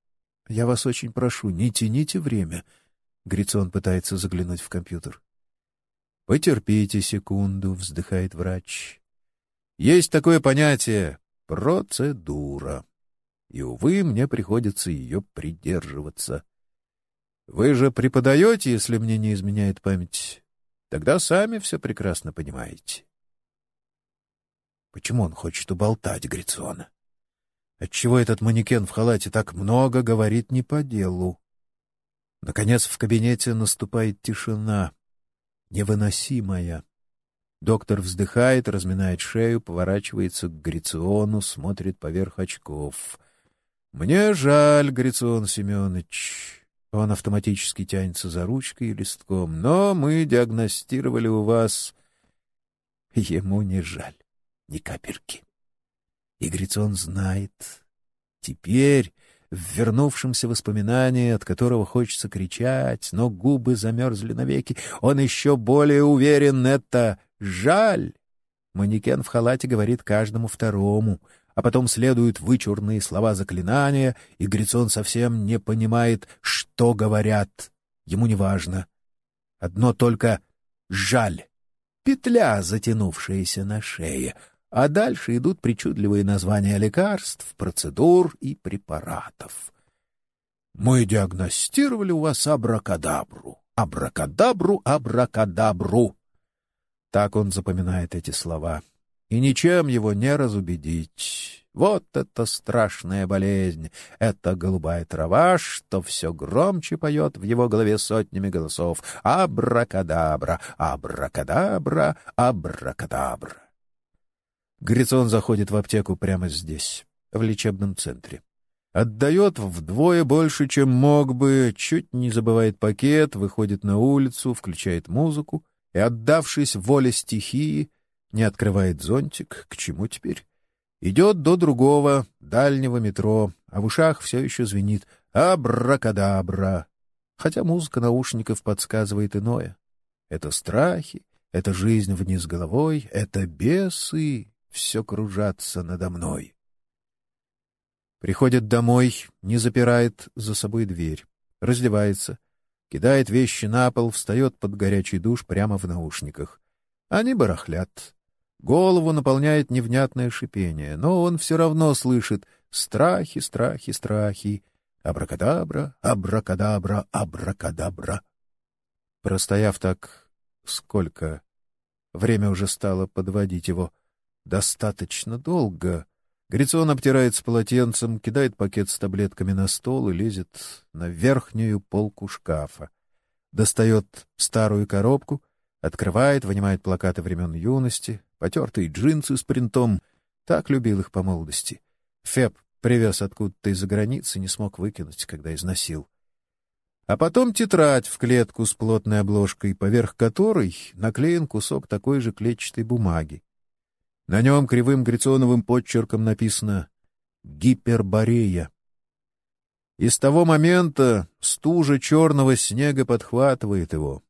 Я вас очень прошу, не тяните время. Грицон пытается заглянуть в компьютер. Потерпите секунду, вздыхает врач. Есть такое понятие процедура. И, увы, мне приходится ее придерживаться. Вы же преподаете, если мне не изменяет память. Тогда сами все прекрасно понимаете. Почему он хочет уболтать Грицона? Отчего этот манекен в халате так много говорит не по делу? Наконец в кабинете наступает тишина, невыносимая. Доктор вздыхает, разминает шею, поворачивается к Грициону, смотрит поверх очков. «Мне жаль, Грицион Семенович». Он автоматически тянется за ручкой и листком. «Но мы диагностировали у вас...» Ему не жаль ни капельки. И Грицион знает. Теперь в вернувшемся воспоминании, от которого хочется кричать, но губы замерзли навеки, он еще более уверен — это жаль. Манекен в халате говорит каждому второму, а потом следуют вычурные слова заклинания, и Грицон совсем не понимает, что говорят. Ему не важно. Одно только «жаль». Петля, затянувшаяся на шее — а дальше идут причудливые названия лекарств, процедур и препаратов. Мы диагностировали у вас абракадабру. Абракадабру, абракадабру. Так он запоминает эти слова. И ничем его не разубедить. Вот это страшная болезнь, это голубая трава, что все громче поет в его голове сотнями голосов. Абракадабра, абракадабра, абракадабра. Грицон заходит в аптеку прямо здесь, в лечебном центре. Отдает вдвое больше, чем мог бы, чуть не забывает пакет, выходит на улицу, включает музыку и, отдавшись воле стихии, не открывает зонтик. К чему теперь? Идет до другого, дальнего метро, а в ушах все еще звенит «Абракадабра!» Хотя музыка наушников подсказывает иное. Это страхи, это жизнь вниз головой, это бесы, все кружатся надо мной. Приходит домой, не запирает за собой дверь, раздевается, кидает вещи на пол, встает под горячий душ прямо в наушниках. Они барахлят. Голову наполняет невнятное шипение, но он все равно слышит страхи, страхи, страхи. Абракадабра, абракадабра, абракадабра. Простояв так сколько, время уже стало подводить его — достаточно долго. Грицион обтирается полотенцем, кидает пакет с таблетками на стол и лезет на верхнюю полку шкафа. Достает старую коробку, открывает, вынимает плакаты времен юности, потертые джинсы с принтом. Так любил их по молодости. Феб привез откуда-то из-за границы, не смог выкинуть, когда износил. А потом тетрадь в клетку с плотной обложкой, поверх которой наклеен кусок такой же клетчатой бумаги. На нем кривым грицоновым подчерком написано «Гиперборея». И с того момента стужа черного снега подхватывает его.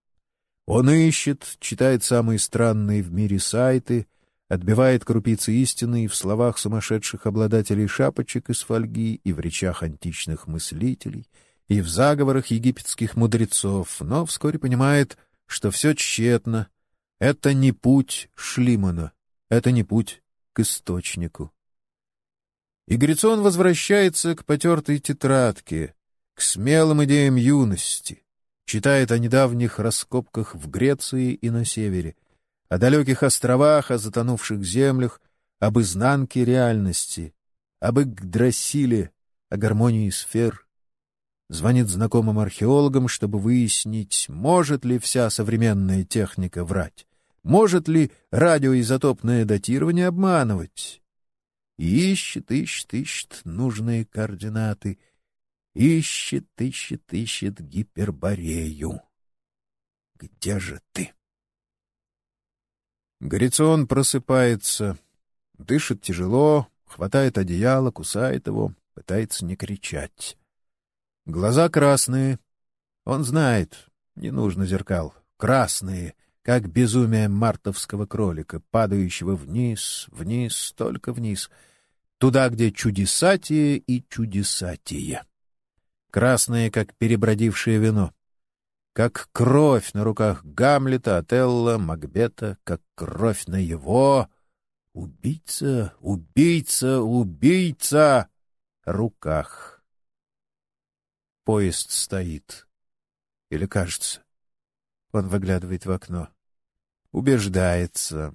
Он ищет, читает самые странные в мире сайты, отбивает крупицы истины и в словах сумасшедших обладателей шапочек из фольги, и в речах античных мыслителей, и в заговорах египетских мудрецов, но вскоре понимает, что все тщетно. Это не путь Шлимана, это не путь к источнику. И Грицон возвращается к потертой тетрадке, к смелым идеям юности, читает о недавних раскопках в Греции и на севере, о далеких островах, о затонувших землях, об изнанке реальности, об Игдрасиле, о гармонии сфер. Звонит знакомым археологам, чтобы выяснить, может ли вся современная техника врать, может ли радиоизотопное датирование обманывать. Ищет, ищет, ищет нужные координаты, ищет, ищет, ищет гиперборею. Где же ты? Горицион просыпается, дышит тяжело, хватает одеяло, кусает его, пытается не кричать. Глаза красные. Он знает, не нужно зеркал. Красные, как безумие мартовского кролика, падающего вниз, вниз, только вниз. Туда, где чудесатие и чудесатие. Красные, как перебродившее вино. Как кровь на руках Гамлета, Отелла, Макбета, как кровь на его... Убийца, убийца, убийца! Руках. Поезд стоит. Или кажется. Он выглядывает в окно. Убеждается.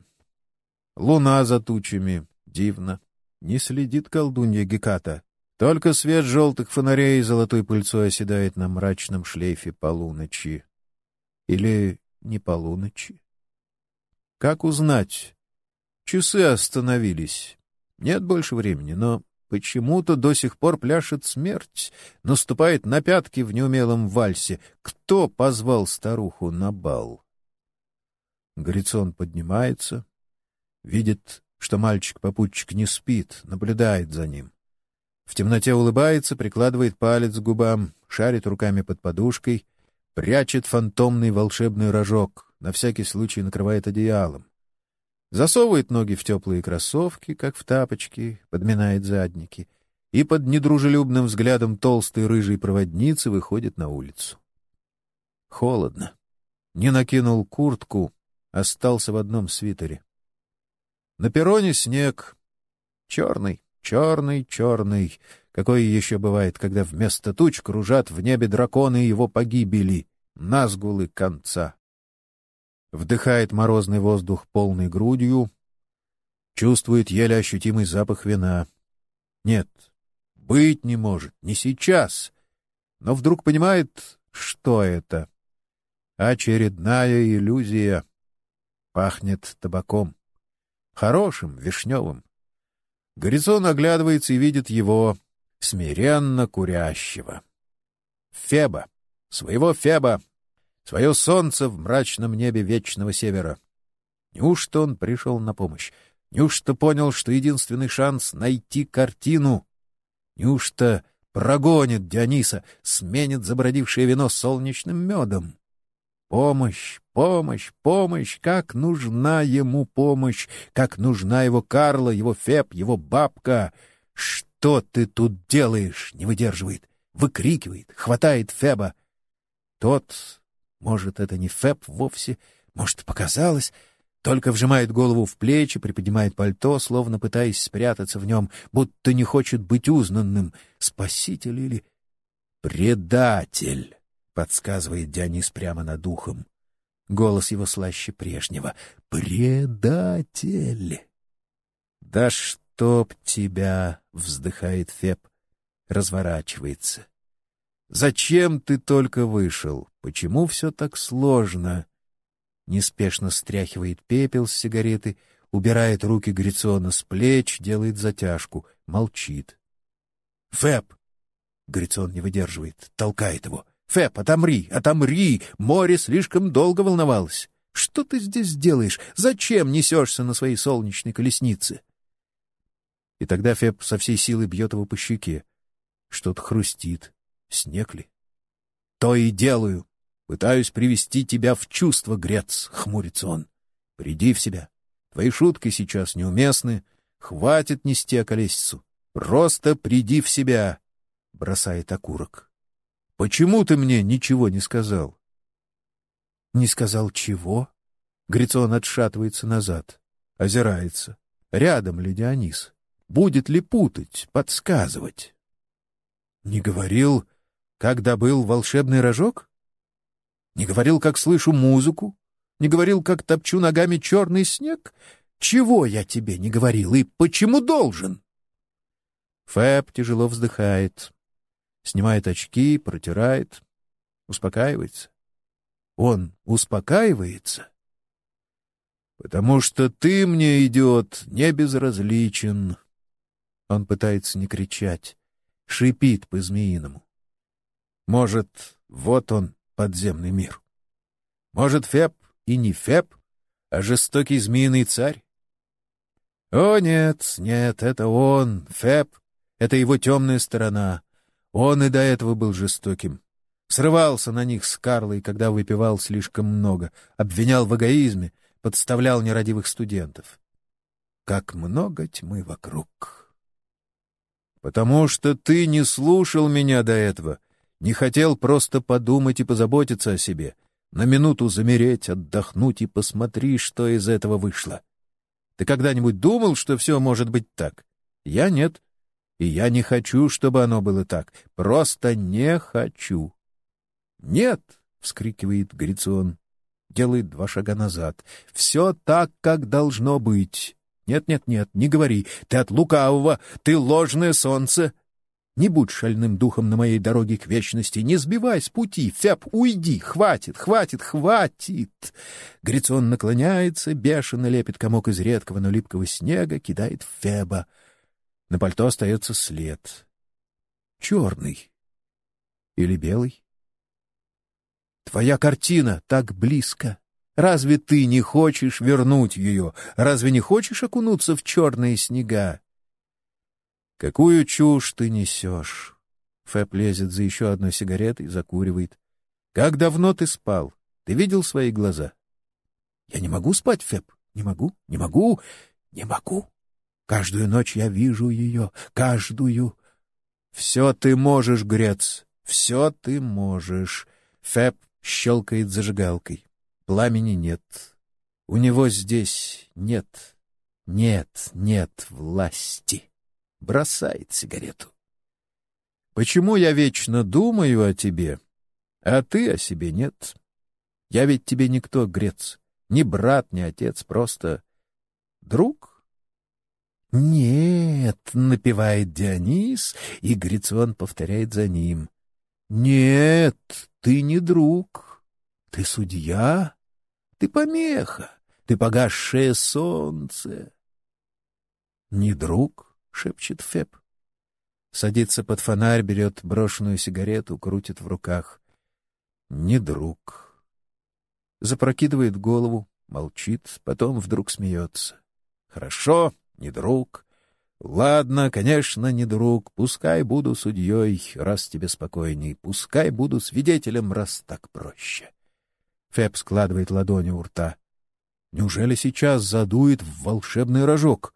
Луна за тучами. Дивно. Не следит колдунья Геката. Только свет желтых фонарей золотой пыльцой оседает на мрачном шлейфе полуночи. Или не полуночи? Как узнать? Часы остановились. Нет больше времени, но Почему-то до сих пор пляшет смерть, наступает на пятки в неумелом вальсе. Кто позвал старуху на бал? Грицон поднимается, видит, что мальчик-попутчик не спит, наблюдает за ним. В темноте улыбается, прикладывает палец к губам, шарит руками под подушкой, прячет фантомный волшебный рожок, на всякий случай накрывает одеялом. Засовывает ноги в теплые кроссовки, как в тапочки, подминает задники, и под недружелюбным взглядом толстой рыжей проводницы выходит на улицу. Холодно. Не накинул куртку, остался в одном свитере. На перроне снег. Черный, черный, черный. Какой еще бывает, когда вместо туч кружат в небе драконы его погибели, назгулы конца вдыхает морозный воздух полной грудью, чувствует еле ощутимый запах вина. Нет, быть не может, не сейчас. Но вдруг понимает, что это. Очередная иллюзия. Пахнет табаком. Хорошим, вишневым. Горизон оглядывается и видит его, смиренно курящего. Феба, своего Феба, свое солнце в мрачном небе вечного севера. Неужто он пришел на помощь? Неужто понял, что единственный шанс — найти картину? Неужто прогонит Диониса, сменит забродившее вино солнечным медом? Помощь, помощь, помощь! Как нужна ему помощь! Как нужна его Карла, его Феб, его бабка! Что ты тут делаешь? Не выдерживает, выкрикивает, хватает Феба. Тот может, это не Фэб вовсе, может, показалось. Только вжимает голову в плечи, приподнимает пальто, словно пытаясь спрятаться в нем, будто не хочет быть узнанным. Спаситель или предатель, подсказывает Дионис прямо над ухом. Голос его слаще прежнего. Предатель. Да чтоб тебя, вздыхает Феб, разворачивается. Зачем ты только вышел? Почему все так сложно? Неспешно стряхивает пепел с сигареты, убирает руки Грициона с плеч, делает затяжку, молчит. «Фэб!» Грицион не выдерживает, толкает его. «Фэб, отомри, отомри! Море слишком долго волновалось. Что ты здесь делаешь? Зачем несешься на своей солнечной колеснице?» И тогда Феб со всей силы бьет его по щеке. Что-то хрустит. Снег ли? То и делаю. Пытаюсь привести тебя в чувство, Грец, хмурится он. Приди в себя. Твои шутки сейчас неуместны. Хватит нести околесицу. Просто приди в себя, бросает окурок. Почему ты мне ничего не сказал? Не сказал чего? Грицон отшатывается назад, озирается. Рядом ли Дионис? Будет ли путать, подсказывать? Не говорил, когда был волшебный рожок? Не говорил, как слышу музыку? Не говорил, как топчу ногами черный снег? Чего я тебе не говорил и почему должен? Фэб тяжело вздыхает, снимает очки, протирает, успокаивается. Он успокаивается, потому что ты мне, идиот, не безразличен. Он пытается не кричать, шипит по-змеиному. Может, вот он, подземный мир. Может, Феб и не Феб, а жестокий змеиный царь? О, нет, нет, это он, Феб, это его темная сторона. Он и до этого был жестоким. Срывался на них с Карлой, когда выпивал слишком много, обвинял в эгоизме, подставлял нерадивых студентов. Как много тьмы вокруг. Потому что ты не слушал меня до этого, не хотел просто подумать и позаботиться о себе, на минуту замереть, отдохнуть и посмотри, что из этого вышло. Ты когда-нибудь думал, что все может быть так? Я нет. И я не хочу, чтобы оно было так. Просто не хочу. «Нет!» — вскрикивает Грицион. Делает два шага назад. «Все так, как должно быть. Нет-нет-нет, не говори. Ты от лукавого, ты ложное солнце. Не будь шальным духом на моей дороге к вечности, не сбивай с пути, Феб, уйди, хватит, хватит, хватит!» Грицион наклоняется, бешено лепит комок из редкого, но липкого снега, кидает в Феба. На пальто остается след. Черный. Или белый? Твоя картина так близко. Разве ты не хочешь вернуть ее? Разве не хочешь окунуться в черные снега? Какую чушь ты несешь? Фэп лезет за еще одной сигаретой, закуривает. Как давно ты спал? Ты видел свои глаза? Я не могу спать, Фэп. Не могу, не могу, не могу. Каждую ночь я вижу ее, каждую. Все ты можешь, Грец, все ты можешь. Фэп щелкает зажигалкой. Пламени нет. У него здесь нет, нет, нет власти. Бросает сигарету. Почему я вечно думаю о тебе, а ты о себе нет? Я ведь тебе никто, Грец, ни брат, ни отец, просто друг. Нет, напевает Дионис, и Грицион повторяет за ним. Нет, ты не друг, ты судья, ты помеха, ты погасшее солнце. Не друг, шепчет Феб. Садится под фонарь, берет брошенную сигарету, крутит в руках. Не друг. Запрокидывает голову, молчит, потом вдруг смеется. Хорошо, не друг. Ладно, конечно, не друг, пускай буду судьей, раз тебе спокойней, пускай буду свидетелем, раз так проще. Феб складывает ладони у рта. Неужели сейчас задует в волшебный рожок?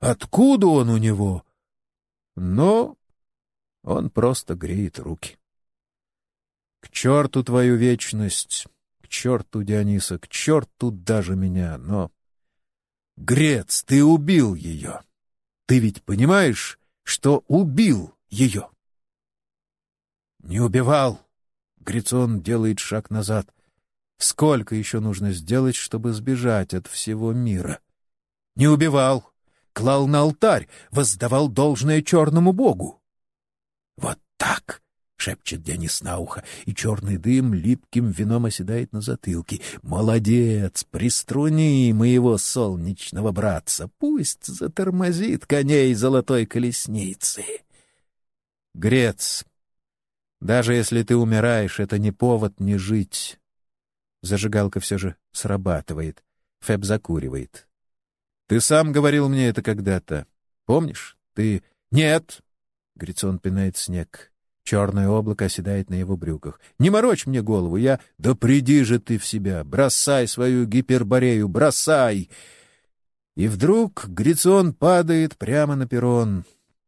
Откуда он у него? Но он просто греет руки. К черту твою вечность, к черту Диониса, к черту даже меня, но... Грец, ты убил ее! Ты ведь понимаешь, что убил ее? Не убивал. Грицон делает шаг назад. Сколько еще нужно сделать, чтобы сбежать от всего мира? Не убивал. Клал на алтарь, воздавал должное черному богу. Вот так — шепчет Денис на ухо, и черный дым липким вином оседает на затылке. «Молодец! Приструни моего солнечного братца! Пусть затормозит коней золотой колесницы!» Грец, даже если ты умираешь, это не повод не жить. Зажигалка все же срабатывает. Феб закуривает. Ты сам говорил мне это когда-то. Помнишь? Ты... Нет! Грицон пинает снег. Черное облако оседает на его брюках. «Не морочь мне голову, я...» «Да приди же ты в себя! Бросай свою гиперборею! Бросай!» И вдруг Грицион падает прямо на перрон,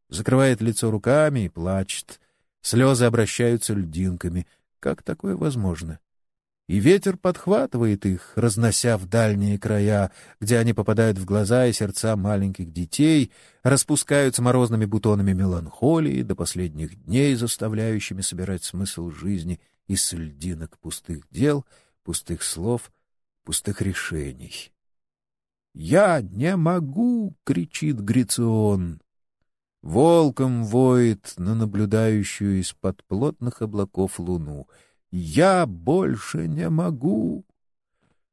закрывает лицо руками и плачет. Слезы обращаются льдинками. Как такое возможно? И ветер подхватывает их, разнося в дальние края, где они попадают в глаза и сердца маленьких детей, распускаются морозными бутонами меланхолии до последних дней, заставляющими собирать смысл жизни из льдинок пустых дел, пустых слов, пустых решений. «Я не могу!» — кричит Грицион. Волком воет на наблюдающую из-под плотных облаков луну — я больше не могу.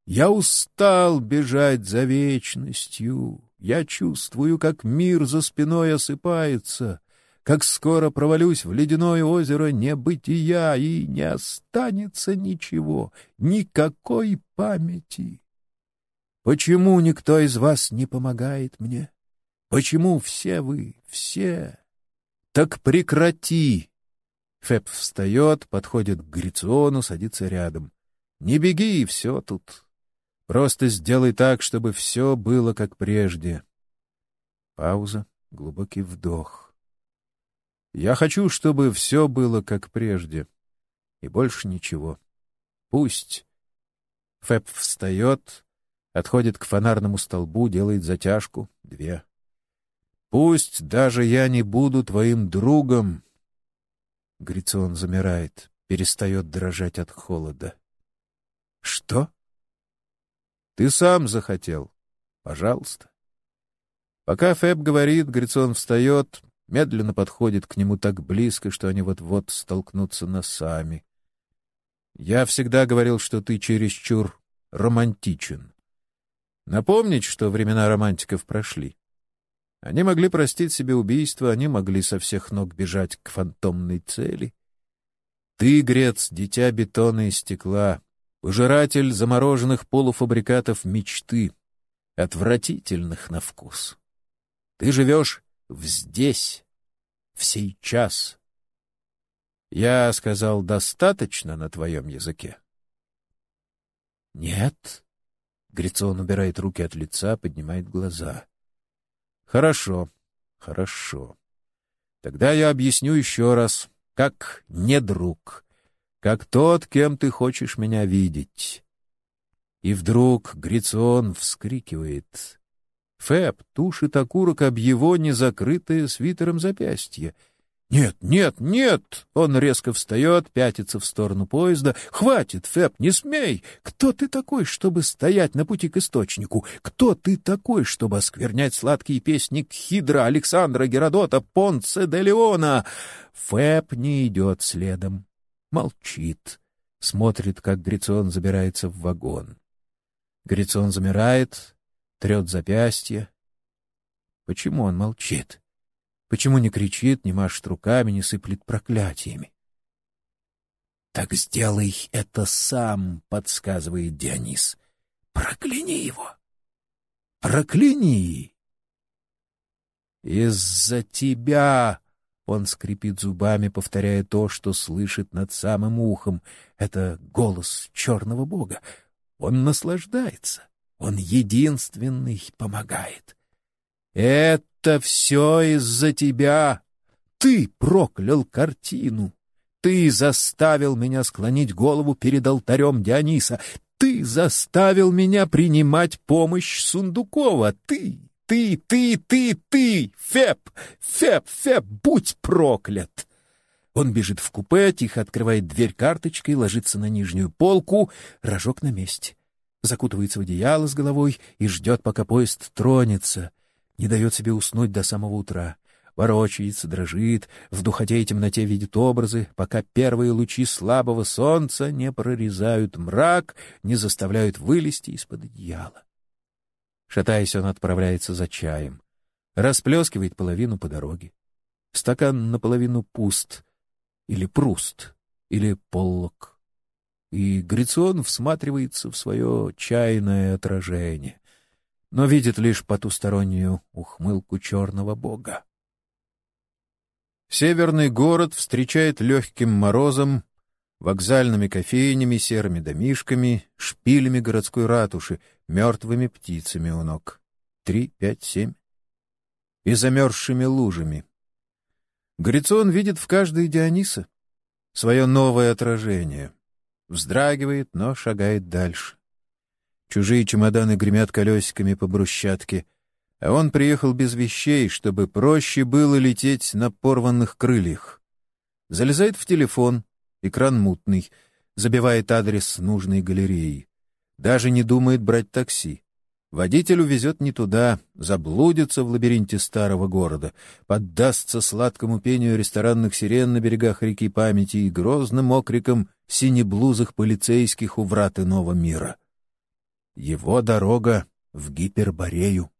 Я устал бежать за вечностью. Я чувствую, как мир за спиной осыпается, как скоро провалюсь в ледяное озеро небытия, и не останется ничего, никакой памяти. Почему никто из вас не помогает мне? Почему все вы, все? Так прекрати Фэб встает, подходит к Грициону, садится рядом. «Не беги, и все тут. Просто сделай так, чтобы все было как прежде». Пауза, глубокий вдох. «Я хочу, чтобы все было как прежде. И больше ничего. Пусть». Фэб встает, отходит к фонарному столбу, делает затяжку. Две. «Пусть даже я не буду твоим другом, Грицион замирает, перестает дрожать от холода. — Что? — Ты сам захотел. Пожалуйста. Пока Феб говорит, Грицион встает, медленно подходит к нему так близко, что они вот-вот столкнутся носами. Я всегда говорил, что ты чересчур романтичен. Напомнить, что времена романтиков прошли. Они могли простить себе убийство, они могли со всех ног бежать к фантомной цели. Ты, Грец, дитя бетона и стекла, пожиратель замороженных полуфабрикатов мечты, отвратительных на вкус. Ты живешь здесь, в сейчас. Я сказал достаточно на твоем языке? Нет. Грицон убирает руки от лица, поднимает глаза. Хорошо, хорошо. Тогда я объясню еще раз, как не друг, как тот, кем ты хочешь меня видеть. И вдруг Грицион вскрикивает. Фэб тушит окурок об его незакрытое свитером запястье — «Нет, нет, нет!» Он резко встает, пятится в сторону поезда. «Хватит, Фэб, не смей! Кто ты такой, чтобы стоять на пути к источнику? Кто ты такой, чтобы осквернять сладкие песни Хидра, Александра, Геродота, Понце де Леона?» Фэб не идет следом. Молчит. Смотрит, как Грицион забирается в вагон. Грицион замирает, трет запястье. Почему он молчит? Почему не кричит, не машет руками, не сыплет проклятиями? «Так сделай это сам», — подсказывает Дионис. «Прокляни его! Прокляни!» «Из-за тебя!» — он скрипит зубами, повторяя то, что слышит над самым ухом. Это голос черного бога. Он наслаждается. Он единственный помогает. Это все из-за тебя. Ты проклял картину. Ты заставил меня склонить голову перед алтарем Диониса. Ты заставил меня принимать помощь Сундукова. Ты, ты, ты, ты, ты, Феб, Феб, Феб, будь проклят!» Он бежит в купе, тихо открывает дверь карточкой, ложится на нижнюю полку, рожок на месте. Закутывается в одеяло с головой и ждет, пока поезд тронется — не дает себе уснуть до самого утра. Ворочается, дрожит, в духоте и темноте видит образы, пока первые лучи слабого солнца не прорезают мрак, не заставляют вылезти из-под одеяла. Шатаясь, он отправляется за чаем. Расплескивает половину по дороге. Стакан наполовину пуст, или пруст, или поллок. И Грицион всматривается в свое чайное отражение но видит лишь потустороннюю ухмылку черного бога. Северный город встречает легким морозом, вокзальными кофейнями, серыми домишками, шпилями городской ратуши, мертвыми птицами у ног. Три, пять, семь. И замерзшими лужами. Грицон видит в каждой Диониса свое новое отражение. вздрагивает, но шагает дальше. Чужие чемоданы гремят колесиками по брусчатке, а он приехал без вещей, чтобы проще было лететь на порванных крыльях. Залезает в телефон, экран мутный, забивает адрес нужной галереи. Даже не думает брать такси. Водитель увезет не туда, заблудится в лабиринте старого города, поддастся сладкому пению ресторанных сирен на берегах реки памяти и грозным окрикам синеблузых полицейских у врат иного мира. Его дорога в Гиперборею.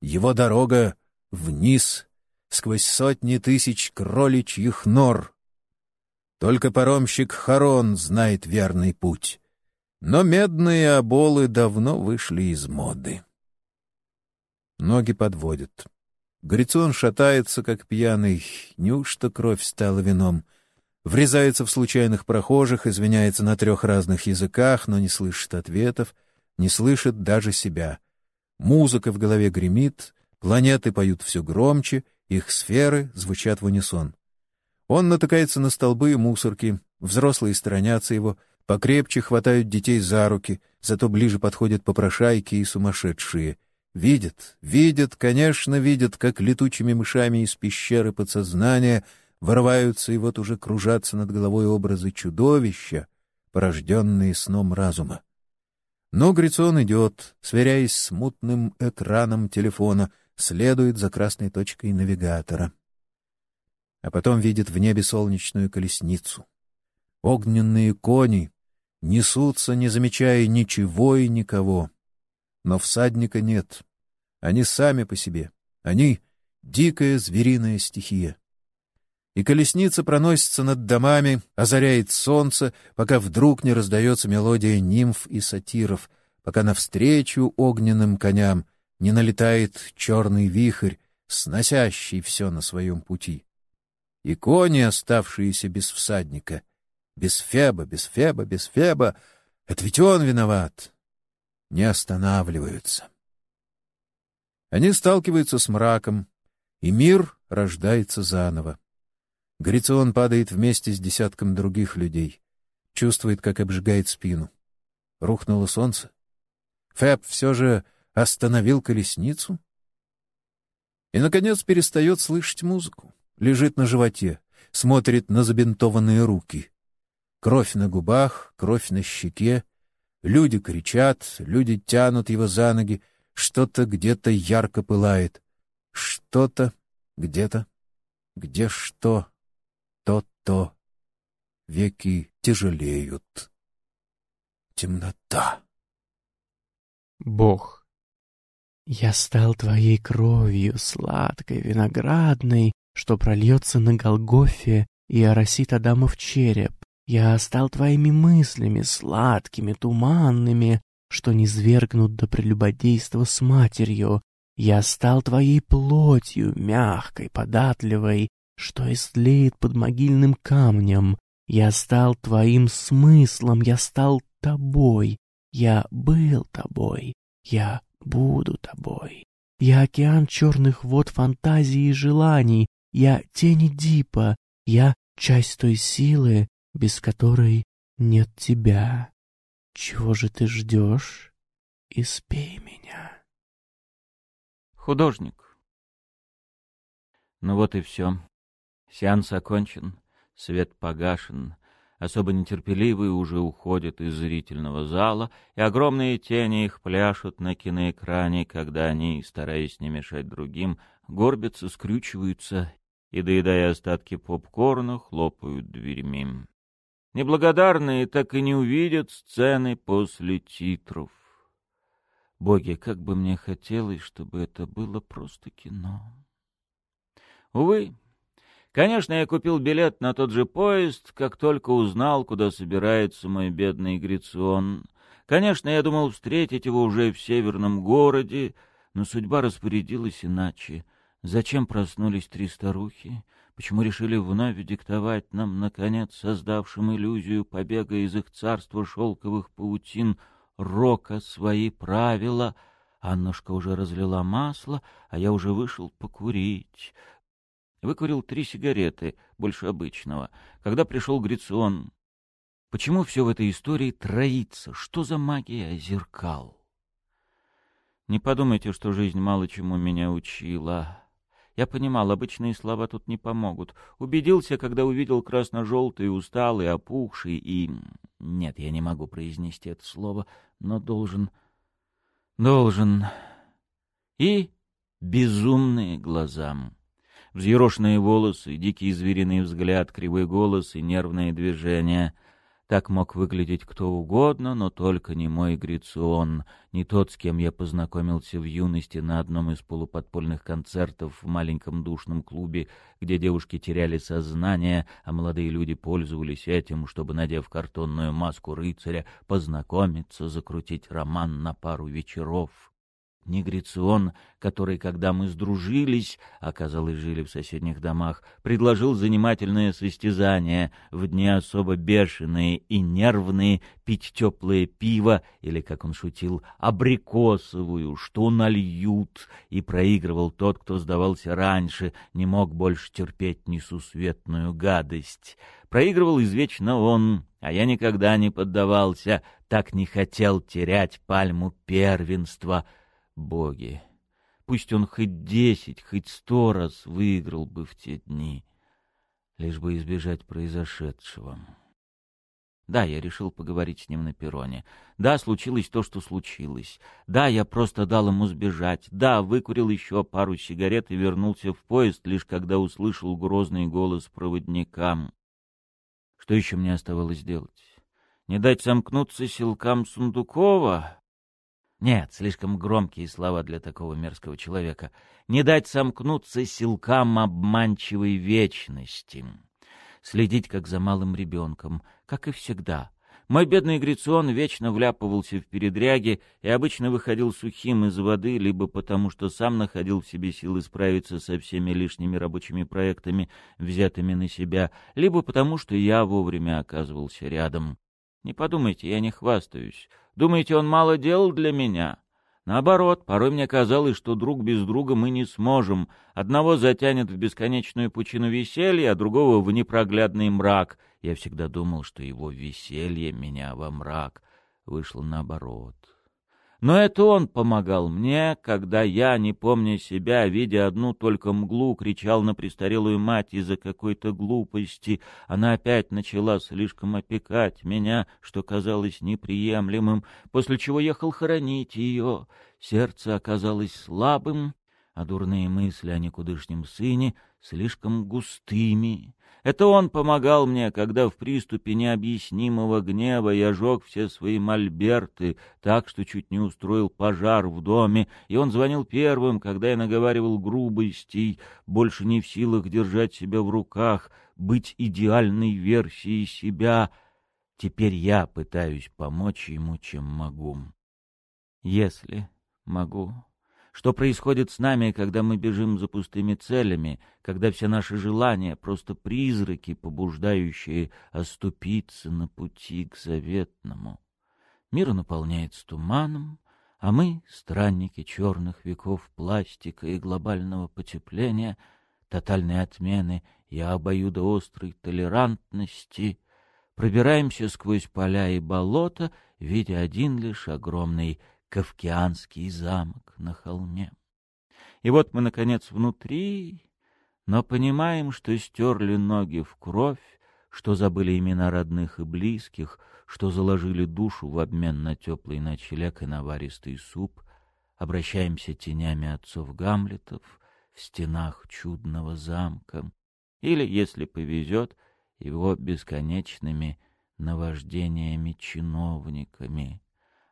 Его дорога вниз, сквозь сотни тысяч кроличьих нор. Только паромщик Харон знает верный путь. Но медные оболы давно вышли из моды. Ноги подводят. Грицон шатается, как пьяный. Неужто кровь стала вином? Врезается в случайных прохожих, извиняется на трех разных языках, но не слышит ответов, не слышит даже себя. Музыка в голове гремит, планеты поют все громче, их сферы звучат в унисон. Он натыкается на столбы и мусорки, взрослые сторонятся его — Покрепче хватают детей за руки, зато ближе подходят попрошайки и сумасшедшие. Видят, видят, конечно, видят, как летучими мышами из пещеры подсознания вырываются и вот уже кружатся над головой образы чудовища, порожденные сном разума. Но Грицон идет, сверяясь с мутным экраном телефона, следует за красной точкой навигатора. А потом видит в небе солнечную колесницу. Огненные кони, несутся, не замечая ничего и никого. Но всадника нет. Они сами по себе. Они — дикая звериная стихия. И колесница проносится над домами, озаряет солнце, пока вдруг не раздается мелодия нимф и сатиров, пока навстречу огненным коням не налетает черный вихрь, сносящий все на своем пути. И кони, оставшиеся без всадника — без Феба, без Феба, без Феба. Это ведь он виноват. Не останавливаются. Они сталкиваются с мраком, и мир рождается заново. Грицион падает вместе с десятком других людей. Чувствует, как обжигает спину. Рухнуло солнце. Феб все же остановил колесницу. И, наконец, перестает слышать музыку. Лежит на животе, смотрит на забинтованные руки. Кровь на губах, кровь на щеке. Люди кричат, люди тянут его за ноги. Что-то где-то ярко пылает. Что-то где-то. Где что? То-то. Веки тяжелеют. Темнота. Бог. Я стал твоей кровью, сладкой, виноградной, что прольется на Голгофе и оросит Адамов череп. Я стал твоими мыслями, сладкими, туманными, что не свергнут до прелюбодейства с матерью. Я стал твоей плотью, мягкой, податливой, что истлеет под могильным камнем. Я стал твоим смыслом, я стал тобой. Я был тобой, я буду тобой. Я океан черных вод фантазии и желаний, я тени Дипа, я часть той силы, без которой нет тебя. Чего же ты ждешь? Испей меня. Художник. Ну вот и все. Сеанс окончен, свет погашен, особо нетерпеливые уже уходят из зрительного зала, и огромные тени их пляшут на киноэкране, когда они, стараясь не мешать другим, горбятся, скрючиваются и, доедая остатки попкорна, хлопают дверьми. Неблагодарные так и не увидят сцены после титров. Боги, как бы мне хотелось, чтобы это было просто кино. Увы, конечно, я купил билет на тот же поезд, как только узнал, куда собирается мой бедный Грицион. Конечно, я думал встретить его уже в северном городе, но судьба распорядилась иначе. Зачем проснулись три старухи? Почему решили вновь диктовать нам, наконец, создавшим иллюзию побега из их царства шелковых паутин, рока свои правила? Аннушка уже разлила масло, а я уже вышел покурить. Выкурил три сигареты, больше обычного. Когда пришел Грицион, Почему все в этой истории троится? Что за магия зеркал? Не подумайте, что жизнь мало чему меня учила. Я понимал, обычные слова тут не помогут. Убедился, когда увидел красно-желтый, усталый, опухший и... Нет, я не могу произнести это слово, но должен... Должен... И безумные глаза. Взъерошенные волосы, дикий звериный взгляд, кривой голос и нервные движения. Так мог выглядеть кто угодно, но только не мой Грицион, не тот, с кем я познакомился в юности на одном из полуподпольных концертов в маленьком душном клубе, где девушки теряли сознание, а молодые люди пользовались этим, чтобы, надев картонную маску рыцаря, познакомиться, закрутить роман на пару вечеров. Негрицион, который, когда мы сдружились, оказалось, жили в соседних домах, предложил занимательное состязание. В дни особо бешеные и нервные пить теплое пиво, или, как он шутил, абрикосовую, что нальют, и проигрывал тот, кто сдавался раньше, не мог больше терпеть несусветную гадость. Проигрывал извечно он, а я никогда не поддавался, так не хотел терять пальму первенства — боги. Пусть он хоть десять, хоть сто раз выиграл бы в те дни, лишь бы избежать произошедшего. Да, я решил поговорить с ним на перроне. Да, случилось то, что случилось. Да, я просто дал ему сбежать. Да, выкурил еще пару сигарет и вернулся в поезд, лишь когда услышал грозный голос проводника. Что еще мне оставалось делать? Не дать сомкнуться силкам Сундукова? Нет, слишком громкие слова для такого мерзкого человека. Не дать сомкнуться силкам обманчивой вечности. Следить, как за малым ребенком, как и всегда. Мой бедный Грицион вечно вляпывался в передряги и обычно выходил сухим из воды, либо потому, что сам находил в себе силы справиться со всеми лишними рабочими проектами, взятыми на себя, либо потому, что я вовремя оказывался рядом. Не подумайте, я не хвастаюсь. Думаете, он мало делал для меня? Наоборот, порой мне казалось, что друг без друга мы не сможем. Одного затянет в бесконечную пучину веселья, а другого в непроглядный мрак. Я всегда думал, что его веселье меня во мрак. Вышло наоборот. Но это он помогал мне, когда я, не помня себя, видя одну только мглу, кричал на престарелую мать из-за какой-то глупости. Она опять начала слишком опекать меня, что казалось неприемлемым, после чего ехал хоронить ее. Сердце оказалось слабым, а дурные мысли о никудышнем сыне слишком густыми. Это он помогал мне, когда в приступе необъяснимого гнева я жег все свои мольберты, так что чуть не устроил пожар в доме, и он звонил первым, когда я наговаривал грубостей, больше не в силах держать себя в руках, быть идеальной версией себя. Теперь я пытаюсь помочь ему, чем могу. Если могу. Что происходит с нами, когда мы бежим за пустыми целями, когда все наши желания — просто призраки, побуждающие оступиться на пути к заветному? Мир наполняется туманом, а мы, странники черных веков пластика и глобального потепления, тотальной отмены и обоюдоострой толерантности, пробираемся сквозь поля и болота, видя один лишь огромный Кавкианский замок на холме. И вот мы, наконец, внутри, но понимаем, что стерли ноги в кровь, что забыли имена родных и близких, что заложили душу в обмен на теплый ночлег и наваристый суп, обращаемся тенями отцов Гамлетов в стенах чудного замка, или, если повезет, его бесконечными наваждениями-чиновниками,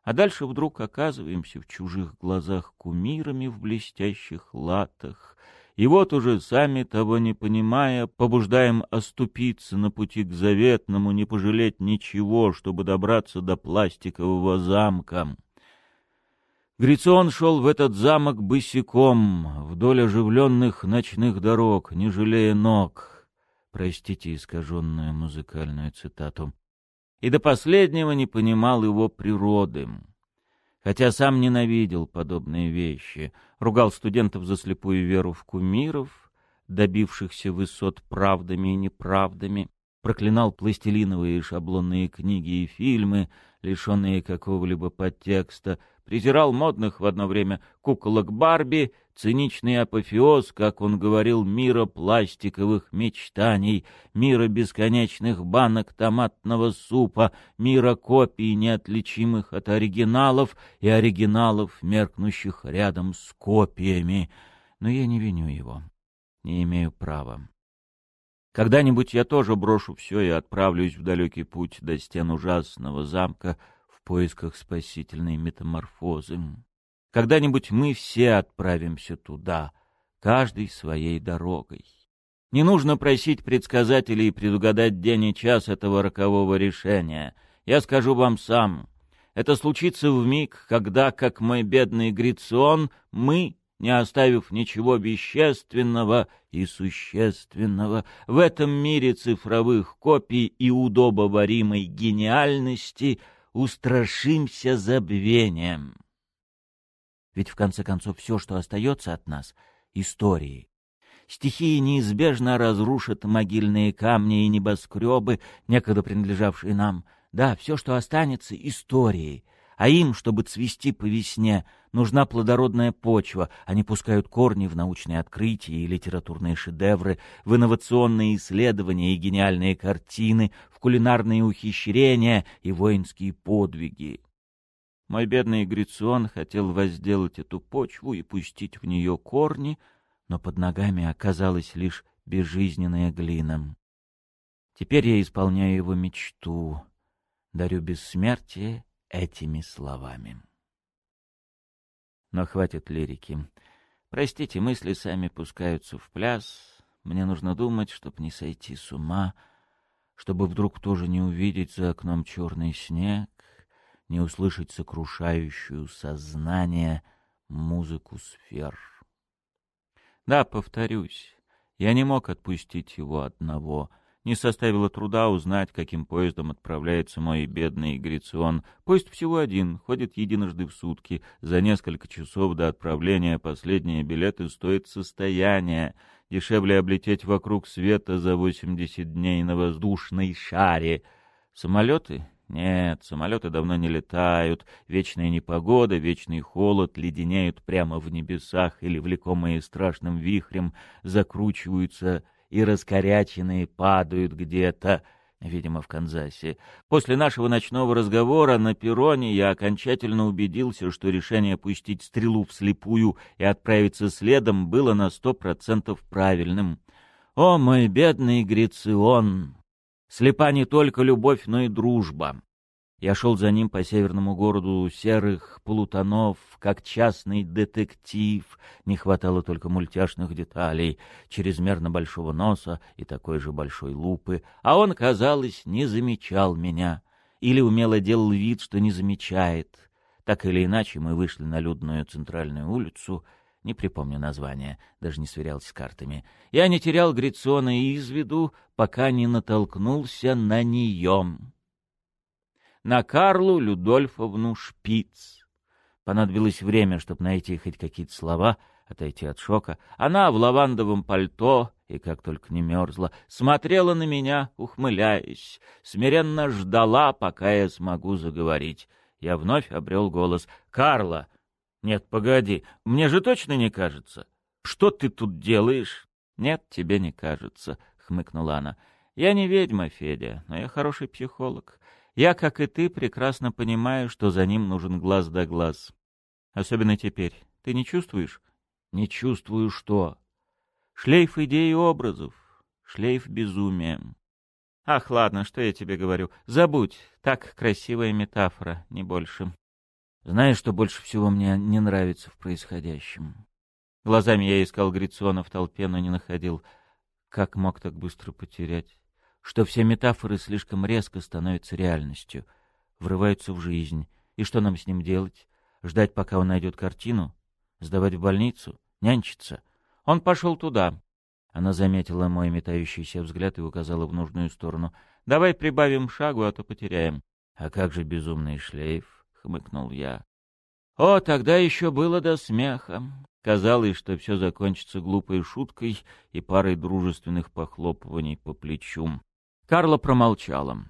а дальше вдруг оказываемся в чужих глазах кумирами в блестящих латах, и вот уже сами того не понимая, побуждаем оступиться на пути к заветному, не пожалеть ничего, чтобы добраться до пластикового замка. Грицион шел в этот замок босиком, вдоль оживленных ночных дорог, не жалея ног. Простите искаженную музыкальную цитату и до последнего не понимал его природы. Хотя сам ненавидел подобные вещи, ругал студентов за слепую веру в кумиров, добившихся высот правдами и неправдами, проклинал пластилиновые шаблонные книги и фильмы, лишенные какого-либо подтекста, презирал модных в одно время куколок Барби, циничный апофеоз, как он говорил, мира пластиковых мечтаний, мира бесконечных банок томатного супа, мира копий, неотличимых от оригиналов, и оригиналов, меркнущих рядом с копиями. Но я не виню его, не имею права. Когда-нибудь я тоже брошу все и отправлюсь в далекий путь до стен ужасного замка поисках спасительной метаморфозы. Когда-нибудь мы все отправимся туда, каждый своей дорогой. Не нужно просить предсказателей предугадать день и час этого рокового решения. Я скажу вам сам. Это случится в миг, когда, как мой бедный Грицион, мы не оставив ничего вещественного и существенного в этом мире цифровых копий и удобоваримой гениальности, устрашимся забвением. Ведь в конце концов все, что остается от нас — истории. Стихии неизбежно разрушат могильные камни и небоскребы, некогда принадлежавшие нам. Да, все, что останется — истории — а им, чтобы цвести по весне, нужна плодородная почва. Они пускают корни в научные открытия и литературные шедевры, в инновационные исследования и гениальные картины, в кулинарные ухищрения и воинские подвиги. Мой бедный Грицион хотел возделать эту почву и пустить в нее корни, но под ногами оказалась лишь безжизненная глина. Теперь я исполняю его мечту, дарю бессмертие этими словами. Но хватит лирики. Простите, мысли сами пускаются в пляс. Мне нужно думать, чтоб не сойти с ума, чтобы вдруг тоже не увидеть за окном черный снег, не услышать сокрушающую сознание музыку сфер. Да, повторюсь, я не мог отпустить его одного — не составило труда узнать, каким поездом отправляется мой бедный Грицион. Поезд всего один, ходит единожды в сутки. За несколько часов до отправления последние билеты стоят состояние. Дешевле облететь вокруг света за 80 дней на воздушной шаре. Самолеты? Нет, самолеты давно не летают. Вечная непогода, вечный холод леденяют прямо в небесах или, влекомые страшным вихрем, закручиваются и раскоряченные падают где-то, видимо, в Канзасе. После нашего ночного разговора на перроне я окончательно убедился, что решение пустить стрелу вслепую и отправиться следом было на сто процентов правильным. О, мой бедный Грицион! Слепа не только любовь, но и дружба. Я шел за ним по северному городу серых полутонов, как частный детектив. Не хватало только мультяшных деталей, чрезмерно большого носа и такой же большой лупы. А он, казалось, не замечал меня. Или умело делал вид, что не замечает. Так или иначе, мы вышли на людную центральную улицу. Не припомню название, даже не сверялся с картами. Я не терял Грицона из виду, пока не натолкнулся на нее на Карлу Людольфовну Шпиц. Понадобилось время, чтобы найти хоть какие-то слова, отойти от шока. Она в лавандовом пальто, и как только не мерзла, смотрела на меня, ухмыляясь, смиренно ждала, пока я смогу заговорить. Я вновь обрел голос. «Карла!» «Нет, погоди, мне же точно не кажется. Что ты тут делаешь?» «Нет, тебе не кажется», — хмыкнула она. «Я не ведьма, Федя, но я хороший психолог. Я, как и ты, прекрасно понимаю, что за ним нужен глаз да глаз. Особенно теперь. Ты не чувствуешь? Не чувствую что? Шлейф идей и образов. Шлейф безумия. Ах, ладно, что я тебе говорю. Забудь. Так красивая метафора, не больше. Знаешь, что больше всего мне не нравится в происходящем? Глазами я искал Грициона в толпе, но не находил. Как мог так быстро потерять? Что все метафоры слишком резко становятся реальностью, врываются в жизнь. И что нам с ним делать? Ждать, пока он найдет картину? Сдавать в больницу? Нянчиться? Он пошел туда. Она заметила мой метающийся взгляд и указала в нужную сторону. «Давай прибавим шагу, а то потеряем». «А как же безумный шлейф?» — хмыкнул я. «О, тогда еще было до смеха. Казалось, что все закончится глупой шуткой и парой дружественных похлопываний по плечу. Карла промолчала.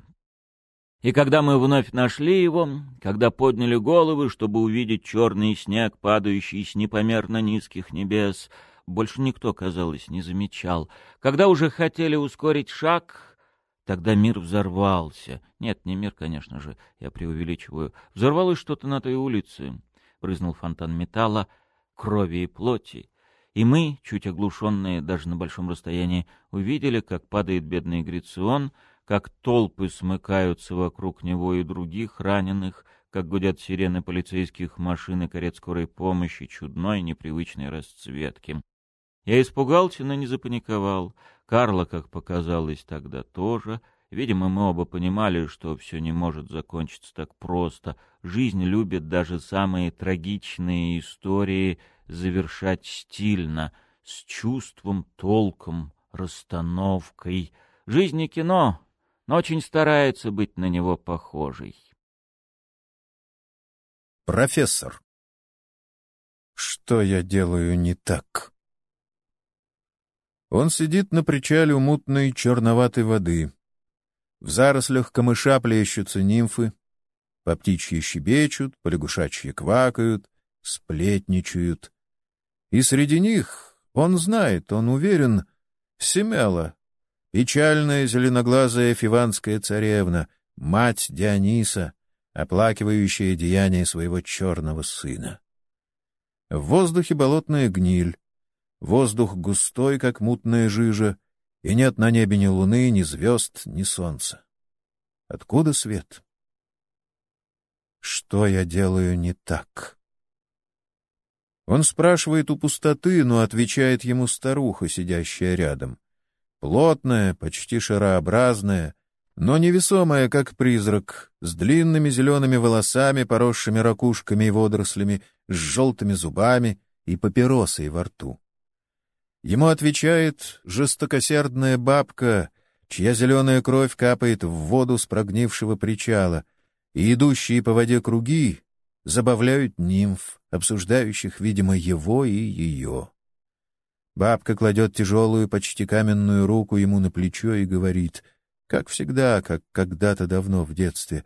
И когда мы вновь нашли его, когда подняли головы, чтобы увидеть черный снег, падающий с непомерно низких небес, больше никто, казалось, не замечал. Когда уже хотели ускорить шаг, тогда мир взорвался. Нет, не мир, конечно же, я преувеличиваю. Взорвалось что-то на той улице. Брызнул фонтан металла, крови и плоти. И мы, чуть оглушенные даже на большом расстоянии, увидели, как падает бедный Грицион — как толпы смыкаются вокруг него и других раненых, как гудят сирены полицейских машин и карет скорой помощи чудной непривычной расцветки. Я испугался, но не запаниковал. Карла, как показалось тогда, тоже. Видимо, мы оба понимали, что все не может закончиться так просто. Жизнь любит даже самые трагичные истории завершать стильно, с чувством, толком, расстановкой. Жизнь не кино, но очень старается быть на него похожей. Профессор. Что я делаю не так? Он сидит на причале у мутной черноватой воды. В зарослях камыша плещутся нимфы, по птичьи щебечут, по лягушачьи квакают, сплетничают. И среди них, он знает, он уверен, Семела, Печальная зеленоглазая фиванская царевна, мать Диониса, оплакивающая деяния своего черного сына. В воздухе болотная гниль, воздух густой, как мутная жижа, и нет на небе ни луны, ни звезд, ни солнца. Откуда свет? Что я делаю не так? Он спрашивает у пустоты, но отвечает ему старуха, сидящая рядом. Плотная, почти шарообразная, но невесомая, как призрак, с длинными зелеными волосами, поросшими ракушками и водорослями, с желтыми зубами и папиросой во рту. Ему отвечает жестокосердная бабка, чья зеленая кровь капает в воду с прогнившего причала, и идущие по воде круги забавляют нимф, обсуждающих, видимо, его и ее. Бабка кладет тяжелую, почти каменную руку ему на плечо и говорит, как всегда, как когда-то давно в детстве,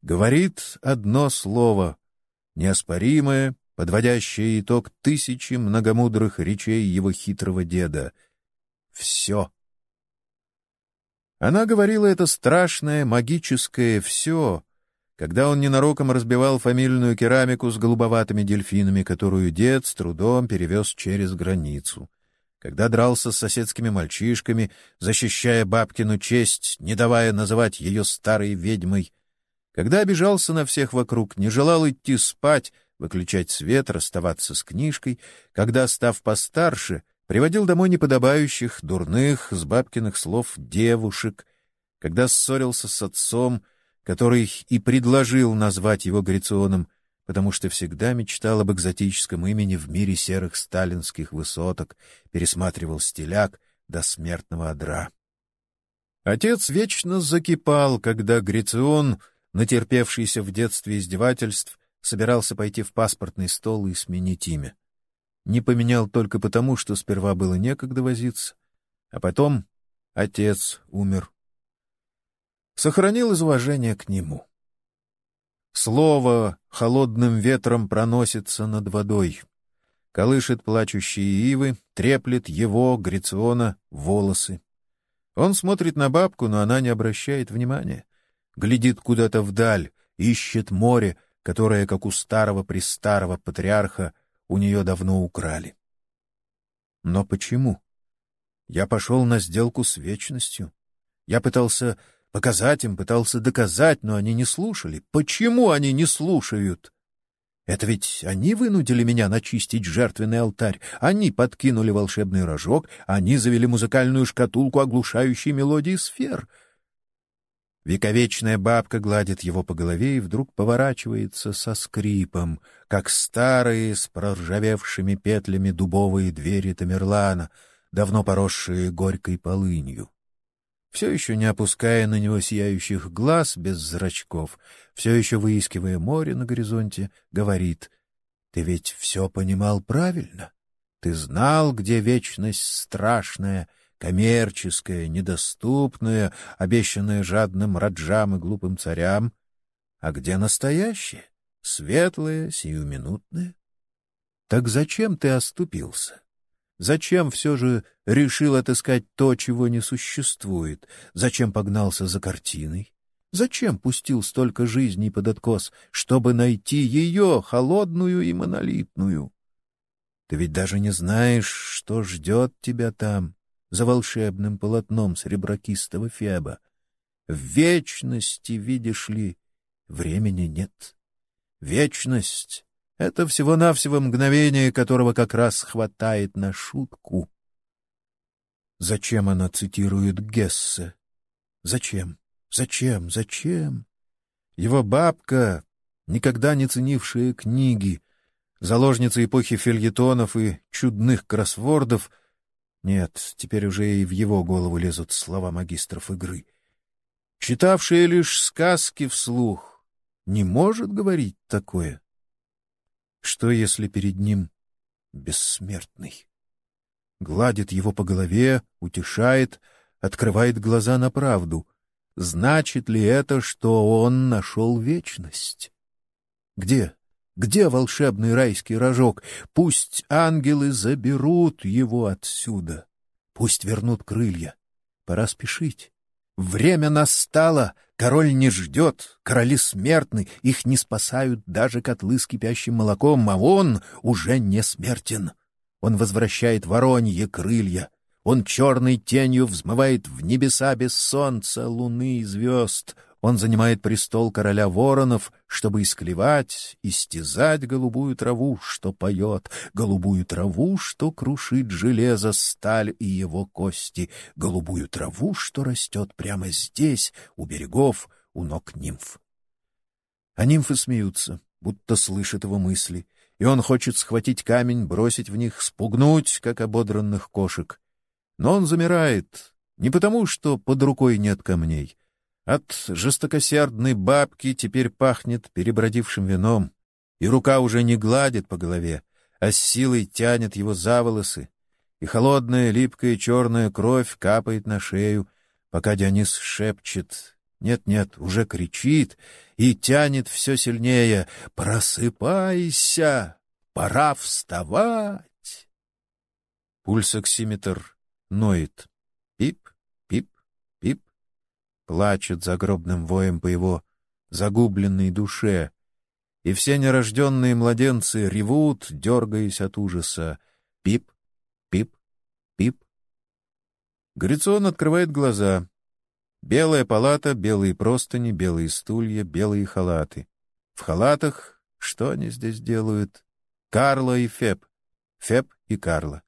говорит одно слово, неоспоримое, подводящее итог тысячи многомудрых речей его хитрого деда. Все. Она говорила это страшное, магическое «все», когда он ненароком разбивал фамильную керамику с голубоватыми дельфинами, которую дед с трудом перевез через границу. Когда дрался с соседскими мальчишками, защищая бабкину честь, не давая называть ее старой ведьмой, когда обижался на всех вокруг, не желал идти спать, выключать свет, расставаться с книжкой, когда, став постарше, приводил домой неподобающих, дурных, с бабкиных слов девушек, когда ссорился с отцом, который и предложил назвать его Гриционом, потому что всегда мечтал об экзотическом имени в мире серых сталинских высоток, пересматривал стиляк до смертного одра. Отец вечно закипал, когда Грицион, натерпевшийся в детстве издевательств, собирался пойти в паспортный стол и сменить имя. Не поменял только потому, что сперва было некогда возиться, а потом отец умер. Сохранил из уважения к нему. Слово холодным ветром проносится над водой. Колышет плачущие ивы, треплет его, Грициона, волосы. Он смотрит на бабку, но она не обращает внимания. Глядит куда-то вдаль, ищет море, которое, как у старого-престарого патриарха, у нее давно украли. Но почему? Я пошел на сделку с вечностью. Я пытался Показать им пытался доказать, но они не слушали. Почему они не слушают? Это ведь они вынудили меня начистить жертвенный алтарь. Они подкинули волшебный рожок, они завели музыкальную шкатулку, оглушающей мелодии сфер. Вековечная бабка гладит его по голове и вдруг поворачивается со скрипом, как старые с проржавевшими петлями дубовые двери Тамерлана, давно поросшие горькой полынью все еще не опуская на него сияющих глаз без зрачков, все еще выискивая море на горизонте, говорит, «Ты ведь все понимал правильно. Ты знал, где вечность страшная, коммерческое, недоступное, обещанное жадным раджам и глупым царям. А где настоящее, светлое, сиюминутное? Так зачем ты оступился? Зачем все же решил отыскать то, чего не существует? Зачем погнался за картиной? Зачем пустил столько жизней под откос, чтобы найти ее, холодную и монолитную? Ты ведь даже не знаешь, что ждет тебя там, за волшебным полотном среброкистого Феба. В вечности, видишь ли, времени нет. Вечность — это всего-навсего мгновение, которого как раз хватает на шутку. Зачем она цитирует Гессе? Зачем? Зачем? Зачем? Его бабка, никогда не ценившая книги, заложница эпохи фельетонов и чудных кроссвордов, нет, теперь уже и в его голову лезут слова магистров игры, читавшая лишь сказки вслух, не может говорить такое. Что, если перед ним бессмертный? Гладит его по голове, утешает, открывает глаза на правду — Значит ли это, что он нашел вечность? Где? Где волшебный райский рожок? Пусть ангелы заберут его отсюда. Пусть вернут крылья. Пора спешить. Время настало, король не ждет, короли смертны, их не спасают даже котлы с кипящим молоком, а он уже не смертен. Он возвращает воронье крылья, он черной тенью взмывает в небеса без солнца, луны и звезд. Он занимает престол короля воронов, чтобы исклевать, истязать голубую траву, что поет, голубую траву, что крушит железо, сталь и его кости, голубую траву, что растет прямо здесь, у берегов, у ног нимф. А нимфы смеются, будто слышат его мысли, и он хочет схватить камень, бросить в них, спугнуть, как ободранных кошек. Но он замирает не потому, что под рукой нет камней. От жестокосердной бабки теперь пахнет перебродившим вином, и рука уже не гладит по голове, а с силой тянет его за волосы, и холодная, липкая черная кровь капает на шею, пока Дионис шепчет «нет-нет», уже кричит и тянет все сильнее «просыпайся, пора вставать». Пульсоксиметр ноет. Пип, пип, пип. Плачет загробным воем по его загубленной душе. И все нерожденные младенцы ревут, дергаясь от ужаса. Пип, пип, пип. Грицион открывает глаза. Белая палата, белые простыни, белые стулья, белые халаты. В халатах что они здесь делают? Карла и Феб. Феб и Карла.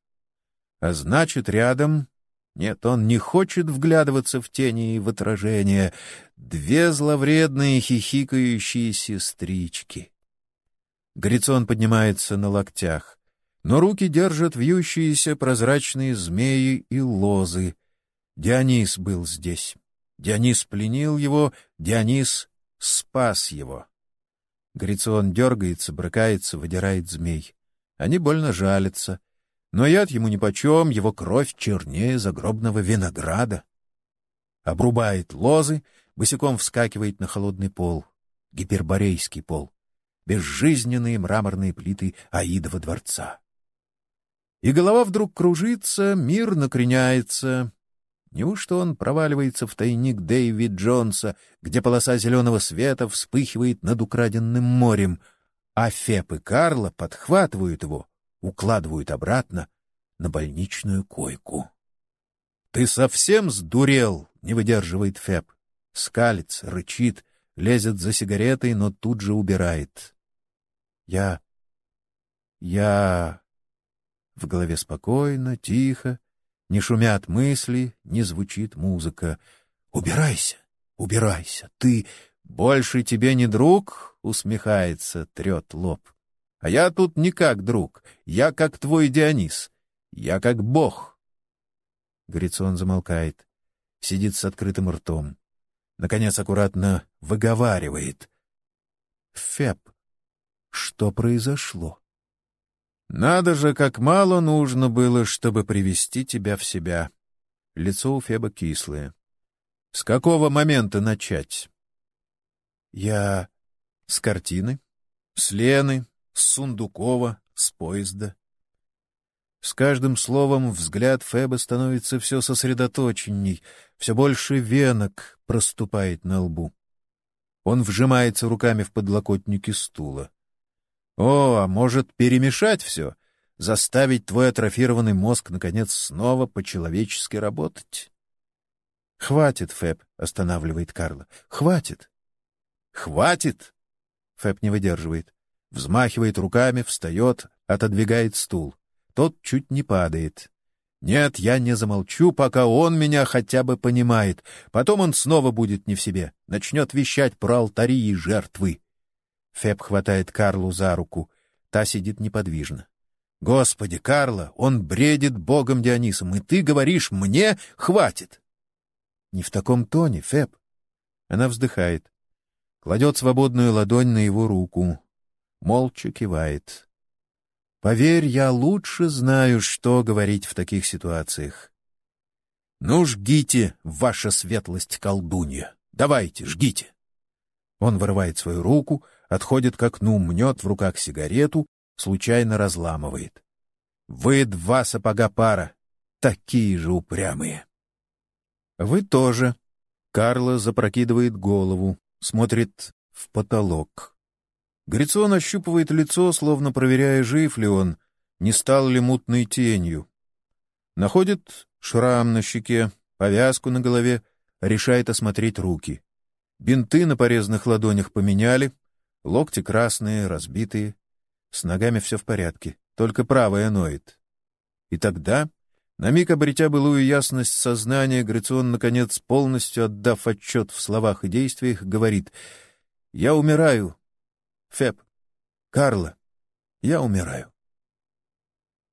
А значит, рядом... Нет, он не хочет вглядываться в тени и в отражения. Две зловредные хихикающие сестрички. Грицон поднимается на локтях, но руки держат вьющиеся прозрачные змеи и лозы. Дионис был здесь. Дионис пленил его, Дионис спас его. Грицион дергается, брыкается, выдирает змей. Они больно жалятся. Но яд ему нипочем, его кровь чернее загробного винограда. Обрубает лозы, босиком вскакивает на холодный пол, гиперборейский пол, безжизненные мраморные плиты Аидова дворца. И голова вдруг кружится, мир накреняется. Неужто он проваливается в тайник Дэйви Джонса, где полоса зеленого света вспыхивает над украденным морем, а Феп и Карла подхватывают его — укладывают обратно на больничную койку. — Ты совсем сдурел? — не выдерживает Феб. Скалится, рычит, лезет за сигаретой, но тут же убирает. — Я... я... В голове спокойно, тихо, не шумят мысли, не звучит музыка. «Убирайся, убирайся, ты больше тебе не друг?» — усмехается, трет лоб. А я тут не как друг, я как твой Дионис, я как бог. Грицион замолкает, сидит с открытым ртом. Наконец аккуратно выговаривает. Феб, что произошло? Надо же, как мало нужно было, чтобы привести тебя в себя. Лицо у Феба кислое. С какого момента начать? Я с картины, с Лены, с Сундукова, с поезда. С каждым словом взгляд Феба становится все сосредоточенней, все больше венок проступает на лбу. Он вжимается руками в подлокотники стула. О, а может перемешать все, заставить твой атрофированный мозг наконец снова по-человечески работать? Хватит, Фэб, останавливает Карла. Хватит. Хватит. Фэб не выдерживает. Взмахивает руками, встает, отодвигает стул. Тот чуть не падает. Нет, я не замолчу, пока он меня хотя бы понимает. Потом он снова будет не в себе, начнет вещать про алтари и жертвы. Феб хватает Карлу за руку. Та сидит неподвижно. Господи, Карла, он бредит богом Дионисом, и ты говоришь мне «хватит». Не в таком тоне, Феб. Она вздыхает. Кладет свободную ладонь на его руку. Молча кивает. Поверь, я лучше знаю, что говорить в таких ситуациях. Ну, жгите, ваша светлость колдунья. Давайте, жгите. Он вырывает свою руку, отходит к окну, мнет в руках сигарету, случайно разламывает. Вы два сапога пара, такие же упрямые. Вы тоже. Карла запрокидывает голову, смотрит в потолок. Грицон ощупывает лицо, словно проверяя, жив ли он, не стал ли мутной тенью. Находит шрам на щеке, повязку на голове, решает осмотреть руки. Бинты на порезанных ладонях поменяли, локти красные, разбитые. С ногами все в порядке, только правая ноет. И тогда, на миг обретя былую ясность сознания, Грицион, наконец, полностью отдав отчет в словах и действиях, говорит «Я умираю, Феб, Карла, я умираю.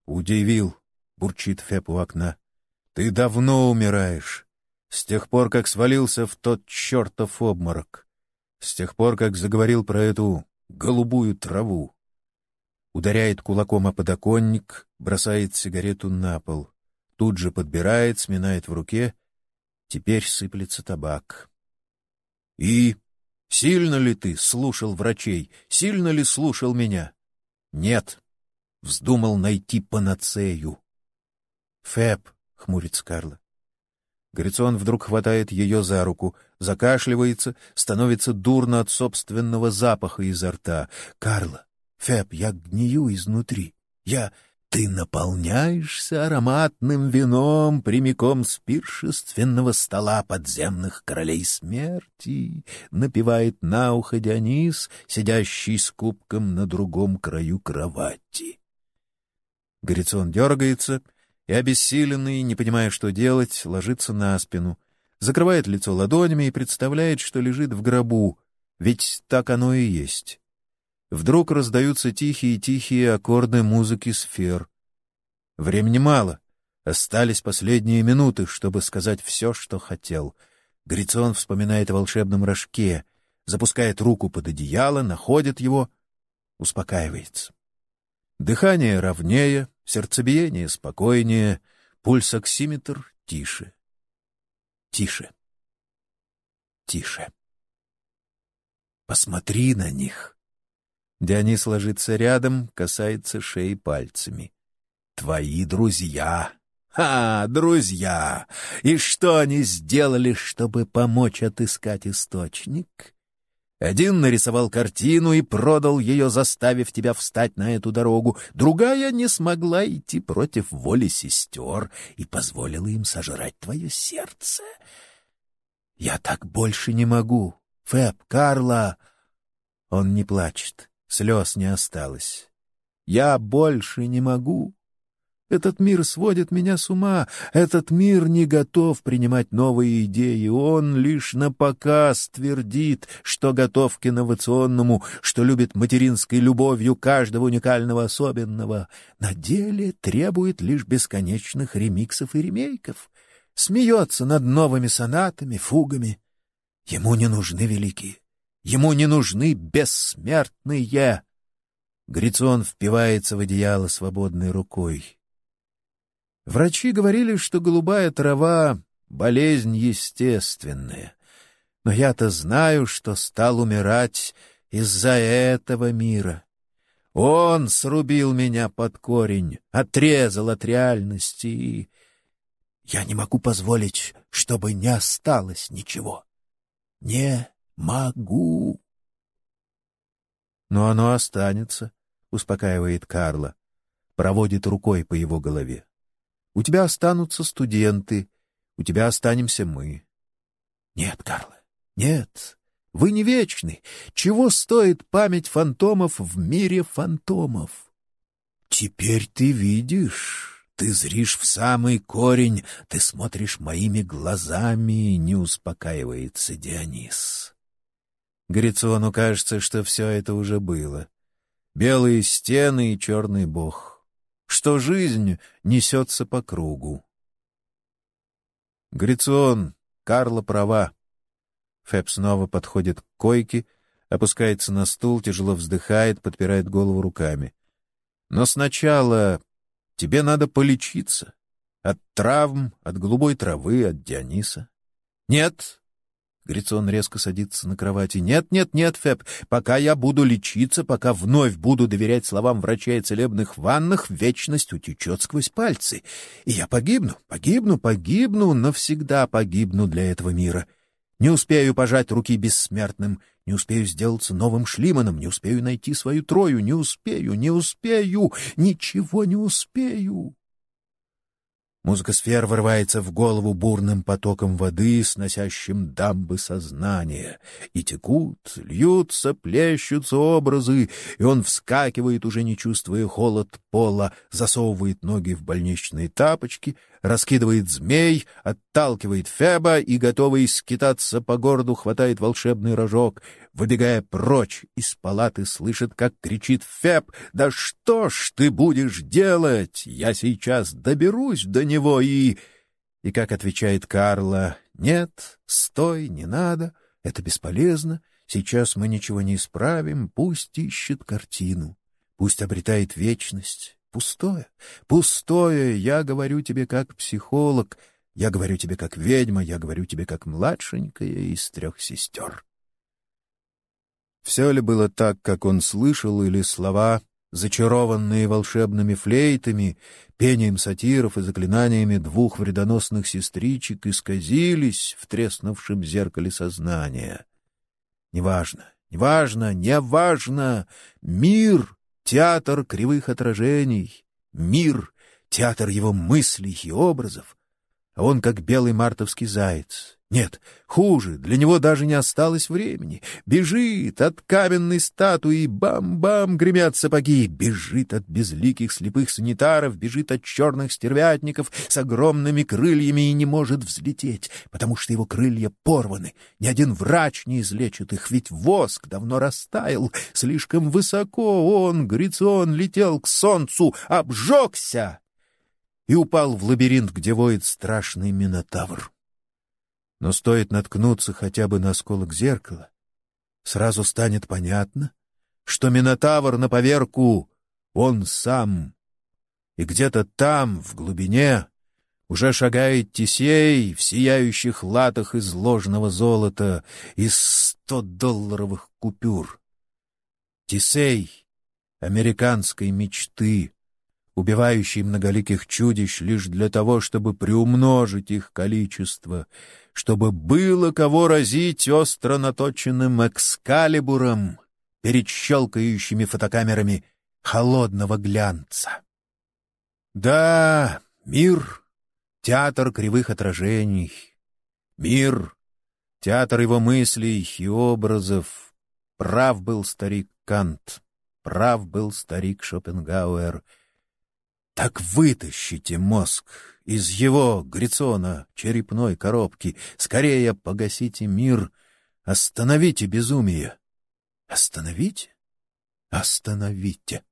Удивил, бурчит Феб у окна. Ты давно умираешь. С тех пор, как свалился в тот чертов обморок. С тех пор, как заговорил про эту голубую траву. Ударяет кулаком о подоконник, бросает сигарету на пол. Тут же подбирает, сминает в руке. Теперь сыплется табак. И Сильно ли ты слушал врачей? Сильно ли слушал меня? Нет. Вздумал найти панацею. Фэб, хмурится Карла. Грицон вдруг хватает ее за руку, закашливается, становится дурно от собственного запаха изо рта. «Карла, Фэб, я гнию изнутри. Я ты наполняешься ароматным вином прямиком с пиршественного стола подземных королей смерти, напевает на ухо Дионис, сидящий с кубком на другом краю кровати. Горицон дергается и, обессиленный, не понимая, что делать, ложится на спину, закрывает лицо ладонями и представляет, что лежит в гробу, ведь так оно и есть. Вдруг раздаются тихие-тихие аккорды музыки сфер. Времени мало. Остались последние минуты, чтобы сказать все, что хотел. Грицон вспоминает о волшебном рожке, запускает руку под одеяло, находит его, успокаивается. Дыхание ровнее, сердцебиение спокойнее, пульсоксиметр тише. Тише. Тише. Посмотри на них. Дионис ложится рядом, касается шеи пальцами. «Твои друзья!» «А, друзья! И что они сделали, чтобы помочь отыскать источник?» Один нарисовал картину и продал ее, заставив тебя встать на эту дорогу. Другая не смогла идти против воли сестер и позволила им сожрать твое сердце. Я так больше не могу. Фэб, Карла... Он не плачет. Слез не осталось. Я больше не могу. Этот мир сводит меня с ума. Этот мир не готов принимать новые идеи. Он лишь на показ твердит, что готов к инновационному, что любит материнской любовью каждого уникального особенного. На деле требует лишь бесконечных ремиксов и ремейков. Смеется над новыми сонатами, фугами. Ему не нужны великие. Ему не нужны бессмертные. Грицон впивается в одеяло свободной рукой. Врачи говорили, что голубая трава — болезнь естественная. Но я-то знаю, что стал умирать из-за этого мира. Он срубил меня под корень, отрезал от реальности, я не могу позволить, чтобы не осталось ничего. Не могу. Но оно останется, успокаивает Карла, проводит рукой по его голове. У тебя останутся студенты, у тебя останемся мы. Нет, Карла, нет, вы не вечны. Чего стоит память фантомов в мире фантомов? Теперь ты видишь, ты зришь в самый корень, ты смотришь моими глазами, не успокаивается Дионис. Грициону кажется, что все это уже было. Белые стены и черный бог. Что жизнь несется по кругу. Грицион, Карла права. Фэб снова подходит к койке, опускается на стул, тяжело вздыхает, подпирает голову руками. Но сначала тебе надо полечиться. От травм, от голубой травы, от Диониса. Нет, Грицон резко садится на кровати. «Нет, нет, нет, Феб, пока я буду лечиться, пока вновь буду доверять словам врача и целебных ваннах, вечность утечет сквозь пальцы. И я погибну, погибну, погибну, навсегда погибну для этого мира. Не успею пожать руки бессмертным, не успею сделаться новым Шлиманом, не успею найти свою Трою, не успею, не успею, ничего не успею. Музыка сфер вырывается в голову бурным потоком воды, сносящим дамбы сознания. И текут, льются, плещутся образы, и он вскакивает, уже не чувствуя холод пола, засовывает ноги в больничные тапочки, раскидывает змей, отталкивает Феба и, готовый скитаться по городу, хватает волшебный рожок — выбегая прочь из палаты, слышит, как кричит Феб, «Да что ж ты будешь делать? Я сейчас доберусь до него и...» И как отвечает Карла, «Нет, стой, не надо, это бесполезно, сейчас мы ничего не исправим, пусть ищет картину, пусть обретает вечность». Пустое, пустое, я говорю тебе как психолог, я говорю тебе как ведьма, я говорю тебе как младшенькая из трех сестер. Все ли было так, как он слышал, или слова, зачарованные волшебными флейтами, пением сатиров и заклинаниями двух вредоносных сестричек, исказились в треснувшем зеркале сознания? Неважно, неважно, неважно! Мир — театр кривых отражений, мир — театр его мыслей и образов, а он как белый мартовский заяц, нет, хуже, для него даже не осталось времени. Бежит от каменной статуи, бам-бам гремят сапоги, бежит от безликих слепых санитаров, бежит от черных стервятников с огромными крыльями и не может взлететь, потому что его крылья порваны. Ни один врач не излечит их, ведь воск давно растаял. Слишком высоко он, Грицон, летел к солнцу, обжегся и упал в лабиринт, где воет страшный Минотавр. Но стоит наткнуться хотя бы на осколок зеркала, сразу станет понятно, что Минотавр на поверку он сам. И где-то там, в глубине, уже шагает Тисей в сияющих латах из ложного золота, из сто-долларовых купюр. Тисей американской мечты, убивающий многоликих чудищ лишь для того, чтобы приумножить их количество — чтобы было кого разить остро наточенным экскалибуром перед щелкающими фотокамерами холодного глянца. Да, мир — театр кривых отражений. Мир — театр его мыслей и образов. Прав был старик Кант, прав был старик Шопенгауэр. Так вытащите мозг из его, Грицона, черепной коробки. Скорее погасите мир, остановите безумие. Остановите? Остановите.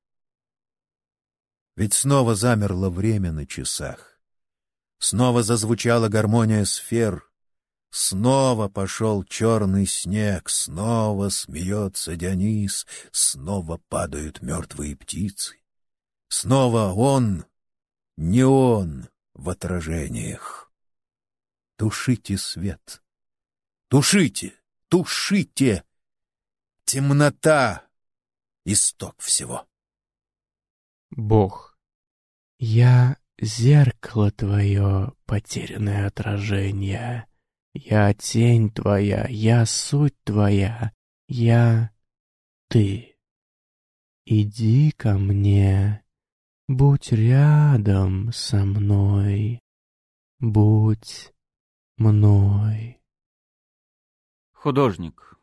Ведь снова замерло время на часах. Снова зазвучала гармония сфер. Снова пошел черный снег, снова смеется Дионис, снова падают мертвые птицы. Снова он, не он, в отражениях. Тушите свет. Тушите, тушите! Темнота — исток всего. Бог, я зеркало твое, потерянное отражение. Я тень твоя, я суть твоя, я ты. Иди ко мне, будь рядом со мной, будь мной. Художник.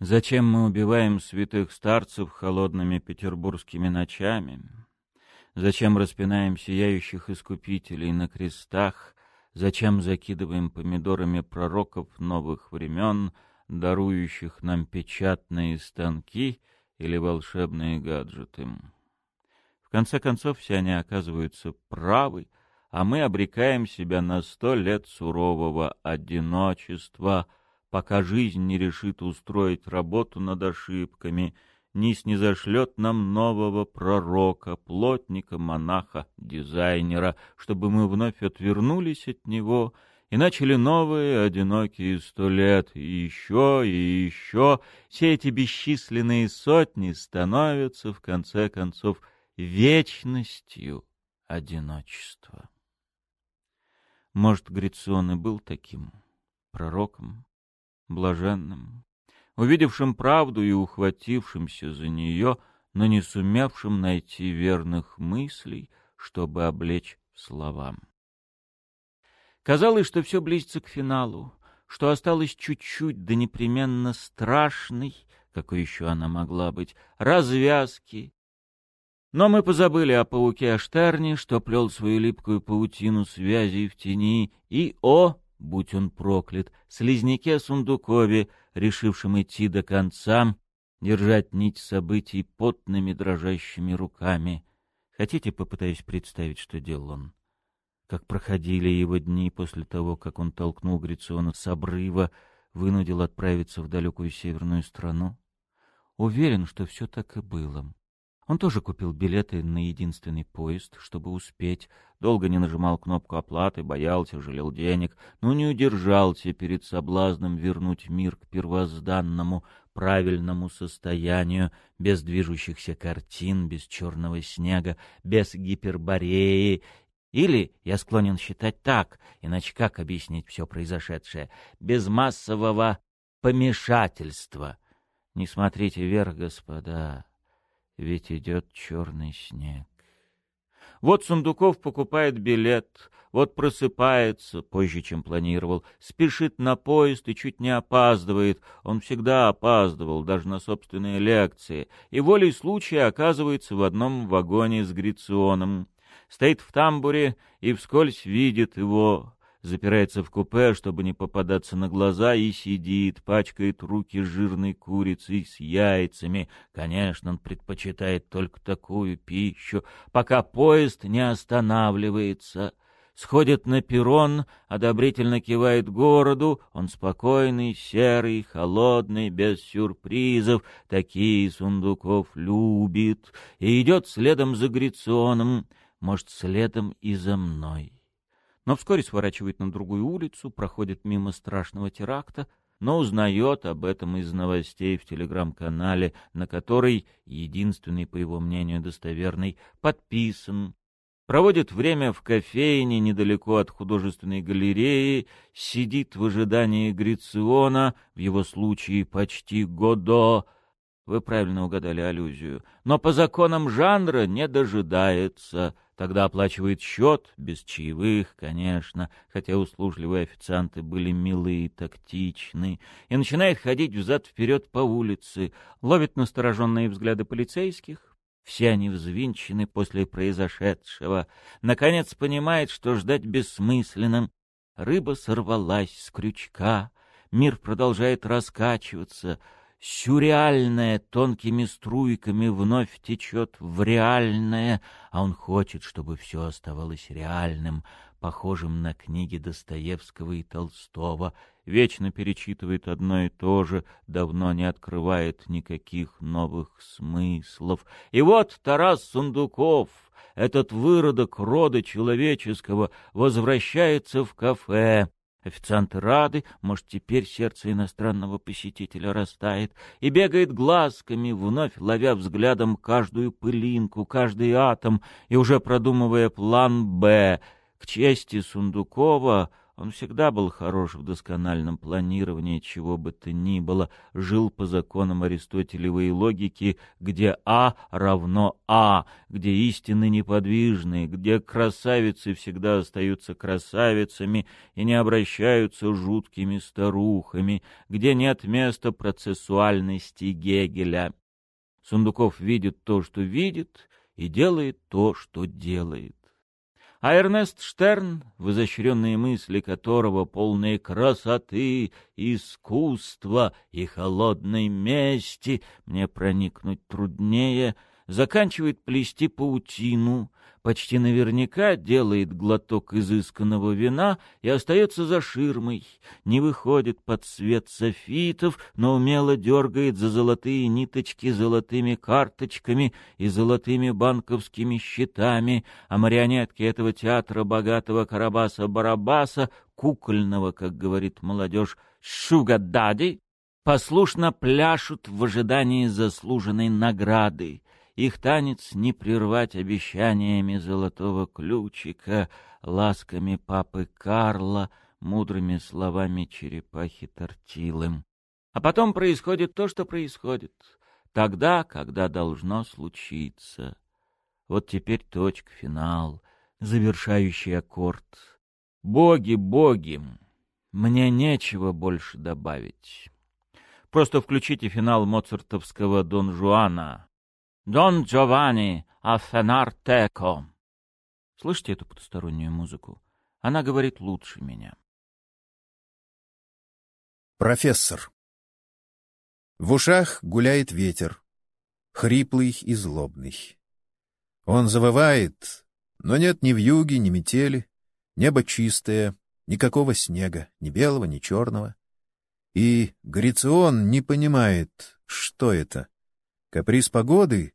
Зачем мы убиваем святых старцев холодными петербургскими ночами? Зачем распинаем сияющих искупителей на крестах? Зачем закидываем помидорами пророков новых времен, дарующих нам печатные станки или волшебные гаджеты? Конце концов, все они оказываются правы, а мы обрекаем себя на сто лет сурового одиночества — пока жизнь не решит устроить работу над ошибками, не снизошлет нам нового пророка, плотника, монаха, дизайнера, чтобы мы вновь отвернулись от него и начали новые одинокие сто лет, и еще, и еще. Все эти бесчисленные сотни становятся, в конце концов, вечностью одиночества. Может, Грицион и был таким пророком, блаженным, увидевшим правду и ухватившимся за нее, но не сумевшим найти верных мыслей, чтобы облечь словам. Казалось, что все близится к финалу, что осталось чуть-чуть да непременно страшной, какой еще она могла быть, развязки. Но мы позабыли о пауке Аштерне, что плел свою липкую паутину связей в тени, и о будь он проклят, слизняке Сундукове, решившем идти до конца, держать нить событий потными дрожащими руками. Хотите, попытаюсь представить, что делал он? Как проходили его дни после того, как он толкнул Грициона с обрыва, вынудил отправиться в далекую северную страну? Уверен, что все так и было. Он тоже купил билеты на единственный поезд, чтобы успеть. Долго не нажимал кнопку оплаты, боялся, жалел денег, но не удержался перед соблазном вернуть мир к первозданному, правильному состоянию, без движущихся картин, без черного снега, без гипербореи. Или, я склонен считать так, иначе как объяснить все произошедшее, без массового помешательства. Не смотрите вверх, господа ведь идет черный снег. Вот Сундуков покупает билет, вот просыпается, позже, чем планировал, спешит на поезд и чуть не опаздывает. Он всегда опаздывал, даже на собственные лекции, и волей случая оказывается в одном вагоне с Гриционом. Стоит в тамбуре и вскользь видит его, запирается в купе, чтобы не попадаться на глаза, и сидит, пачкает руки жирной курицей с яйцами. Конечно, он предпочитает только такую пищу, пока поезд не останавливается. Сходит на перрон, одобрительно кивает городу, он спокойный, серый, холодный, без сюрпризов, такие Сундуков любит, и идет следом за Гриционом, может, следом и за мной но вскоре сворачивает на другую улицу, проходит мимо страшного теракта, но узнает об этом из новостей в телеграм-канале, на который, единственный, по его мнению, достоверный, подписан. Проводит время в кофейне недалеко от художественной галереи, сидит в ожидании Грициона, в его случае почти Годо, вы правильно угадали аллюзию. Но по законам жанра не дожидается. Тогда оплачивает счет, без чаевых, конечно, хотя услужливые официанты были милые и тактичны, и начинает ходить взад-вперед по улице, ловит настороженные взгляды полицейских. Все они взвинчены после произошедшего. Наконец понимает, что ждать бессмысленно. Рыба сорвалась с крючка, мир продолжает раскачиваться — сюрреальное тонкими струйками вновь течет в реальное, а он хочет, чтобы все оставалось реальным, похожим на книги Достоевского и Толстого, вечно перечитывает одно и то же, давно не открывает никаких новых смыслов. И вот Тарас Сундуков, этот выродок рода человеческого, возвращается в кафе. Официанты рады, может, теперь сердце иностранного посетителя растает, и бегает глазками, вновь ловя взглядом каждую пылинку, каждый атом, и уже продумывая план «Б». К чести Сундукова он всегда был хорош в доскональном планировании чего бы то ни было, жил по законам аристотелевой логики, где А равно А, где истины неподвижны, где красавицы всегда остаются красавицами и не обращаются жуткими старухами, где нет места процессуальности Гегеля. Сундуков видит то, что видит, и делает то, что делает. А Эрнест Штерн, в изощренные мысли которого полные красоты, искусства и холодной мести, мне проникнуть труднее, заканчивает плести паутину, почти наверняка делает глоток изысканного вина и остается за ширмой, не выходит под свет софитов, но умело дергает за золотые ниточки золотыми карточками и золотыми банковскими счетами, а марионетки этого театра богатого Карабаса-Барабаса, кукольного, как говорит молодежь, шугадади, послушно пляшут в ожидании заслуженной награды, их танец не прервать обещаниями золотого ключика, ласками папы Карла, мудрыми словами черепахи Тортилым. А потом происходит то, что происходит. Тогда, когда должно случиться. Вот теперь точка, финал, завершающий аккорд. Боги, боги, мне нечего больше добавить. Просто включите финал моцартовского «Дон Жуана», Дон Джованни Афенартеко. Слышите эту потустороннюю музыку? Она говорит лучше меня. Профессор. В ушах гуляет ветер, хриплый и злобный. Он завывает, но нет ни вьюги, ни метели, небо чистое, никакого снега, ни белого, ни черного. И Грицион не понимает, что это Каприз погоды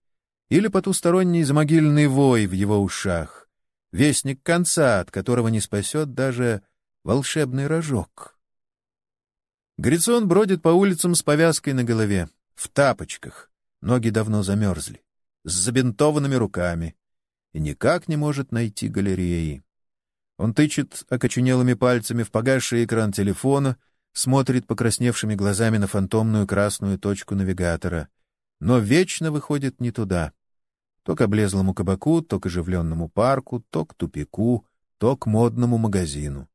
или потусторонний замогильный вой в его ушах, вестник конца, от которого не спасет даже волшебный рожок. Грицон бродит по улицам с повязкой на голове, в тапочках, ноги давно замерзли, с забинтованными руками, и никак не может найти галереи. Он тычет окоченелыми пальцами в погасший экран телефона, смотрит покрасневшими глазами на фантомную красную точку навигатора но вечно выходит не туда. То к облезлому кабаку, то к оживленному парку, то к тупику, то к модному магазину.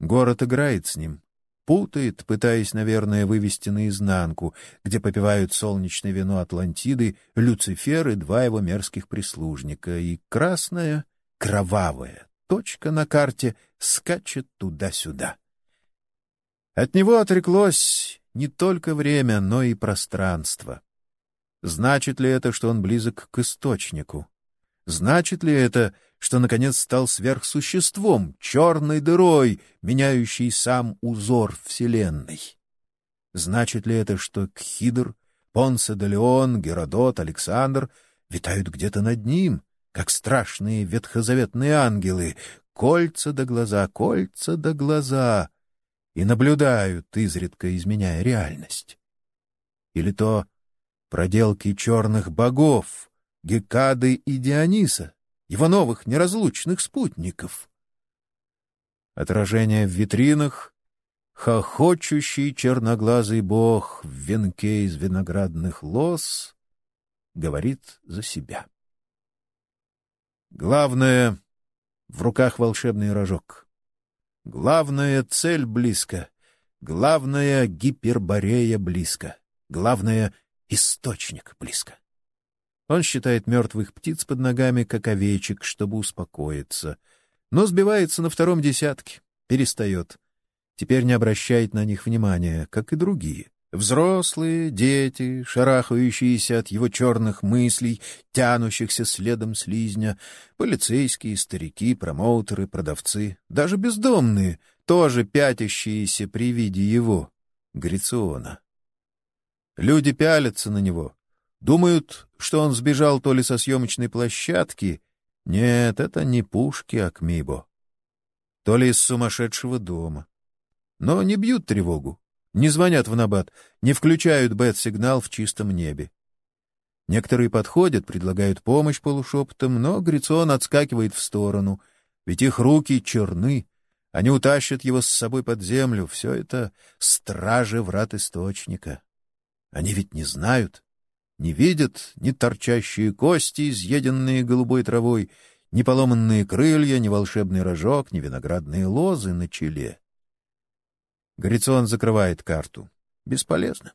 Город играет с ним, путает, пытаясь, наверное, вывести наизнанку, где попивают солнечное вино Атлантиды Люцифер и два его мерзких прислужника, и красная, кровавая точка на карте скачет туда-сюда. От него отреклось не только время, но и пространство. Значит ли это, что он близок к источнику? Значит ли это, что наконец стал сверхсуществом, черной дырой, меняющей сам узор вселенной? Значит ли это, что Кхидр, Понсе де Леон, Геродот, Александр витают где-то над ним, как страшные ветхозаветные ангелы, кольца до глаза, кольца до глаза, и наблюдают, изредка изменяя реальность? Или то проделки черных богов, Гекады и Диониса, его новых неразлучных спутников. Отражение в витринах, хохочущий черноглазый бог в венке из виноградных лоз говорит за себя. Главное — в руках волшебный рожок. Главная цель близко. Главная гиперборея близко. Главное источник близко. Он считает мертвых птиц под ногами, как овечек, чтобы успокоиться. Но сбивается на втором десятке, перестает. Теперь не обращает на них внимания, как и другие. Взрослые, дети, шарахающиеся от его черных мыслей, тянущихся следом слизня, полицейские, старики, промоутеры, продавцы, даже бездомные, тоже пятящиеся при виде его, Грициона. Люди пялятся на него, думают, что он сбежал то ли со съемочной площадки. Нет, это не пушки Акмибо. То ли из сумасшедшего дома. Но не бьют тревогу, не звонят в набат, не включают бет-сигнал в чистом небе. Некоторые подходят, предлагают помощь полушепотом, но Грицион отскакивает в сторону, ведь их руки черны, они утащат его с собой под землю. Все это стражи врат источника. Они ведь не знают, не видят ни торчащие кости, изъеденные голубой травой, ни поломанные крылья, ни волшебный рожок, ни виноградные лозы на челе. Горицион закрывает карту. Бесполезно.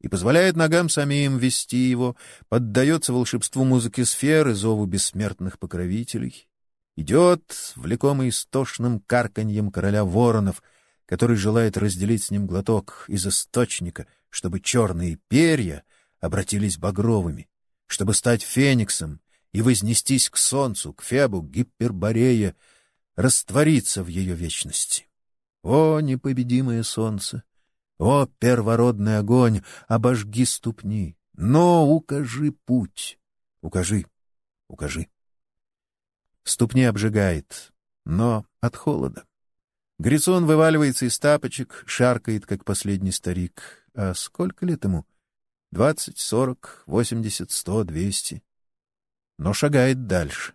И позволяет ногам самим вести его, поддается волшебству музыки сферы, зову бессмертных покровителей. Идет, влекомый истошным карканьем короля воронов, который желает разделить с ним глоток из источника, чтобы черные перья обратились багровыми, чтобы стать фениксом и вознестись к солнцу, к Фебу, к Гиперборея, раствориться в ее вечности. О, непобедимое солнце! О, первородный огонь! Обожги ступни! Но укажи путь! Укажи, укажи. Ступни обжигает, но от холода. Грицон вываливается из тапочек, шаркает, как последний старик. А сколько лет ему? Двадцать, сорок, восемьдесят, сто, двести. Но шагает дальше.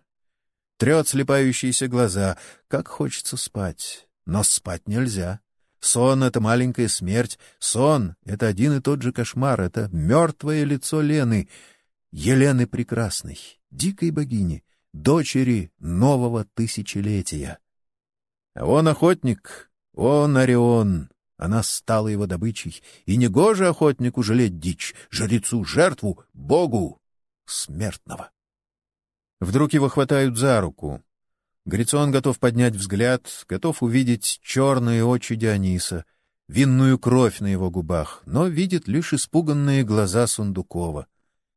Трет слепающиеся глаза. Как хочется спать. Но спать нельзя. Сон — это маленькая смерть. Сон — это один и тот же кошмар. Это мертвое лицо Лены. Елены Прекрасной, дикой богини, дочери нового тысячелетия. А он охотник, он Орион, она стала его добычей, и негоже охотнику жалеть дичь, жрецу жертву, богу смертного. Вдруг его хватают за руку. Грицон готов поднять взгляд, готов увидеть черные очи Диониса, винную кровь на его губах, но видит лишь испуганные глаза Сундукова.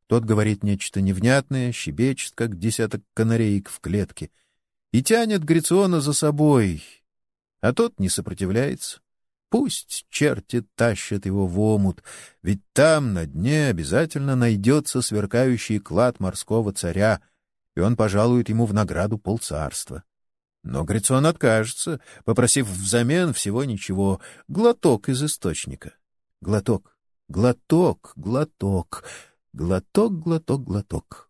Тот говорит нечто невнятное, щебечет, как десяток канареек в клетке, и тянет Грициона за собой, а тот не сопротивляется. Пусть черти тащат его в омут, ведь там на дне обязательно найдется сверкающий клад морского царя, и он пожалует ему в награду полцарства. Но Грицион откажется, попросив взамен всего ничего — глоток из источника. Глоток, глоток, глоток. Глоток, глоток, глоток.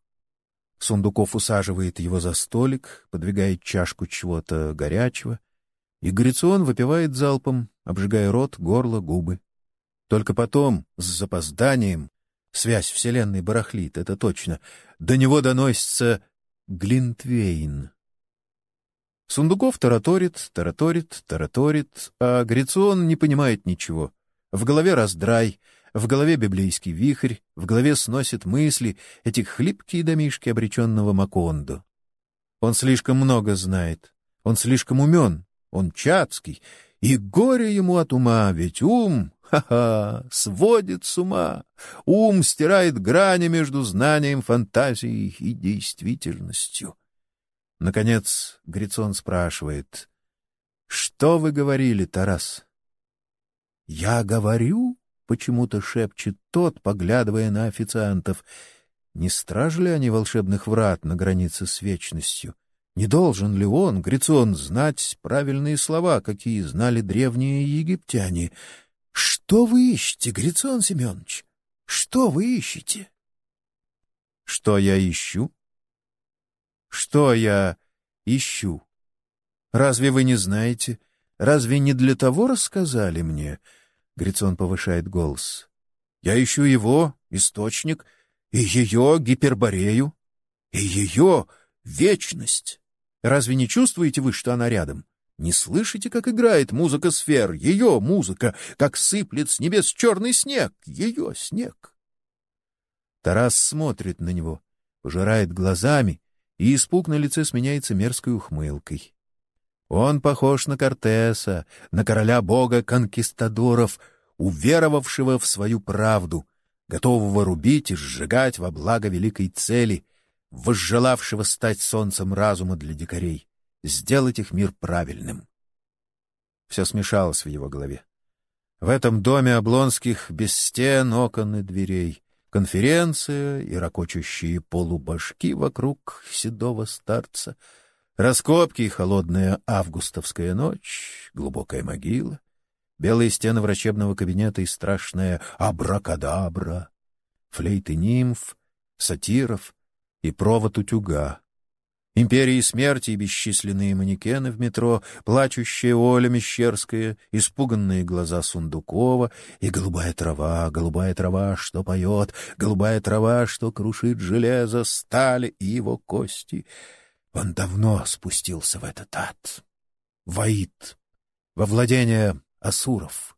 Сундуков усаживает его за столик, подвигает чашку чего-то горячего, и Грицион выпивает залпом, обжигая рот, горло, губы. Только потом, с запозданием, связь Вселенной барахлит, это точно, до него доносится Глинтвейн. Сундуков тараторит, тараторит, тараторит, а Грицион не понимает ничего. В голове раздрай — в голове библейский вихрь, в голове сносит мысли эти хлипкие домишки обреченного Макондо. Он слишком много знает, он слишком умен, он чацкий, и горе ему от ума, ведь ум, ха-ха, сводит с ума. Ум стирает грани между знанием, фантазией и действительностью. Наконец Грицон спрашивает, «Что вы говорили, Тарас?» «Я говорю?» — почему-то шепчет тот, поглядывая на официантов. Не стражи они волшебных врат на границе с вечностью? Не должен ли он, Грицион, знать правильные слова, какие знали древние египтяне? Что вы ищете, Грицион Семенович? Что вы ищете? Что я ищу? Что я ищу? Разве вы не знаете? Разве не для того рассказали мне? — Грицон повышает голос. «Я ищу его, источник, и ее гиперборею, и ее вечность. Разве не чувствуете вы, что она рядом? Не слышите, как играет музыка сфер, ее музыка, как сыплет с небес черный снег, ее снег?» Тарас смотрит на него, пожирает глазами, и испуг на лице сменяется мерзкой ухмылкой. Он похож на Кортеса, на короля бога конкистадоров, уверовавшего в свою правду, готового рубить и сжигать во благо великой цели, возжелавшего стать солнцем разума для дикарей, сделать их мир правильным. Все смешалось в его голове. В этом доме Облонских без стен, окон и дверей. Конференция и ракочущие полубашки вокруг седого старца. Раскопки и холодная августовская ночь, глубокая могила. Белые стены врачебного кабинета и страшная абракадабра. Флейты нимф, сатиров и провод утюга. Империи смерти и бесчисленные манекены в метро, плачущая Оля Мещерская, испуганные глаза Сундукова и голубая трава, голубая трава, что поет, голубая трава, что крушит железо, стали и его кости. Он давно спустился в этот ад. Воит, во владение Асуров.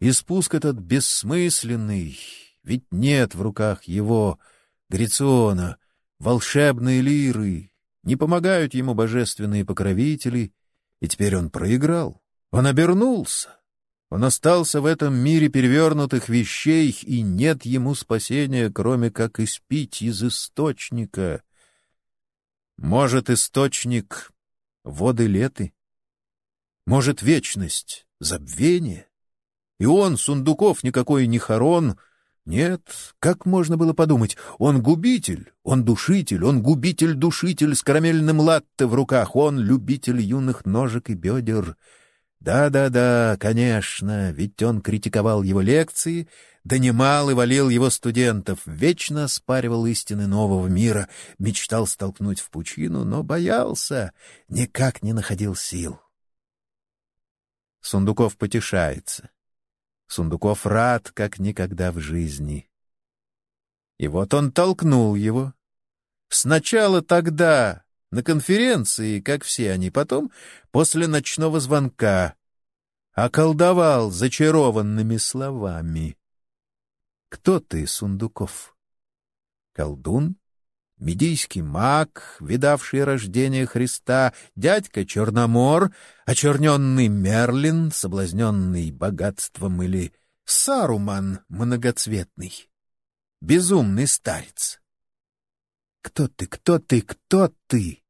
И спуск этот бессмысленный, ведь нет в руках его, Грициона, волшебной лиры, не помогают ему божественные покровители, и теперь он проиграл. Он обернулся. Он остался в этом мире перевернутых вещей, и нет ему спасения, кроме как испить из источника. Может, источник — воды леты? Может, вечность — забвение? И он, Сундуков, никакой не Харон — нет, как можно было подумать? Он губитель, он душитель, он губитель-душитель с карамельным латте в руках, он любитель юных ножек и бедер. Да-да-да, конечно, ведь он критиковал его лекции, донимал и валил его студентов, вечно спаривал истины нового мира, мечтал столкнуть в пучину, но боялся, никак не находил сил. Сундуков потешается. Сундуков рад, как никогда в жизни. И вот он толкнул его. Сначала тогда, на конференции, как все они, потом, после ночного звонка, околдовал зачарованными словами. «Кто ты, Сундуков? Колдун? Медийский маг, видавший рождение Христа, дядька Черномор, очерненный Мерлин, соблазненный богатством или Саруман многоцветный, безумный старец. Кто ты, кто ты, кто ты?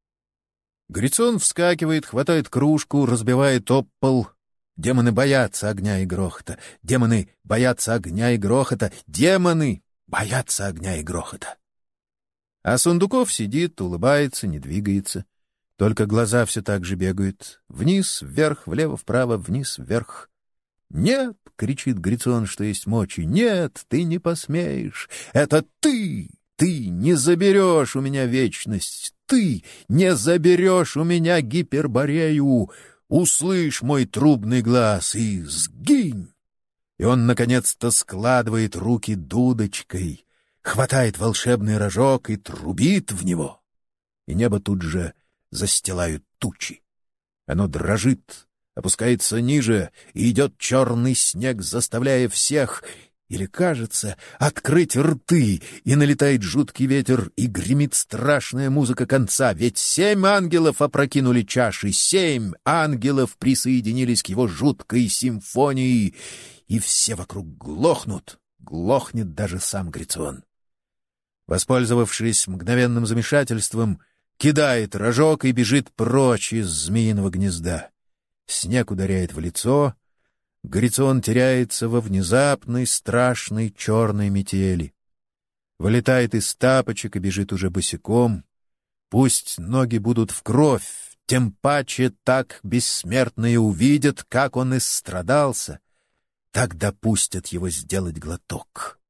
Грицон вскакивает, хватает кружку, разбивает об пол. Демоны боятся огня и грохота. Демоны боятся огня и грохота. Демоны боятся огня и грохота. А Сундуков сидит, улыбается, не двигается. Только глаза все так же бегают. Вниз, вверх, влево, вправо, вниз, вверх. «Нет!» — кричит Грицон, что есть мочи. «Нет, ты не посмеешь! Это ты! Ты не заберешь у меня вечность! Ты не заберешь у меня гиперборею! Услышь мой трубный глаз и сгинь!» И он, наконец-то, складывает руки дудочкой — хватает волшебный рожок и трубит в него. И небо тут же застилают тучи. Оно дрожит, опускается ниже, и идет черный снег, заставляя всех, или, кажется, открыть рты, и налетает жуткий ветер, и гремит страшная музыка конца, ведь семь ангелов опрокинули чаши, семь ангелов присоединились к его жуткой симфонии, и все вокруг глохнут, глохнет даже сам Грицион. Воспользовавшись мгновенным замешательством, кидает рожок и бежит прочь из змеиного гнезда. Снег ударяет в лицо, горизонт теряется во внезапной страшной черной метели. Вылетает из тапочек и бежит уже босиком. Пусть ноги будут в кровь, тем паче так бессмертные увидят, как он истрадался. Тогда пустят его сделать глоток.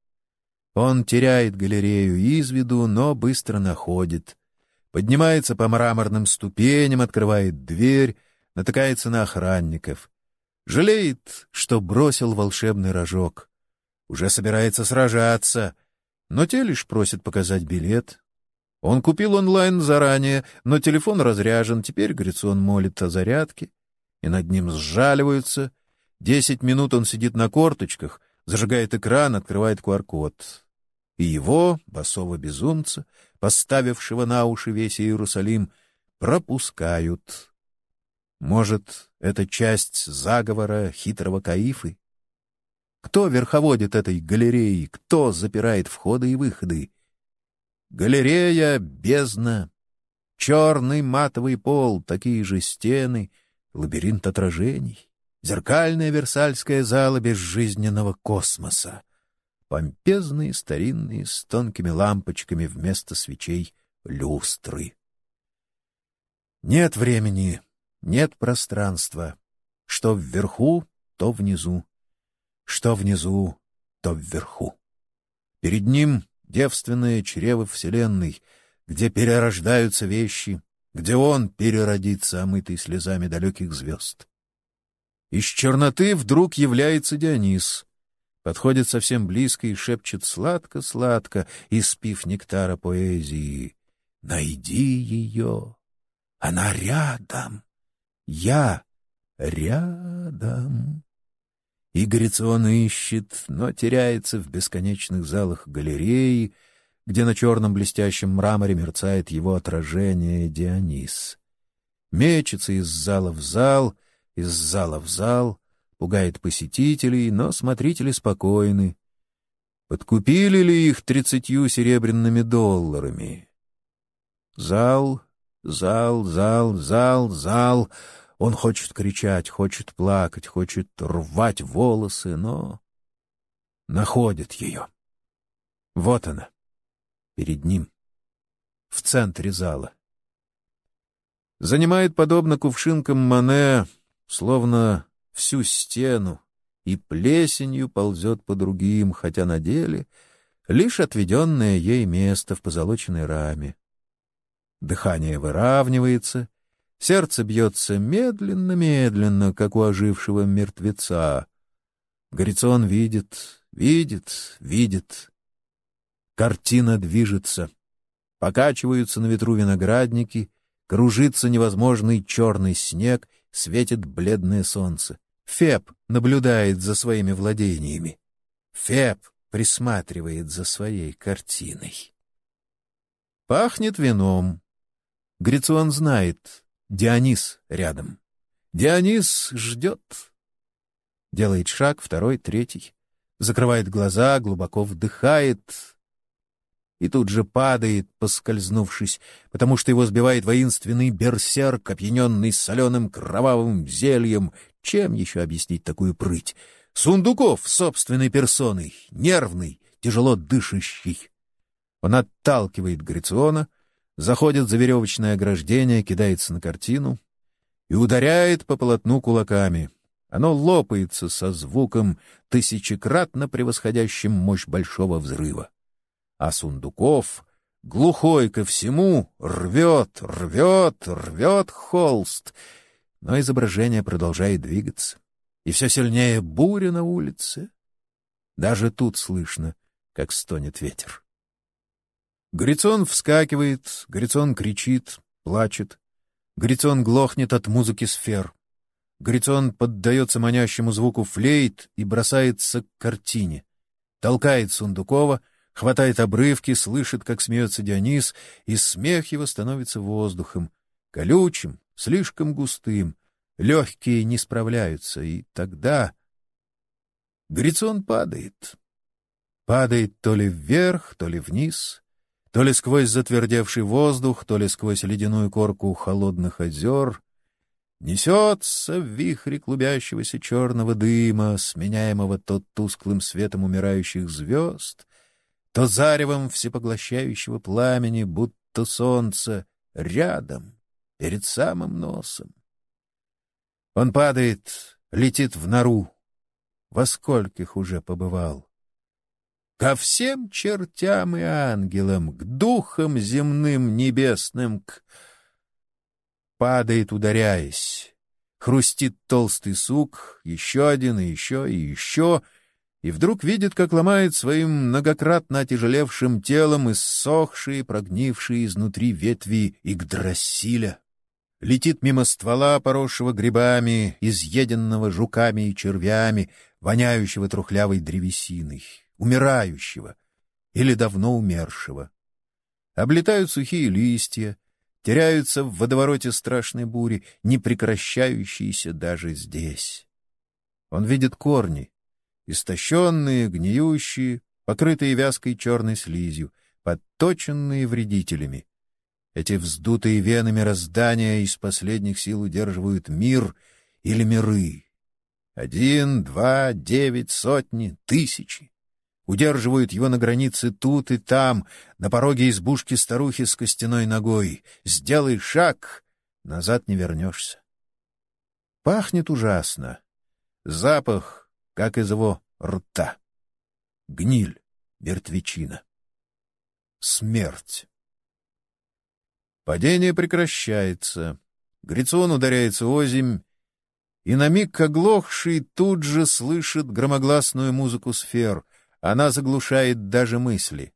Он теряет галерею из виду, но быстро находит. Поднимается по мраморным ступеням, открывает дверь, натыкается на охранников. Жалеет, что бросил волшебный рожок. Уже собирается сражаться, но те лишь просят показать билет. Он купил онлайн заранее, но телефон разряжен, теперь Грицон молит о зарядке, и над ним сжаливаются. Десять минут он сидит на корточках — зажигает экран, открывает QR-код. И его, басового безумца, поставившего на уши весь Иерусалим, пропускают. Может, это часть заговора хитрого Каифы? Кто верховодит этой галереей? Кто запирает входы и выходы? Галерея — бездна. Черный матовый пол, такие же стены, лабиринт отражений. зеркальная Версальская зала безжизненного космоса, помпезные старинные с тонкими лампочками вместо свечей люстры. Нет времени, нет пространства. Что вверху, то внизу. Что внизу, то вверху. Перед ним девственное чрево Вселенной, где перерождаются вещи, где он переродится, омытый слезами далеких звезд. Из черноты вдруг является Дионис, подходит совсем близко и шепчет сладко-сладко, испив нектара поэзии. «Найди ее! Она рядом! Я рядом!» И Горицион ищет, но теряется в бесконечных залах галереи, где на черном блестящем мраморе мерцает его отражение Дионис. Мечется из зала в зал, из зала в зал, пугает посетителей, но смотрители спокойны. Подкупили ли их тридцатью серебряными долларами? Зал, зал, зал, зал, зал — он хочет кричать, хочет плакать, хочет рвать волосы, но находит ее. Вот она, перед ним, в центре зала. Занимает, подобно кувшинкам Мане, словно всю стену, и плесенью ползет по другим, хотя на деле лишь отведенное ей место в позолоченной раме. Дыхание выравнивается, Сердце бьется медленно-медленно, как у ожившего мертвеца. Горицон видит, видит, видит. Картина движется. Покачиваются на ветру виноградники, кружится невозможный черный снег, светит бледное солнце. Феб наблюдает за своими владениями. Феб присматривает за своей картиной. Пахнет вином. Грицион знает, Дионис рядом. Дионис ждет. Делает шаг, второй, третий. Закрывает глаза, глубоко вдыхает. И тут же падает, поскользнувшись, потому что его сбивает воинственный берсерк, опьяненный соленым кровавым зельем. Чем еще объяснить такую прыть? Сундуков собственной персоной, нервный, тяжело дышащий. Он отталкивает Грициона — заходит за веревочное ограждение, кидается на картину и ударяет по полотну кулаками. Оно лопается со звуком, тысячекратно превосходящим мощь большого взрыва. А Сундуков, глухой ко всему, рвет, рвет, рвет холст, но изображение продолжает двигаться. И все сильнее буря на улице. Даже тут слышно, как стонет ветер. Грицон вскакивает, Грицон кричит, плачет. Грицон глохнет от музыки сфер. Грицон поддается манящему звуку флейт и бросается к картине. Толкает Сундукова, хватает обрывки, слышит, как смеется Дионис, и смех его становится воздухом, колючим, слишком густым. Легкие не справляются, и тогда... Грицон падает. Падает то ли вверх, то ли вниз, то ли сквозь затвердевший воздух, то ли сквозь ледяную корку холодных озер, несется в вихре клубящегося черного дыма, сменяемого то тусклым светом умирающих звезд, то заревом всепоглощающего пламени, будто солнце рядом, перед самым носом. Он падает, летит в нору. Во скольких уже побывал? ко всем чертям и ангелам, к духам земным небесным, к... Падает, ударяясь. Хрустит толстый сук, еще один и еще и еще, и вдруг видит, как ломает своим многократно отяжелевшим телом иссохшие, прогнившие изнутри ветви Игдрасиля. Летит мимо ствола, поросшего грибами, изъеденного жуками и червями, воняющего трухлявой древесиной умирающего или давно умершего. Облетают сухие листья, теряются в водовороте страшной бури, не прекращающиеся даже здесь. Он видит корни, истощенные, гниющие, покрытые вязкой черной слизью, подточенные вредителями. Эти вздутые вены мироздания из последних сил удерживают мир или миры. Один, два, девять, сотни, тысячи. Удерживают его на границе тут и там, на пороге избушки старухи с костяной ногой. Сделай шаг, назад не вернешься. Пахнет ужасно. Запах, как из его рта. Гниль, мертвечина. Смерть. Падение прекращается. Грицион ударяется озимь, и на миг оглохший тут же слышит громогласную музыку сфер. Она заглушает даже мысли.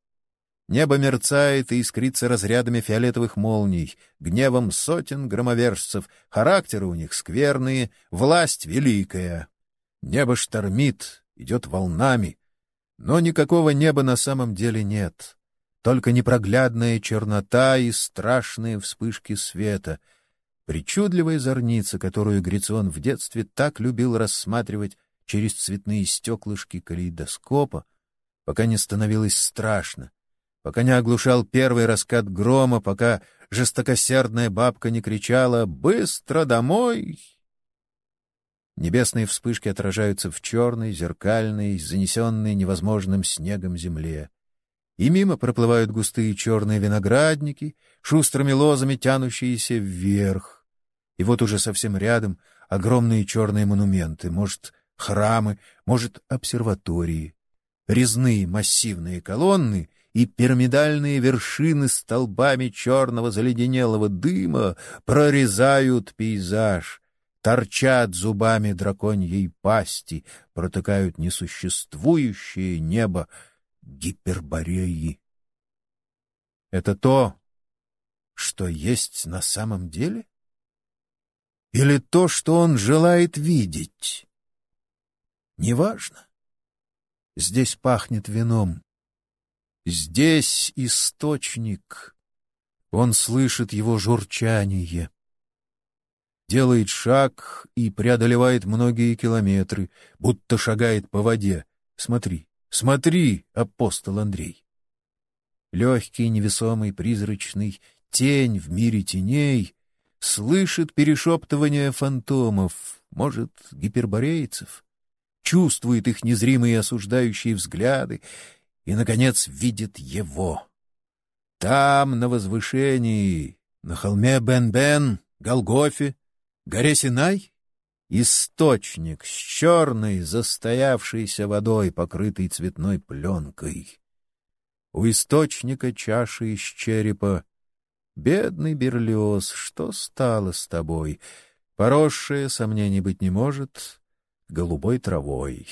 Небо мерцает и искрится разрядами фиолетовых молний, гневом сотен громовержцев, характеры у них скверные, власть великая. Небо штормит, идет волнами, но никакого неба на самом деле нет. Только непроглядная чернота и страшные вспышки света — Причудливая зорница, которую Грицион в детстве так любил рассматривать через цветные стеклышки калейдоскопа, пока не становилось страшно, пока не оглушал первый раскат грома, пока жестокосердная бабка не кричала «Быстро домой!». Небесные вспышки отражаются в черной, зеркальной, занесенной невозможным снегом земле. И мимо проплывают густые черные виноградники, шустрыми лозами тянущиеся вверх. И вот уже совсем рядом огромные черные монументы, может, храмы, может, обсерватории. Резные массивные колонны и пирамидальные вершины столбами черного заледенелого дыма прорезают пейзаж, торчат зубами драконьей пасти, протыкают несуществующее небо гипербореи. Это то, что есть на самом деле? или то, что он желает видеть. Неважно. Здесь пахнет вином. Здесь источник. Он слышит его журчание. Делает шаг и преодолевает многие километры, будто шагает по воде. Смотри, смотри, апостол Андрей. Легкий, невесомый, призрачный, тень в мире теней слышит перешептывание фантомов, может, гиперборейцев, чувствует их незримые осуждающие взгляды и, наконец, видит его. Там, на возвышении, на холме Бен-Бен, Голгофе, горе Синай, источник с черной застоявшейся водой, покрытой цветной пленкой. У источника чаши из черепа Бедный Берлиоз, что стало с тобой? Поросшее, сомнений быть не может, голубой травой.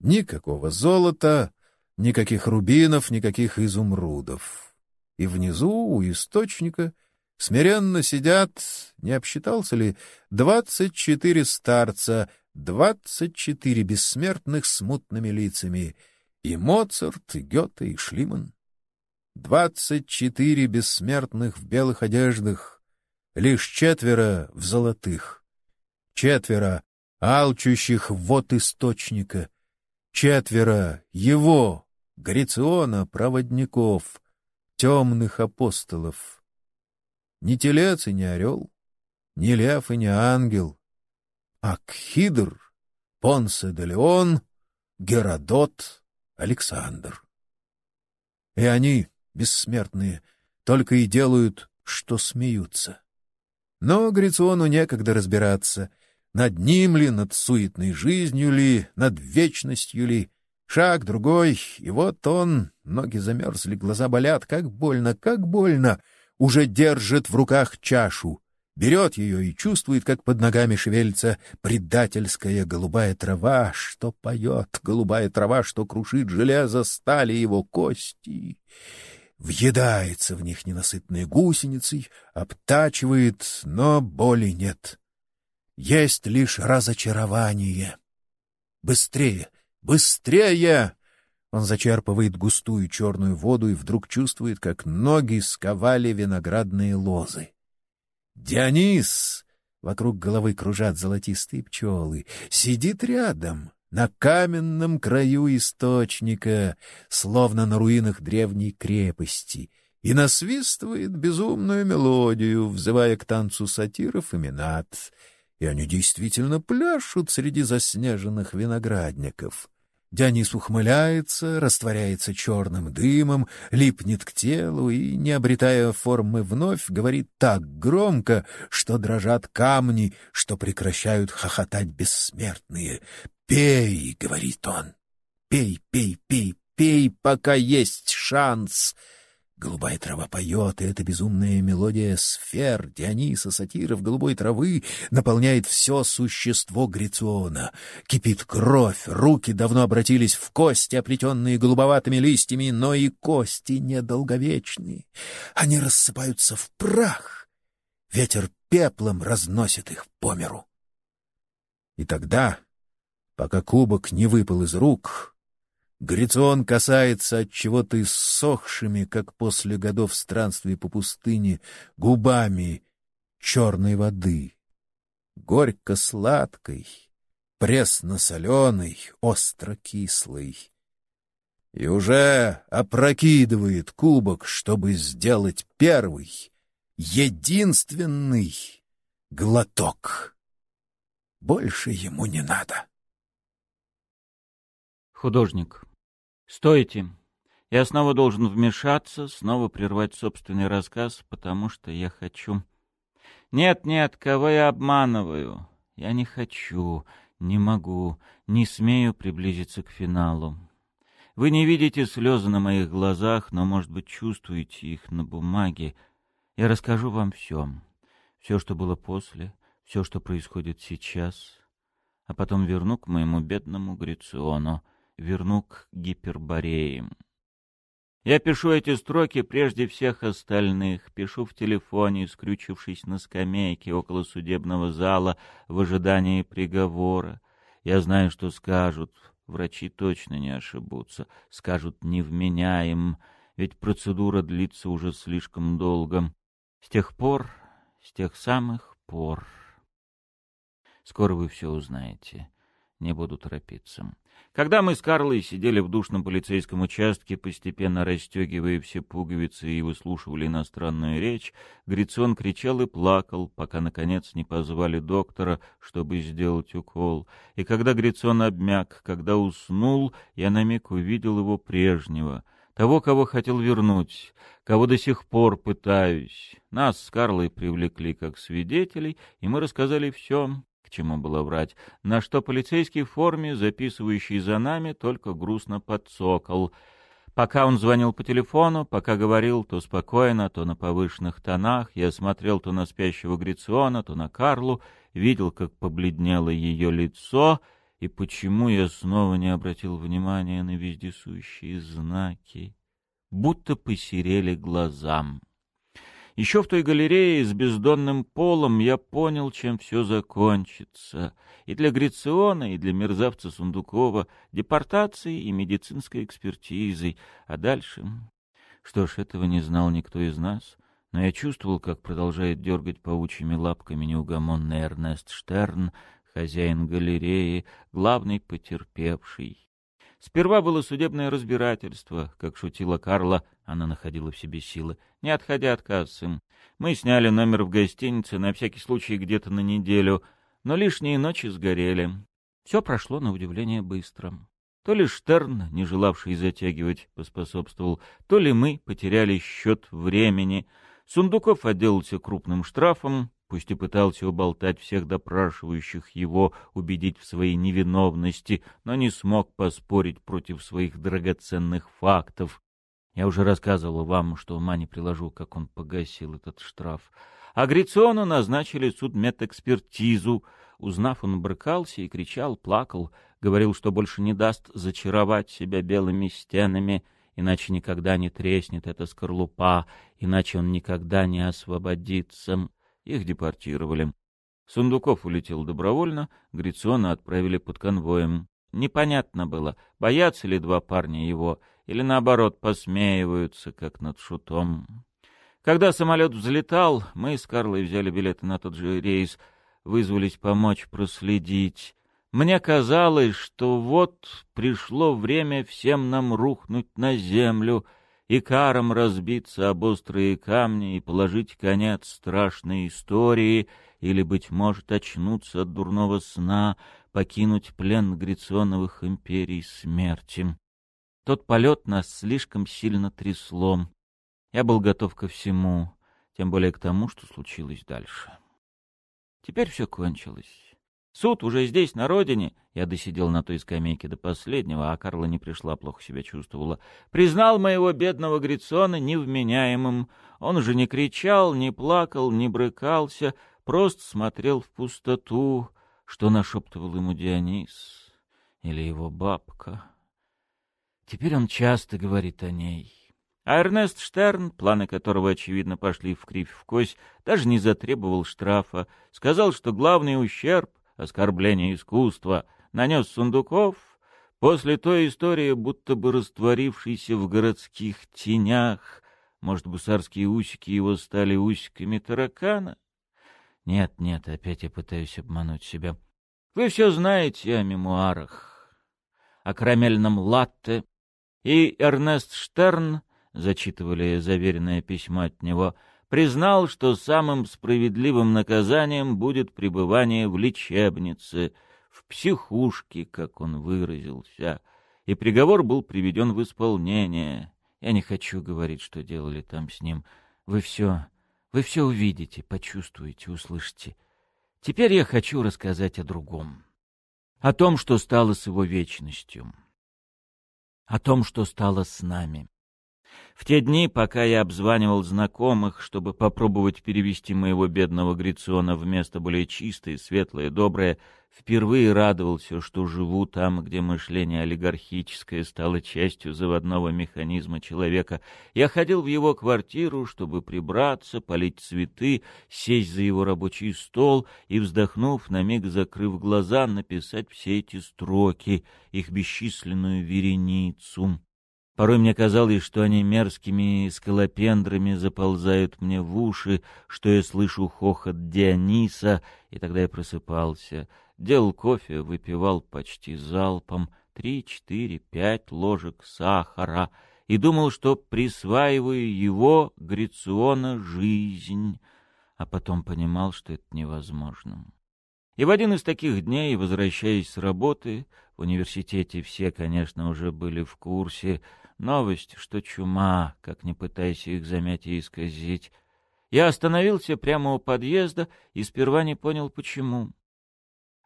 Никакого золота, никаких рубинов, никаких изумрудов. И внизу, у источника, смиренно сидят, не обсчитался ли, двадцать четыре старца, двадцать четыре бессмертных с мутными лицами, и Моцарт, и Гёте, и Шлиман. Двадцать четыре бессмертных в белых одеждах, лишь четверо в золотых. Четверо алчущих вод источника. Четверо его, Грициона, проводников, темных апостолов. Ни телец и не орел, ни лев и не ангел, а Кхидр, Понсе де Леон, Геродот, Александр. И они бессмертные, только и делают, что смеются. Но Грициону некогда разбираться, над ним ли, над суетной жизнью ли, над вечностью ли. Шаг другой, и вот он, ноги замерзли, глаза болят, как больно, как больно, уже держит в руках чашу, берет ее и чувствует, как под ногами шевелится предательская голубая трава, что поет, голубая трава, что крушит железо, стали его кости въедается в них ненасытной гусеницей, обтачивает, но боли нет. Есть лишь разочарование. Быстрее, быстрее! Он зачерпывает густую черную воду и вдруг чувствует, как ноги сковали виноградные лозы. Дионис! Вокруг головы кружат золотистые пчелы. Сидит рядом, на каменном краю источника, словно на руинах древней крепости, и насвистывает безумную мелодию, взывая к танцу сатиров и минат. И они действительно пляшут среди заснеженных виноградников. Дионис ухмыляется, растворяется черным дымом, липнет к телу и, не обретая формы вновь, говорит так громко, что дрожат камни, что прекращают хохотать бессмертные. «Пей!» — говорит он. «Пей, пей, пей, пей, пока есть шанс!» Голубая трава поет, и эта безумная мелодия сфер, Диониса, сатиров, голубой травы наполняет все существо Грициона. Кипит кровь, руки давно обратились в кости, оплетенные голубоватыми листьями, но и кости недолговечны. Они рассыпаются в прах. Ветер пеплом разносит их по миру. И тогда, пока кубок не выпал из рук, Грицион касается от чего-то иссохшими, как после годов странствий по пустыне, губами черной воды, горько-сладкой, пресно-соленой, остро-кислой. И уже опрокидывает кубок, чтобы сделать первый, единственный глоток. Больше ему не надо. Художник. Стойте. Я снова должен вмешаться, снова прервать собственный рассказ, потому что я хочу... Нет, нет, кого я обманываю? Я не хочу, не могу, не смею приблизиться к финалу. Вы не видите слезы на моих глазах, но, может быть, чувствуете их на бумаге. Я расскажу вам все. Все, что было после, все, что происходит сейчас. А потом верну к моему бедному Грициону — верну к гипербореям. Я пишу эти строки прежде всех остальных, пишу в телефоне, скрючившись на скамейке около судебного зала в ожидании приговора. Я знаю, что скажут, врачи точно не ошибутся, скажут невменяем, ведь процедура длится уже слишком долго. С тех пор, с тех самых пор. Скоро вы все узнаете. Не буду торопиться. Когда мы с Карлой сидели в душном полицейском участке, постепенно расстегивая все пуговицы и выслушивали иностранную речь, Грицон кричал и плакал, пока, наконец, не позвали доктора, чтобы сделать укол. И когда Грицон обмяк, когда уснул, я на миг увидел его прежнего — того, кого хотел вернуть, кого до сих пор пытаюсь. Нас с Карлой привлекли как свидетелей, и мы рассказали все, к чему было врать, на что полицейский в форме, записывающий за нами, только грустно подсокол. Пока он звонил по телефону, пока говорил то спокойно, то на повышенных тонах, я смотрел то на спящего Грициона, то на Карлу, видел, как побледнело ее лицо, и почему я снова не обратил внимания на вездесущие знаки, будто посерели глазам. Еще в той галерее с бездонным полом я понял, чем все закончится. И для Грициона, и для мерзавца Сундукова депортацией и медицинской экспертизой. А дальше... Что ж, этого не знал никто из нас. Но я чувствовал, как продолжает дергать паучьими лапками неугомонный Эрнест Штерн, хозяин галереи, главный потерпевший. Сперва было судебное разбирательство, как шутила Карла, она находила в себе силы, не отходя от кассы. Мы сняли номер в гостинице, на всякий случай где-то на неделю, но лишние ночи сгорели. Все прошло, на удивление, быстро. То ли Штерн, не желавший затягивать, поспособствовал, то ли мы потеряли счет времени. Сундуков отделался крупным штрафом, пусть и пытался уболтать всех допрашивающих его, убедить в своей невиновности, но не смог поспорить против своих драгоценных фактов. Я уже рассказывал вам, что ума не приложу, как он погасил этот штраф. А Грициону назначили судмедэкспертизу. Узнав, он брыкался и кричал, плакал, говорил, что больше не даст зачаровать себя белыми стенами, иначе никогда не треснет эта скорлупа, иначе он никогда не освободится. Их депортировали. Сундуков улетел добровольно, Грициона отправили под конвоем. Непонятно было, боятся ли два парня его, или наоборот посмеиваются, как над шутом. Когда самолет взлетал, мы с Карлой взяли билеты на тот же рейс, вызвались помочь проследить. Мне казалось, что вот пришло время всем нам рухнуть на землю, и каром разбиться об острые камни и положить конец страшной истории, или, быть может, очнуться от дурного сна, покинуть плен Гриционовых империй смерти. Тот полет нас слишком сильно трясло. Я был готов ко всему, тем более к тому, что случилось дальше. Теперь все кончилось. Суд уже здесь, на родине. Я досидел на той скамейке до последнего, а Карла не пришла, плохо себя чувствовала. Признал моего бедного Грицона невменяемым. Он же не кричал, не плакал, не брыкался, просто смотрел в пустоту, что нашептывал ему Дионис или его бабка. Теперь он часто говорит о ней. А Эрнест Штерн, планы которого, очевидно, пошли в кривь в кость, даже не затребовал штрафа. Сказал, что главный ущерб оскорбление искусства, нанес Сундуков, после той истории, будто бы растворившейся в городских тенях, может, гусарские усики его стали усиками таракана? Нет, нет, опять я пытаюсь обмануть себя. Вы все знаете о мемуарах, о карамельном латте, и Эрнест Штерн, зачитывали заверенное письмо от него, — признал, что самым справедливым наказанием будет пребывание в лечебнице, в психушке, как он выразился, и приговор был приведен в исполнение. Я не хочу говорить, что делали там с ним. Вы все, вы все увидите, почувствуете, услышите. Теперь я хочу рассказать о другом. О том, что стало с его вечностью. О том, что стало с нами. В те дни, пока я обзванивал знакомых, чтобы попробовать перевести моего бедного Грициона в место более чистое, светлое, доброе, впервые радовался, что живу там, где мышление олигархическое стало частью заводного механизма человека. Я ходил в его квартиру, чтобы прибраться, полить цветы, сесть за его рабочий стол и, вздохнув, на миг закрыв глаза, написать все эти строки, их бесчисленную вереницу. Порой мне казалось, что они мерзкими скалопендрами заползают мне в уши, что я слышу хохот Диониса, и тогда я просыпался. Делал кофе, выпивал почти залпом три, четыре, пять ложек сахара и думал, что присваиваю его, Грициона, жизнь, а потом понимал, что это невозможно. И в один из таких дней, возвращаясь с работы, в университете все, конечно, уже были в курсе, Новость, что чума, как не пытайся их замять и исказить. Я остановился прямо у подъезда и сперва не понял, почему.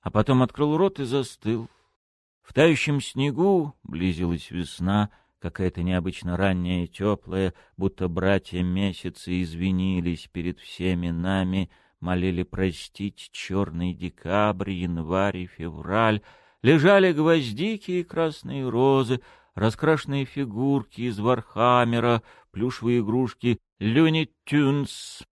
А потом открыл рот и застыл. В тающем снегу близилась весна, какая-то необычно ранняя и теплая, будто братья месяцы извинились перед всеми нами, молили простить черный декабрь, январь и февраль, лежали гвоздики и красные розы, раскрашенные фигурки из Вархаммера, плюшевые игрушки Люни Тюнс,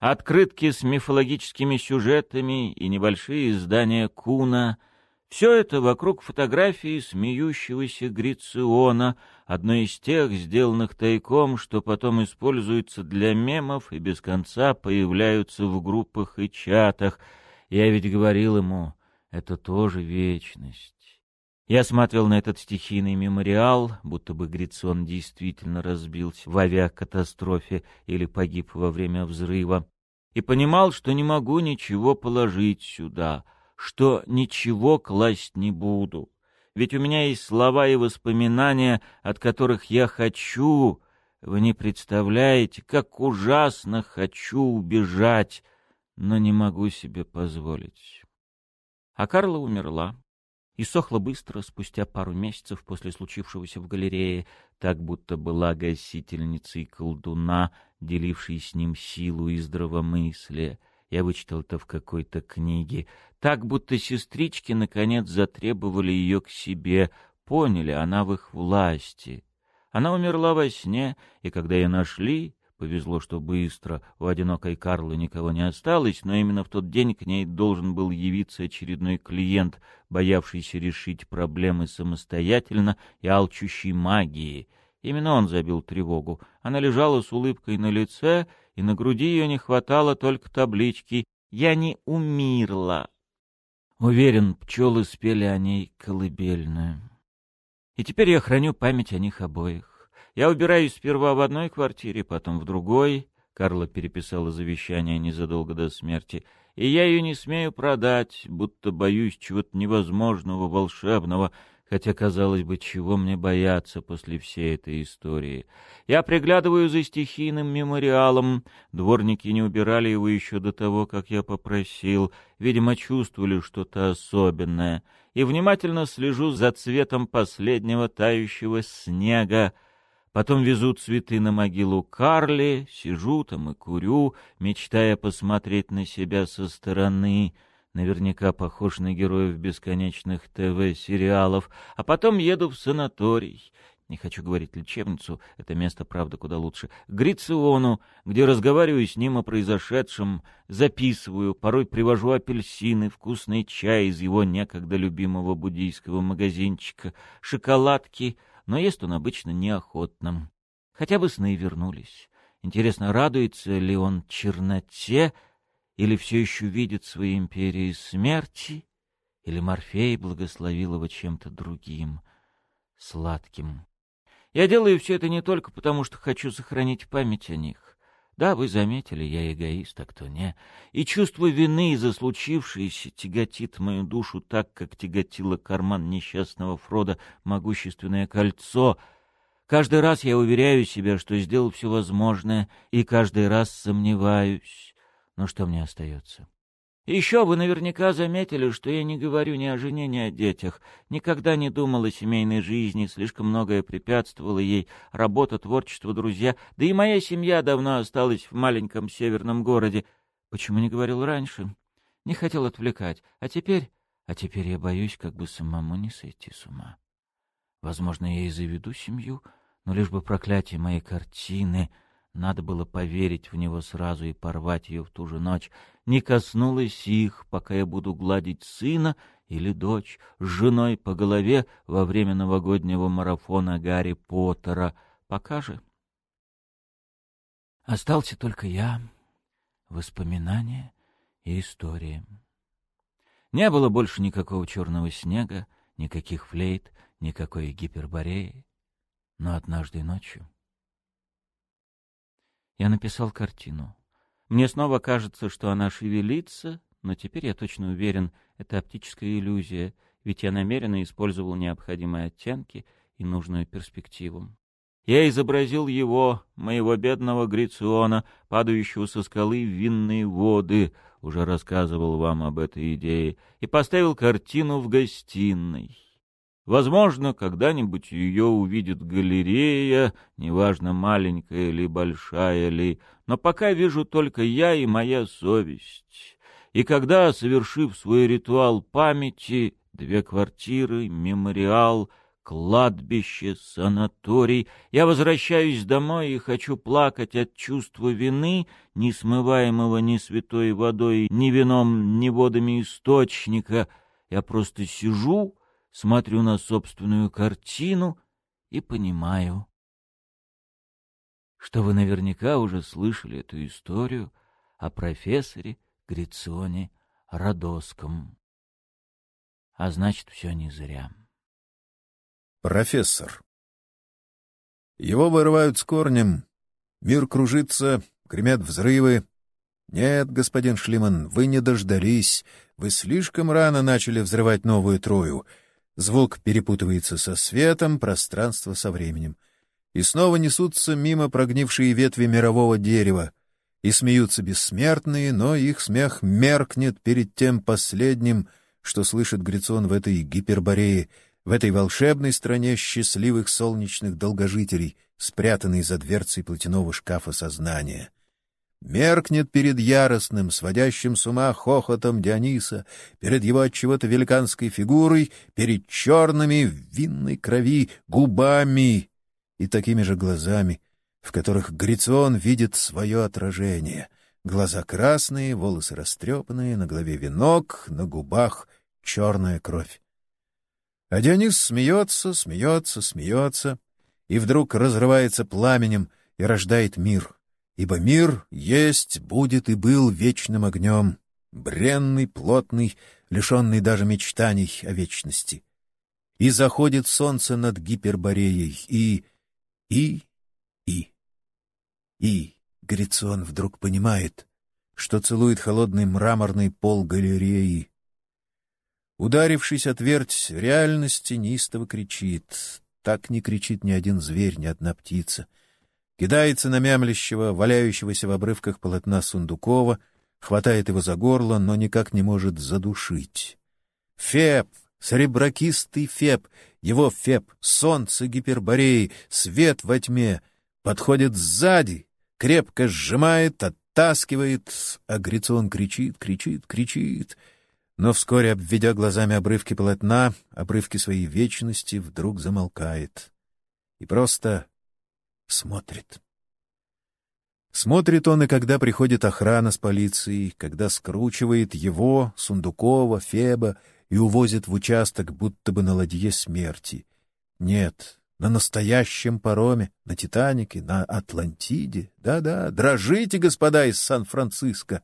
открытки с мифологическими сюжетами и небольшие издания Куна — все это вокруг фотографии смеющегося Грициона, одной из тех, сделанных тайком, что потом используются для мемов и без конца появляются в группах и чатах. Я ведь говорил ему, это тоже вечность. Я смотрел на этот стихийный мемориал, будто бы Грицон действительно разбился в авиакатастрофе или погиб во время взрыва, и понимал, что не могу ничего положить сюда, что ничего класть не буду. Ведь у меня есть слова и воспоминания, от которых я хочу, вы не представляете, как ужасно хочу убежать, но не могу себе позволить. А Карла умерла и сохла быстро, спустя пару месяцев после случившегося в галерее, так будто была гасительницей колдуна, делившей с ним силу и здравомыслие. Я вычитал это в какой-то книге. Так будто сестрички наконец затребовали ее к себе, поняли, она в их власти. Она умерла во сне, и когда ее нашли, Повезло, что быстро, у одинокой Карлы никого не осталось, но именно в тот день к ней должен был явиться очередной клиент, боявшийся решить проблемы самостоятельно и алчущий магии. Именно он забил тревогу. Она лежала с улыбкой на лице, и на груди ее не хватало только таблички «Я не умерла». Уверен, пчелы спели о ней колыбельную. И теперь я храню память о них обоих. Я убираюсь сперва в одной квартире, потом в другой. Карла переписала завещание незадолго до смерти. И я ее не смею продать, будто боюсь чего-то невозможного, волшебного, хотя, казалось бы, чего мне бояться после всей этой истории. Я приглядываю за стихийным мемориалом. Дворники не убирали его еще до того, как я попросил. Видимо, чувствовали что-то особенное. И внимательно слежу за цветом последнего тающего снега. Потом везут цветы на могилу Карли, сижу там и курю, мечтая посмотреть на себя со стороны — наверняка похож на героев бесконечных ТВ-сериалов, а потом еду в санаторий. Не хочу говорить лечебницу, это место, правда, куда лучше. Грициону, где разговариваю с ним о произошедшем, записываю, порой привожу апельсины, вкусный чай из его некогда любимого буддийского магазинчика, шоколадки, но ест он обычно неохотно. Хотя бы сны вернулись. Интересно, радуется ли он черноте, или все еще видит свои империи смерти, или Морфей благословил его чем-то другим, сладким. Я делаю все это не только потому, что хочу сохранить память о них. Да, вы заметили, я эгоист, а кто не. И чувство вины за случившееся тяготит мою душу так, как тяготило карман несчастного Фрода могущественное кольцо. Каждый раз я уверяю себя, что сделал все возможное, и каждый раз сомневаюсь. Но что мне остается? Еще вы наверняка заметили, что я не говорю ни о жене, ни о детях. Никогда не думал о семейной жизни, слишком многое препятствовало ей. Работа, творчество, друзья. Да и моя семья давно осталась в маленьком северном городе. Почему не говорил раньше? Не хотел отвлекать. А теперь... А теперь я боюсь, как бы самому не сойти с ума. Возможно, я и заведу семью, но лишь бы проклятие моей картины надо было поверить в него сразу и порвать ее в ту же ночь. Не коснулась их, пока я буду гладить сына или дочь с женой по голове во время новогоднего марафона Гарри Поттера. Пока же. Остался только я, воспоминания и история. Не было больше никакого черного снега, никаких флейт, никакой гипербореи. Но однажды ночью я написал картину. Мне снова кажется, что она шевелится, но теперь я точно уверен, это оптическая иллюзия, ведь я намеренно использовал необходимые оттенки и нужную перспективу. Я изобразил его, моего бедного Грициона, падающего со скалы в винные воды, уже рассказывал вам об этой идее, и поставил картину в гостиной. Возможно, когда-нибудь ее увидит галерея, неважно, маленькая ли, большая ли, но пока вижу только я и моя совесть. И когда, совершив свой ритуал памяти, две квартиры, мемориал, кладбище, санаторий, я возвращаюсь домой и хочу плакать от чувства вины, не смываемого ни святой водой, ни вином, ни водами источника. Я просто сижу смотрю на собственную картину и понимаю, что вы наверняка уже слышали эту историю о профессоре Гриционе Родоском. А значит, все не зря. Профессор. Его вырывают с корнем. Мир кружится, гремят взрывы. Нет, господин Шлиман, вы не дождались. Вы слишком рано начали взрывать новую Трою — Звук перепутывается со светом, пространство со временем. И снова несутся мимо прогнившие ветви мирового дерева. И смеются бессмертные, но их смех меркнет перед тем последним, что слышит Грицон в этой гиперборее, в этой волшебной стране счастливых солнечных долгожителей, спрятанной за дверцей платяного шкафа сознания меркнет перед яростным, сводящим с ума хохотом Диониса, перед его от чего-то великанской фигурой, перед черными в винной крови губами и такими же глазами, в которых Грицион видит свое отражение. Глаза красные, волосы растрепанные, на голове венок, на губах черная кровь. А Дионис смеется, смеется, смеется, и вдруг разрывается пламенем и рождает мир — ибо мир есть, будет и был вечным огнем, бренный, плотный, лишенный даже мечтаний о вечности. И заходит солнце над Гипербореей, и... И, и, и Грицион вдруг понимает, что целует холодный мраморный пол галереи. Ударившись от верть реальности, неистово кричит. Так не кричит ни один зверь, ни одна птица. Кидается на мямлящего, валяющегося в обрывках полотна Сундукова, хватает его за горло, но никак не может задушить. Феб, сребракистый Феб, его Феб, солнце Гипербореи, свет во тьме, подходит сзади, крепко сжимает, оттаскивает, а Грицион кричит, кричит, кричит. Но вскоре, обведя глазами обрывки полотна, обрывки своей вечности, вдруг замолкает. И просто смотрит. Смотрит он и когда приходит охрана с полицией, когда скручивает его, Сундукова, Феба и увозит в участок, будто бы на ладье смерти. Нет, на настоящем пароме, на «Титанике», на «Атлантиде». Да-да, дрожите, господа из Сан-Франциско!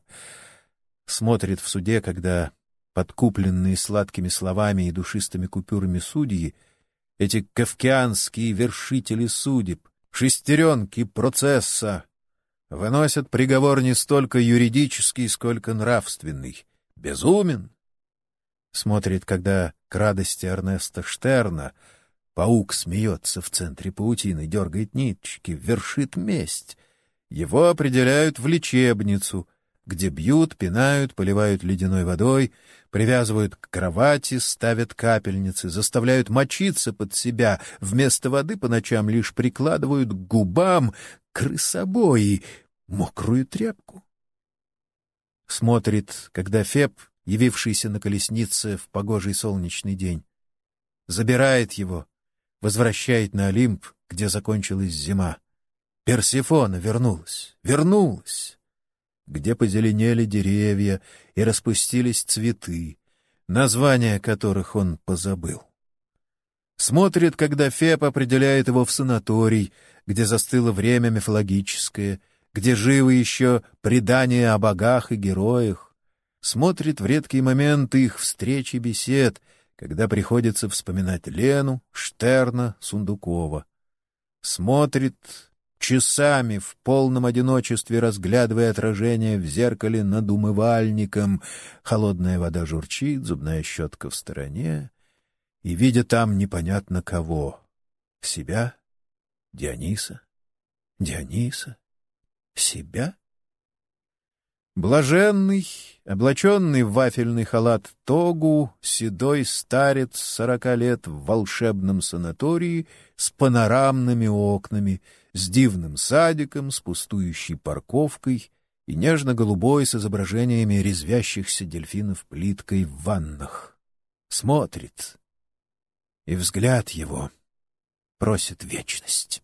Смотрит в суде, когда, подкупленные сладкими словами и душистыми купюрами судьи, эти кавкианские вершители судеб, шестеренки процесса, выносят приговор не столько юридический, сколько нравственный. Безумен! Смотрит, когда к радости Эрнеста Штерна — Паук смеется в центре паутины, дергает ниточки, вершит месть. Его определяют в лечебницу, где бьют, пинают, поливают ледяной водой, привязывают к кровати, ставят капельницы, заставляют мочиться под себя, вместо воды по ночам лишь прикладывают к губам крысобои, мокрую тряпку. Смотрит, когда Феб, явившийся на колеснице в погожий солнечный день, забирает его, возвращает на Олимп, где закончилась зима. Персифона вернулась, вернулась, где позеленели деревья и распустились цветы, названия которых он позабыл. Смотрит, когда Феб определяет его в санаторий, где застыло время мифологическое, где живы еще предания о богах и героях. Смотрит в редкие моменты их встреч и бесед — когда приходится вспоминать Лену, Штерна, Сундукова. Смотрит часами в полном одиночестве, разглядывая отражение в зеркале над умывальником. Холодная вода журчит, зубная щетка в стороне. И, видя там непонятно кого, себя, Диониса, Диониса, себя — Блаженный, облаченный в вафельный халат тогу, седой старец сорока лет в волшебном санатории с панорамными окнами, с дивным садиком, с пустующей парковкой и нежно-голубой с изображениями резвящихся дельфинов плиткой в ваннах. Смотрит, и взгляд его просит вечность.